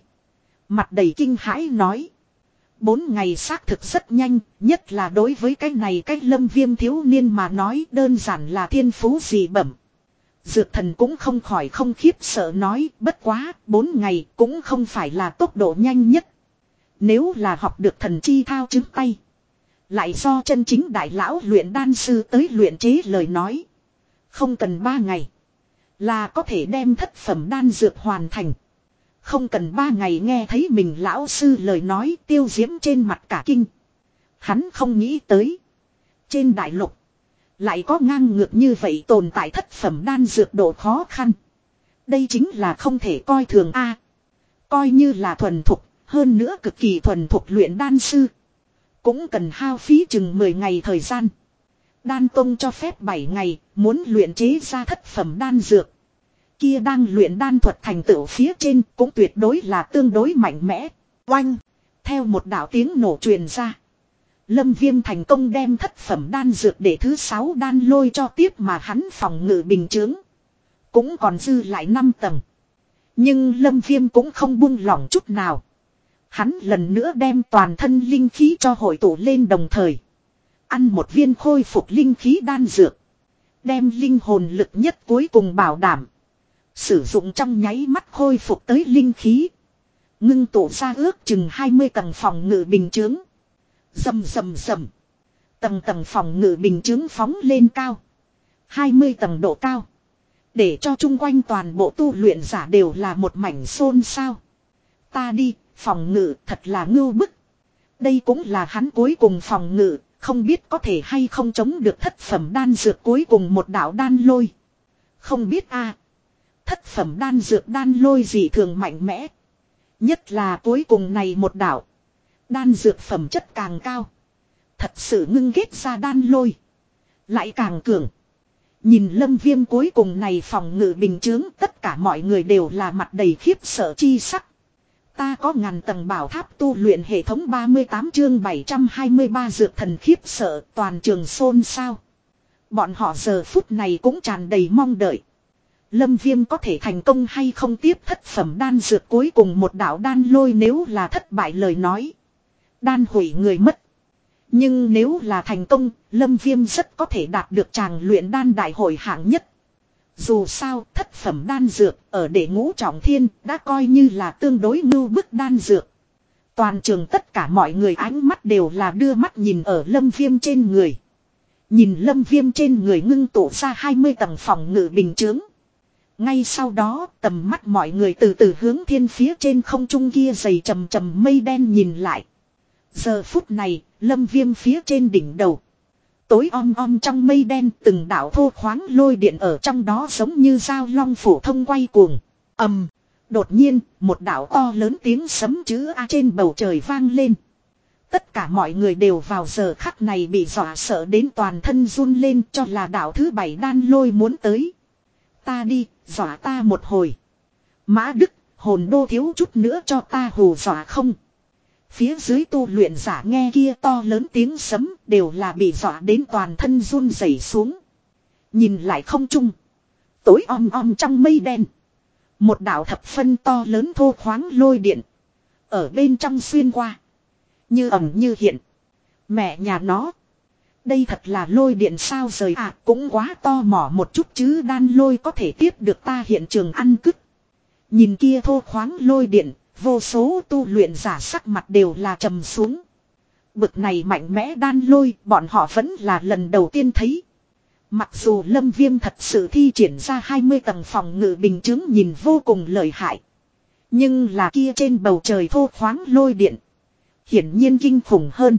Mặt đầy kinh hãi nói. Bốn ngày xác thực rất nhanh, nhất là đối với cái này cái lâm viêm thiếu niên mà nói đơn giản là thiên phú gì bẩm. Dược thần cũng không khỏi không khiếp sợ nói, bất quá, bốn ngày cũng không phải là tốc độ nhanh nhất. Nếu là học được thần chi thao chứng tay. Lại do chân chính đại lão luyện đan sư tới luyện chế lời nói. Không cần ba ngày. Là có thể đem thất phẩm đan dược hoàn thành. Không cần ba ngày nghe thấy mình lão sư lời nói tiêu diễm trên mặt cả kinh. Hắn không nghĩ tới. Trên đại lục. Lại có ngang ngược như vậy tồn tại thất phẩm đan dược độ khó khăn. Đây chính là không thể coi thường a Coi như là thuần thục, hơn nữa cực kỳ thuần thục luyện đan sư. Cũng cần hao phí chừng 10 ngày thời gian. Đan Tông cho phép 7 ngày, muốn luyện chế ra thất phẩm đan dược. Kia đang luyện đan thuật thành tựu phía trên cũng tuyệt đối là tương đối mạnh mẽ. Oanh! Theo một đạo tiếng nổ truyền ra. Lâm Viêm thành công đem thất phẩm đan dược để thứ 6 đan lôi cho tiếp mà hắn phòng ngự bình chướng. Cũng còn dư lại 5 tầng. Nhưng Lâm Viêm cũng không buông lỏng chút nào. Hắn lần nữa đem toàn thân linh khí cho hội tụ lên đồng thời. Ăn một viên khôi phục linh khí đan dược. Đem linh hồn lực nhất cuối cùng bảo đảm. Sử dụng trong nháy mắt khôi phục tới linh khí. Ngưng tụ ra ước chừng 20 tầng phòng ngự bình chướng. Dầm dầm dầm. Tầng tầng phòng ngự bình chướng phóng lên cao. 20 tầng độ cao. Để cho chung quanh toàn bộ tu luyện giả đều là một mảnh xôn xao. Ta đi, phòng ngự thật là ngưu bức. Đây cũng là hắn cuối cùng phòng ngự, không biết có thể hay không chống được thất phẩm đan dược cuối cùng một đạo đan lôi. Không biết a Thất phẩm đan dược đan lôi gì thường mạnh mẽ. Nhất là cuối cùng này một đạo. Đan dược phẩm chất càng cao. Thật sự ngưng ghét ra đan lôi. Lại càng cường. Nhìn lâm viêm cuối cùng này phòng ngự bình chướng tất cả mọi người đều là mặt đầy khiếp sợ chi sắc. Ta có ngàn tầng bảo tháp tu luyện hệ thống 38 chương 723 dược thần khiếp sợ toàn trường xôn sao. Bọn họ giờ phút này cũng tràn đầy mong đợi. Lâm viêm có thể thành công hay không tiếp thất phẩm đan dược cuối cùng một đảo đan lôi nếu là thất bại lời nói. Đan hủy người mất. Nhưng nếu là thành công, Lâm Viêm rất có thể đạt được tràng luyện đan đại hội hạng nhất. Dù sao thất phẩm đan dược ở đệ ngũ trọng thiên đã coi như là tương đối ngưu bức đan dược. Toàn trường tất cả mọi người ánh mắt đều là đưa mắt nhìn ở lâm viêm trên người. Nhìn lâm viêm trên người ngưng tụ ra 20 tầng phòng ngự bình chướng. Ngay sau đó tầm mắt mọi người từ từ hướng thiên phía trên không trung kia dày trầm trầm mây đen nhìn lại. Giờ phút này, lâm viêm phía trên đỉnh đầu. Tối om om trong mây đen từng đảo thô khoáng lôi điện ở trong đó giống như dao long phủ thông quay cuồng. ầm Đột nhiên, một đảo to lớn tiếng sấm chữ A trên bầu trời vang lên. Tất cả mọi người đều vào giờ khắc này bị dọa sợ đến toàn thân run lên cho là đảo thứ bảy đan lôi muốn tới. Ta đi, dọa ta một hồi. Mã Đức, hồn đô thiếu chút nữa cho ta hù dọa không. Phía dưới tu luyện giả nghe kia to lớn tiếng sấm đều là bị dọa đến toàn thân run rẩy xuống. Nhìn lại không chung. Tối om om trong mây đen. Một đảo thập phân to lớn thô khoáng lôi điện. Ở bên trong xuyên qua. Như ẩm như hiện. Mẹ nhà nó. Đây thật là lôi điện sao rời à cũng quá to mỏ một chút chứ đan lôi có thể tiếp được ta hiện trường ăn cứt. Nhìn kia thô khoáng lôi điện, vô số tu luyện giả sắc mặt đều là trầm xuống. Bực này mạnh mẽ đan lôi, bọn họ vẫn là lần đầu tiên thấy. Mặc dù lâm viêm thật sự thi triển ra 20 tầng phòng ngự bình chứng nhìn vô cùng lợi hại. Nhưng là kia trên bầu trời thô khoáng lôi điện. Hiển nhiên kinh khủng hơn.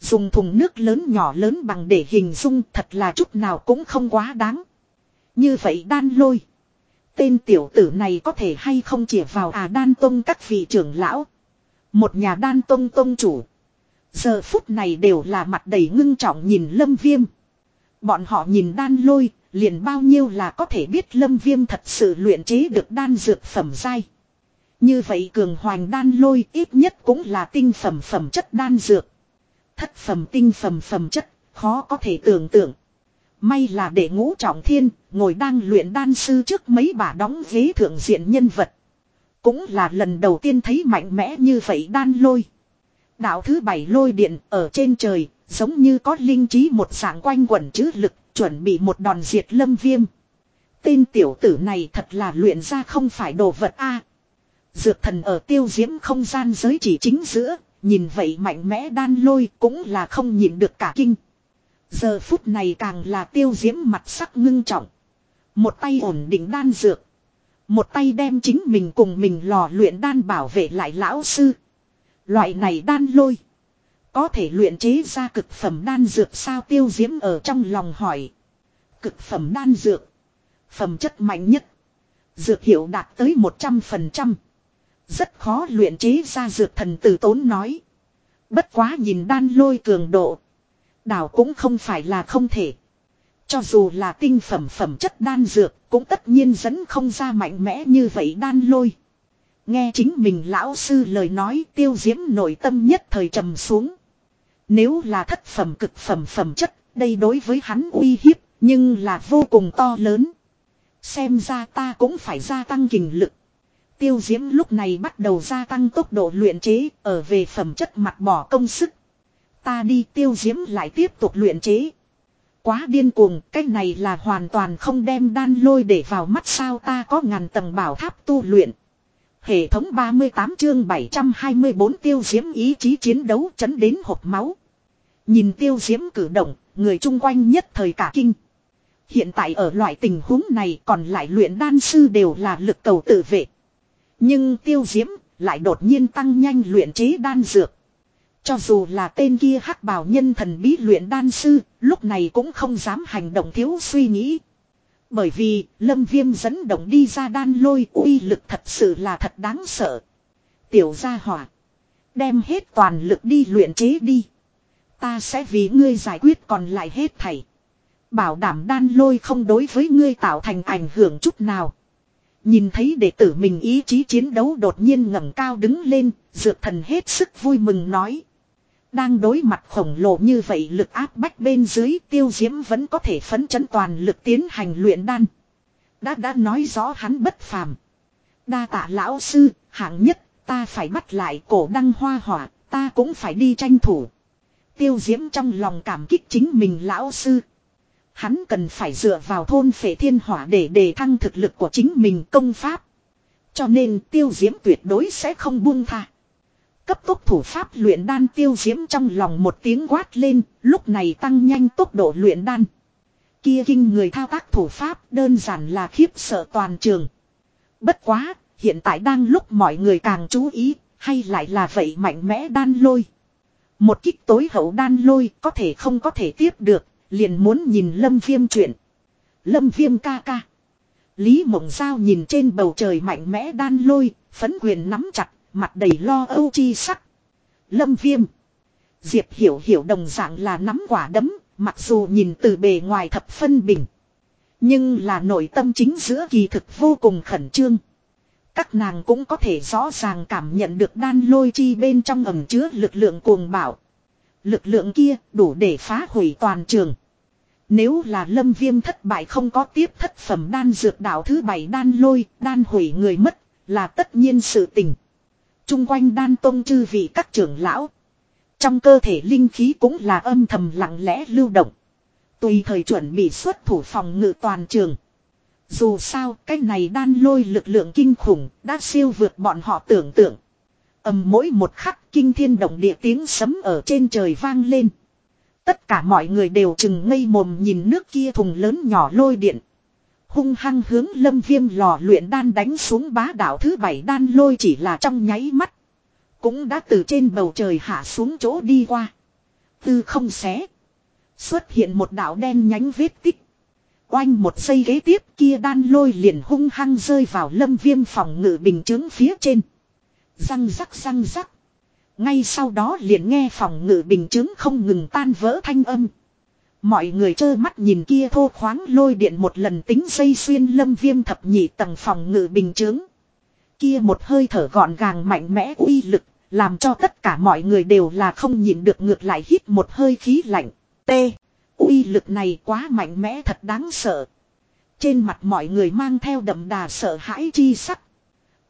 Dùng thùng nước lớn nhỏ lớn bằng để hình dung thật là chút nào cũng không quá đáng. Như vậy đan lôi. Tên tiểu tử này có thể hay không chỉ vào à đan tông các vị trưởng lão. Một nhà đan tông tông chủ. Giờ phút này đều là mặt đầy ngưng trọng nhìn lâm viêm. Bọn họ nhìn đan lôi, liền bao nhiêu là có thể biết lâm viêm thật sự luyện chế được đan dược phẩm dai. Như vậy cường hoành đan lôi ít nhất cũng là tinh phẩm phẩm chất đan dược. Thất phẩm tinh phẩm phẩm chất, khó có thể tưởng tượng. May là để ngũ trọng thiên, ngồi đang luyện đan sư trước mấy bà đóng ghế thượng diện nhân vật. Cũng là lần đầu tiên thấy mạnh mẽ như vậy đan lôi. Đạo thứ bảy lôi điện ở trên trời, giống như có linh trí một dạng quanh quẩn chữ lực, chuẩn bị một đòn diệt lâm viêm. Tên tiểu tử này thật là luyện ra không phải đồ vật A. Dược thần ở tiêu diễm không gian giới chỉ chính giữa, nhìn vậy mạnh mẽ đan lôi cũng là không nhìn được cả kinh. Giờ phút này càng là tiêu diễm mặt sắc ngưng trọng. Một tay ổn định đan dược. Một tay đem chính mình cùng mình lò luyện đan bảo vệ lại lão sư. Loại này đan lôi. Có thể luyện chế ra cực phẩm đan dược sao tiêu diễm ở trong lòng hỏi. Cực phẩm đan dược. Phẩm chất mạnh nhất. Dược hiệu đạt tới 100%. Rất khó luyện chế ra dược thần tử tốn nói. Bất quá nhìn đan lôi cường độ. Đảo cũng không phải là không thể. Cho dù là tinh phẩm phẩm chất đan dược cũng tất nhiên dẫn không ra mạnh mẽ như vậy đan lôi. Nghe chính mình lão sư lời nói tiêu diễm nội tâm nhất thời trầm xuống. Nếu là thất phẩm cực phẩm phẩm chất, đây đối với hắn uy hiếp, nhưng là vô cùng to lớn. Xem ra ta cũng phải gia tăng kinh lực. Tiêu diễm lúc này bắt đầu gia tăng tốc độ luyện chế, ở về phẩm chất mặt bỏ công sức. Ta đi tiêu diễm lại tiếp tục luyện chế. Quá điên cuồng, cái này là hoàn toàn không đem đan lôi để vào mắt sao ta có ngàn tầng bảo tháp tu luyện. Hệ thống 38 chương 724 tiêu diễm ý chí chiến đấu chấn đến hộp máu. Nhìn tiêu diễm cử động, người chung quanh nhất thời cả kinh. Hiện tại ở loại tình huống này còn lại luyện đan sư đều là lực cầu tự vệ. Nhưng tiêu diễm lại đột nhiên tăng nhanh luyện chế đan dược. Cho dù là tên kia hắc bào nhân thần bí luyện đan sư, lúc này cũng không dám hành động thiếu suy nghĩ. Bởi vì, lâm viêm dẫn động đi ra đan lôi uy lực thật sự là thật đáng sợ. Tiểu gia hỏa. Đem hết toàn lực đi luyện chế đi. Ta sẽ vì ngươi giải quyết còn lại hết thảy. Bảo đảm đan lôi không đối với ngươi tạo thành ảnh hưởng chút nào. Nhìn thấy đệ tử mình ý chí chiến đấu đột nhiên ngẩng cao đứng lên, dược thần hết sức vui mừng nói. Đang đối mặt khổng lồ như vậy lực áp bách bên dưới tiêu diễm vẫn có thể phấn chấn toàn lực tiến hành luyện đan. Đã đã nói rõ hắn bất phàm. Đa tạ lão sư, hạng nhất, ta phải bắt lại cổ đăng hoa hỏa, ta cũng phải đi tranh thủ. Tiêu diễm trong lòng cảm kích chính mình lão sư. Hắn cần phải dựa vào thôn phệ thiên hỏa để đề thăng thực lực của chính mình công pháp. Cho nên tiêu diễm tuyệt đối sẽ không buông tha. Cấp tốc thủ pháp luyện đan tiêu diễm trong lòng một tiếng quát lên, lúc này tăng nhanh tốc độ luyện đan. Kia kinh người thao tác thủ pháp đơn giản là khiếp sợ toàn trường. Bất quá, hiện tại đang lúc mọi người càng chú ý, hay lại là vậy mạnh mẽ đan lôi. Một kích tối hậu đan lôi có thể không có thể tiếp được, liền muốn nhìn lâm viêm chuyện. Lâm viêm ca ca. Lý mộng giao nhìn trên bầu trời mạnh mẽ đan lôi, phấn quyền nắm chặt, mặt đầy lo âu chi sắc. Lâm viêm. Diệp hiểu hiểu đồng dạng là nắm quả đấm, mặc dù nhìn từ bề ngoài thập phân bình. Nhưng là nội tâm chính giữa kỳ thực vô cùng khẩn trương. Các nàng cũng có thể rõ ràng cảm nhận được đan lôi chi bên trong ẩm chứa lực lượng cuồng bảo. Lực lượng kia đủ để phá hủy toàn trường. Nếu là lâm viêm thất bại không có tiếp thất phẩm đan dược đạo thứ bảy đan lôi, đan hủy người mất, là tất nhiên sự tình chung quanh đan tông chư vị các trưởng lão. Trong cơ thể linh khí cũng là âm thầm lặng lẽ lưu động. Tùy thời chuẩn bị xuất thủ phòng ngự toàn trường. Dù sao, cái này đan lôi lực lượng kinh khủng, đã siêu vượt bọn họ tưởng tượng. ầm mỗi một khắc kinh thiên động địa tiếng sấm ở trên trời vang lên. Tất cả mọi người đều chừng ngây mồm nhìn nước kia thùng lớn nhỏ lôi điện. Hung hăng hướng lâm viêm lò luyện đan đánh xuống bá đảo thứ bảy đan lôi chỉ là trong nháy mắt. Cũng đã từ trên bầu trời hạ xuống chỗ đi qua. Tư không xé. Xuất hiện một đảo đen nhánh vết tích. Oanh một giây ghế tiếp kia đan lôi liền hung hăng rơi vào lâm viêm phòng ngự bình chứng phía trên. Răng rắc răng rắc. Ngay sau đó liền nghe phòng ngự bình chứng không ngừng tan vỡ thanh âm. Mọi người trơ mắt nhìn kia thô khoáng lôi điện một lần tính dây xuyên lâm viêm thập nhị tầng phòng ngự bình chứng. Kia một hơi thở gọn gàng mạnh mẽ uy lực, làm cho tất cả mọi người đều là không nhìn được ngược lại hít một hơi khí lạnh. T. uy lực này quá mạnh mẽ thật đáng sợ. Trên mặt mọi người mang theo đậm đà sợ hãi chi sắc.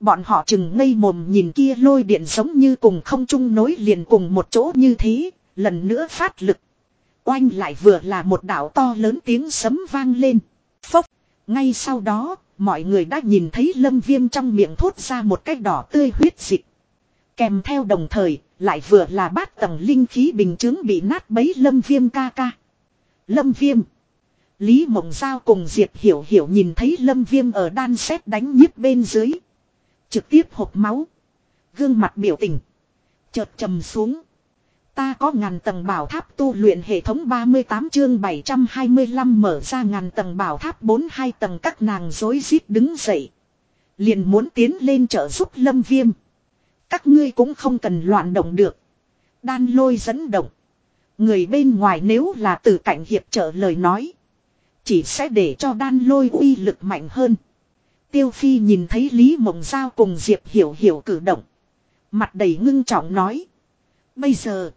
Bọn họ chừng ngây mồm nhìn kia lôi điện giống như cùng không chung nối liền cùng một chỗ như thế, lần nữa phát lực. Oanh lại vừa là một đảo to lớn tiếng sấm vang lên. Phốc, ngay sau đó, mọi người đã nhìn thấy lâm viêm trong miệng thốt ra một cái đỏ tươi huyết dịch. Kèm theo đồng thời, lại vừa là bát tầng linh khí bình chứng bị nát bấy lâm viêm ca ca. Lâm viêm. Lý Mộng Giao cùng Diệp Hiểu Hiểu nhìn thấy lâm viêm ở đan xét đánh nhiếp bên dưới. Trực tiếp hộp máu. Gương mặt biểu tình. Chợt trầm xuống. Ta có ngàn tầng bảo tháp tu luyện hệ thống 38 chương 725 mở ra ngàn tầng bảo tháp 42 tầng các nàng dối rít đứng dậy. Liền muốn tiến lên trợ giúp lâm viêm. Các ngươi cũng không cần loạn động được. Đan lôi dẫn động. Người bên ngoài nếu là từ cảnh hiệp trợ lời nói. Chỉ sẽ để cho đan lôi uy lực mạnh hơn. Tiêu Phi nhìn thấy Lý Mộng Giao cùng Diệp Hiểu Hiểu cử động. Mặt đầy ngưng trọng nói. Bây giờ.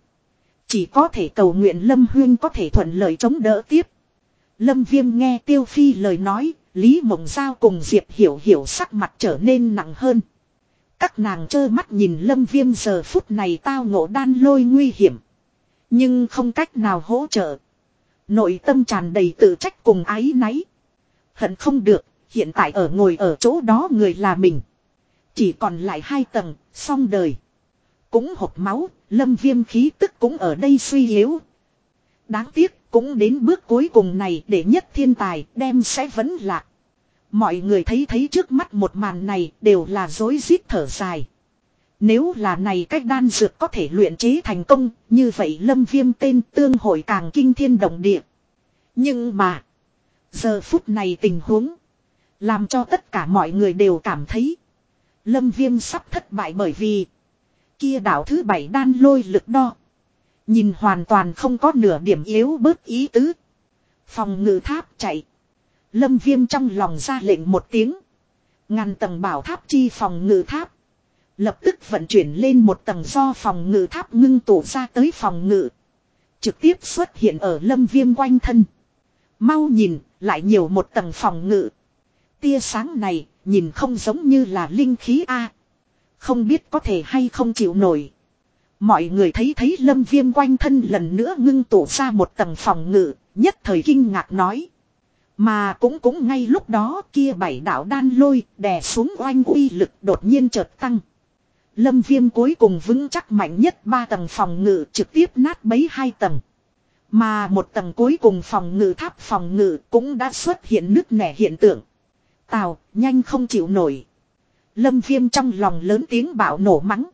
Chỉ có thể cầu nguyện Lâm Huyên có thể thuận lời chống đỡ tiếp. Lâm Viêm nghe Tiêu Phi lời nói. Lý Mộng Giao cùng Diệp Hiểu Hiểu sắc mặt trở nên nặng hơn. Các nàng trơ mắt nhìn Lâm Viêm giờ phút này tao ngộ đan lôi nguy hiểm. Nhưng không cách nào hỗ trợ. Nội tâm tràn đầy tự trách cùng ái náy. Hận không được, hiện tại ở ngồi ở chỗ đó người là mình. Chỉ còn lại hai tầng, xong đời. Cũng hộp máu, lâm viêm khí tức cũng ở đây suy yếu. Đáng tiếc, cũng đến bước cuối cùng này để nhất thiên tài đem sẽ vẫn lạc. Mọi người thấy thấy trước mắt một màn này đều là dối rít thở dài. Nếu là này cách đan dược có thể luyện chế thành công, như vậy lâm viêm tên tương hội càng kinh thiên động địa. Nhưng mà, giờ phút này tình huống, làm cho tất cả mọi người đều cảm thấy, lâm viêm sắp thất bại bởi vì, kia đạo thứ bảy đan lôi lực đo. Nhìn hoàn toàn không có nửa điểm yếu bớt ý tứ. Phòng ngự tháp chạy. Lâm viêm trong lòng ra lệnh một tiếng. Ngàn tầng bảo tháp chi phòng ngự tháp. Lập tức vận chuyển lên một tầng do phòng ngự tháp ngưng tụ ra tới phòng ngự. Trực tiếp xuất hiện ở lâm viêm quanh thân. Mau nhìn, lại nhiều một tầng phòng ngự. Tia sáng này, nhìn không giống như là linh khí A. Không biết có thể hay không chịu nổi. Mọi người thấy thấy lâm viêm quanh thân lần nữa ngưng tụ ra một tầng phòng ngự. nhất thời kinh ngạc nói. Mà cũng cũng ngay lúc đó kia bảy đạo đan lôi đè xuống oanh uy lực đột nhiên chợt tăng. Lâm viêm cuối cùng vững chắc mạnh nhất ba tầng phòng ngự trực tiếp nát bấy hai tầng. Mà một tầng cuối cùng phòng ngự tháp phòng ngự cũng đã xuất hiện nứt nẻ hiện tượng. Tào, nhanh không chịu nổi. Lâm viêm trong lòng lớn tiếng bảo nổ mắng.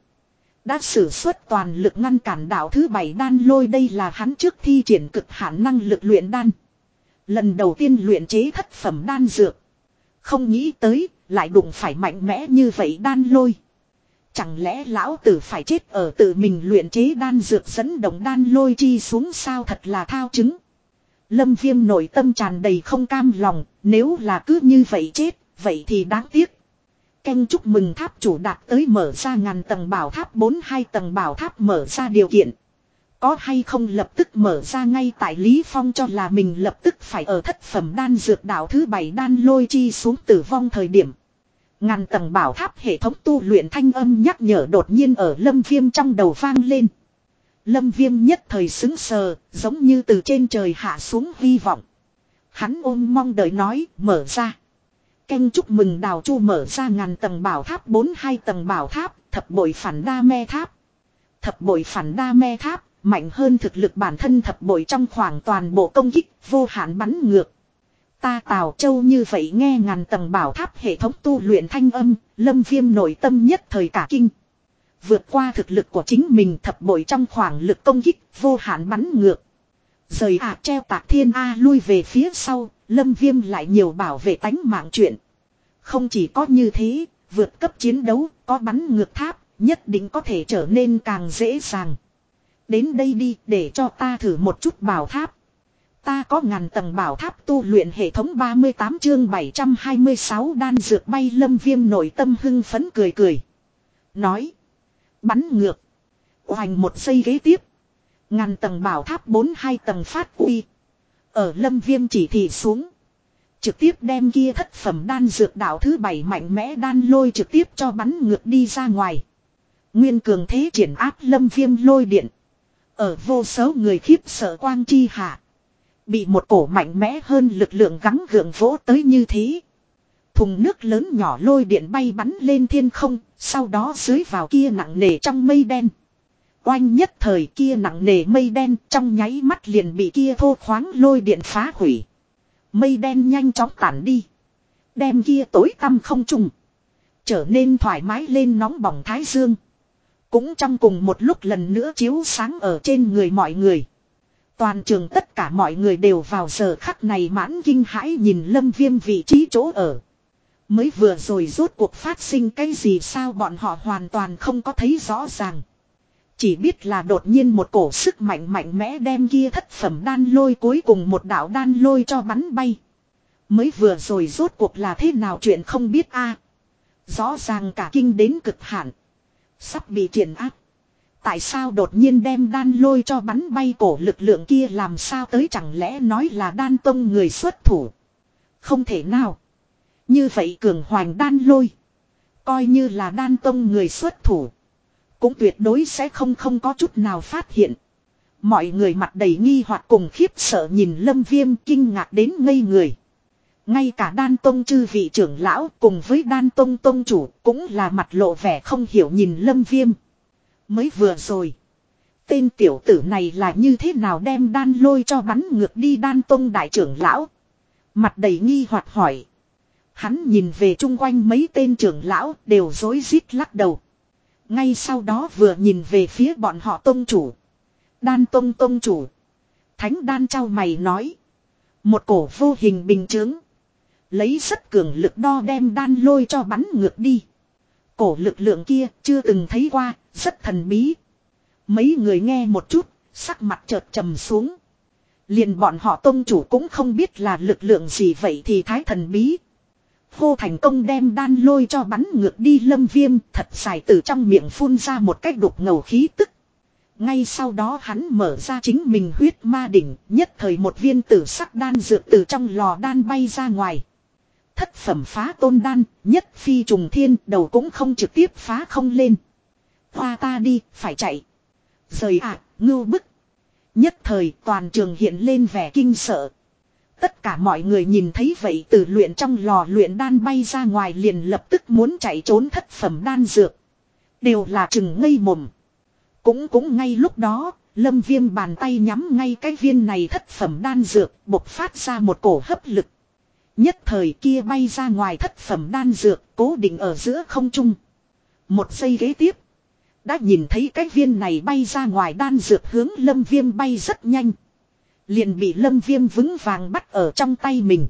Đã sử xuất toàn lực ngăn cản đạo thứ bảy đan lôi đây là hắn trước thi triển cực hạn năng lực luyện đan. Lần đầu tiên luyện chế thất phẩm đan dược. Không nghĩ tới, lại đụng phải mạnh mẽ như vậy đan lôi. Chẳng lẽ lão tử phải chết ở tự mình luyện chế đan dược dẫn động đan lôi chi xuống sao thật là thao chứng. Lâm viêm nội tâm tràn đầy không cam lòng, nếu là cứ như vậy chết, vậy thì đáng tiếc. Canh chúc mừng tháp chủ đạt tới mở ra ngàn tầng bảo tháp 42 tầng bảo tháp mở ra điều kiện. Có hay không lập tức mở ra ngay tại Lý Phong cho là mình lập tức phải ở thất phẩm đan dược đạo thứ bảy đan lôi chi xuống tử vong thời điểm. Ngàn tầng bảo tháp hệ thống tu luyện thanh âm nhắc nhở đột nhiên ở lâm viêm trong đầu vang lên. Lâm viêm nhất thời xứng sờ, giống như từ trên trời hạ xuống hy vọng. Hắn ôm mong đợi nói, mở ra. Canh chúc mừng đào chu mở ra ngàn tầng bảo tháp 42 tầng bảo tháp, thập bội phản đa me tháp. Thập bội phản đa me tháp, mạnh hơn thực lực bản thân thập bội trong khoảng toàn bộ công kích, vô hạn bắn ngược. Ta Tào Châu như vậy nghe ngàn tầng bảo tháp hệ thống tu luyện thanh âm, lâm viêm nội tâm nhất thời cả kinh. Vượt qua thực lực của chính mình thập bội trong khoảng lực công kích, vô hạn bắn ngược. Rời ạ treo tạc thiên A lui về phía sau, lâm viêm lại nhiều bảo vệ tánh mạng chuyện. Không chỉ có như thế, vượt cấp chiến đấu, có bắn ngược tháp, nhất định có thể trở nên càng dễ dàng. Đến đây đi để cho ta thử một chút bảo tháp. Ta có ngàn tầng bảo tháp tu luyện hệ thống 38 chương 726 đan dược bay lâm viêm nội tâm hưng phấn cười cười. Nói. Bắn ngược. Hoành một giây ghế tiếp. Ngàn tầng bảo tháp 42 tầng phát uy. Ở lâm viêm chỉ thị xuống. Trực tiếp đem kia thất phẩm đan dược đảo thứ bảy mạnh mẽ đan lôi trực tiếp cho bắn ngược đi ra ngoài. Nguyên cường thế triển áp lâm viêm lôi điện. Ở vô số người khiếp sợ quang chi hạ. Bị một cổ mạnh mẽ hơn lực lượng gắng gượng vỗ tới như thế. Thùng nước lớn nhỏ lôi điện bay bắn lên thiên không, sau đó dưới vào kia nặng nề trong mây đen. Oanh nhất thời kia nặng nề mây đen trong nháy mắt liền bị kia thô khoáng lôi điện phá hủy. Mây đen nhanh chóng tản đi. Đem kia tối tăm không trùng. Trở nên thoải mái lên nóng bỏng thái dương. Cũng trong cùng một lúc lần nữa chiếu sáng ở trên người mọi người. Toàn trường tất cả mọi người đều vào giờ khắc này mãn kinh hãi nhìn lâm viêm vị trí chỗ ở. Mới vừa rồi rốt cuộc phát sinh cái gì sao bọn họ hoàn toàn không có thấy rõ ràng. Chỉ biết là đột nhiên một cổ sức mạnh mạnh mẽ đem kia thất phẩm đan lôi cuối cùng một đạo đan lôi cho bắn bay. Mới vừa rồi rốt cuộc là thế nào chuyện không biết a Rõ ràng cả kinh đến cực hạn. Sắp bị triển áp. Tại sao đột nhiên đem đan lôi cho bắn bay cổ lực lượng kia làm sao tới chẳng lẽ nói là đan tông người xuất thủ. Không thể nào. Như vậy cường hoành đan lôi. Coi như là đan tông người xuất thủ. Cũng tuyệt đối sẽ không không có chút nào phát hiện. Mọi người mặt đầy nghi hoặc cùng khiếp sợ nhìn lâm viêm kinh ngạc đến ngây người. Ngay cả đan tông chư vị trưởng lão cùng với đan tông tông chủ cũng là mặt lộ vẻ không hiểu nhìn lâm viêm. Mới vừa rồi. Tên tiểu tử này là như thế nào đem đan lôi cho bắn ngược đi đan tông đại trưởng lão. Mặt đầy nghi hoặc hỏi. Hắn nhìn về chung quanh mấy tên trưởng lão đều dối rít lắc đầu. Ngay sau đó vừa nhìn về phía bọn họ tông chủ. Đan tông tông chủ. Thánh đan trao mày nói. Một cổ vô hình bình chứng. Lấy rất cường lực đo đem đan lôi cho bắn ngược đi. Cổ lực lượng kia chưa từng thấy qua, rất thần bí. Mấy người nghe một chút, sắc mặt chợt trầm xuống. Liền bọn họ tôn chủ cũng không biết là lực lượng gì vậy thì thái thần bí. Hô thành công đem đan lôi cho bắn ngược đi lâm viêm thật dài từ trong miệng phun ra một cách đục ngầu khí tức. Ngay sau đó hắn mở ra chính mình huyết ma đỉnh, nhất thời một viên tử sắc đan dược từ trong lò đan bay ra ngoài. Thất phẩm phá tôn đan, nhất phi trùng thiên, đầu cũng không trực tiếp phá không lên. Hoa ta đi, phải chạy. Rời ạ, ngưu bức. Nhất thời toàn trường hiện lên vẻ kinh sợ. Tất cả mọi người nhìn thấy vậy từ luyện trong lò luyện đan bay ra ngoài liền lập tức muốn chạy trốn thất phẩm đan dược. Đều là chừng ngây mồm. Cũng cũng ngay lúc đó, lâm viêm bàn tay nhắm ngay cái viên này thất phẩm đan dược, bộc phát ra một cổ hấp lực. Nhất thời kia bay ra ngoài thất phẩm đan dược, cố định ở giữa không trung. Một giây ghế tiếp. Đã nhìn thấy cái viên này bay ra ngoài đan dược hướng lâm viêm bay rất nhanh. Liền bị lâm viêm vững vàng bắt ở trong tay mình.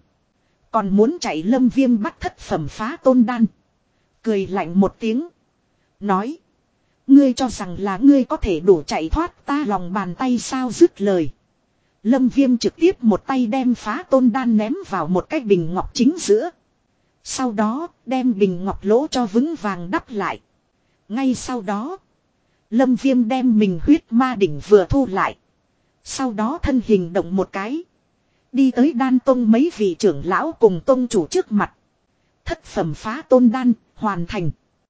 Còn muốn chạy lâm viêm bắt thất phẩm phá tôn đan. Cười lạnh một tiếng. Nói. Ngươi cho rằng là ngươi có thể đủ chạy thoát ta lòng bàn tay sao dứt lời. Lâm viêm trực tiếp một tay đem phá tôn đan ném vào một cái bình ngọc chính giữa. Sau đó, đem bình ngọc lỗ cho vững vàng đắp lại. Ngay sau đó. Lâm viêm đem mình huyết ma đỉnh vừa thu lại. Sau đó thân hình động một cái. Đi tới đan tông mấy vị trưởng lão cùng tông chủ trước mặt. Thất phẩm phá tôn đan, hoàn thành.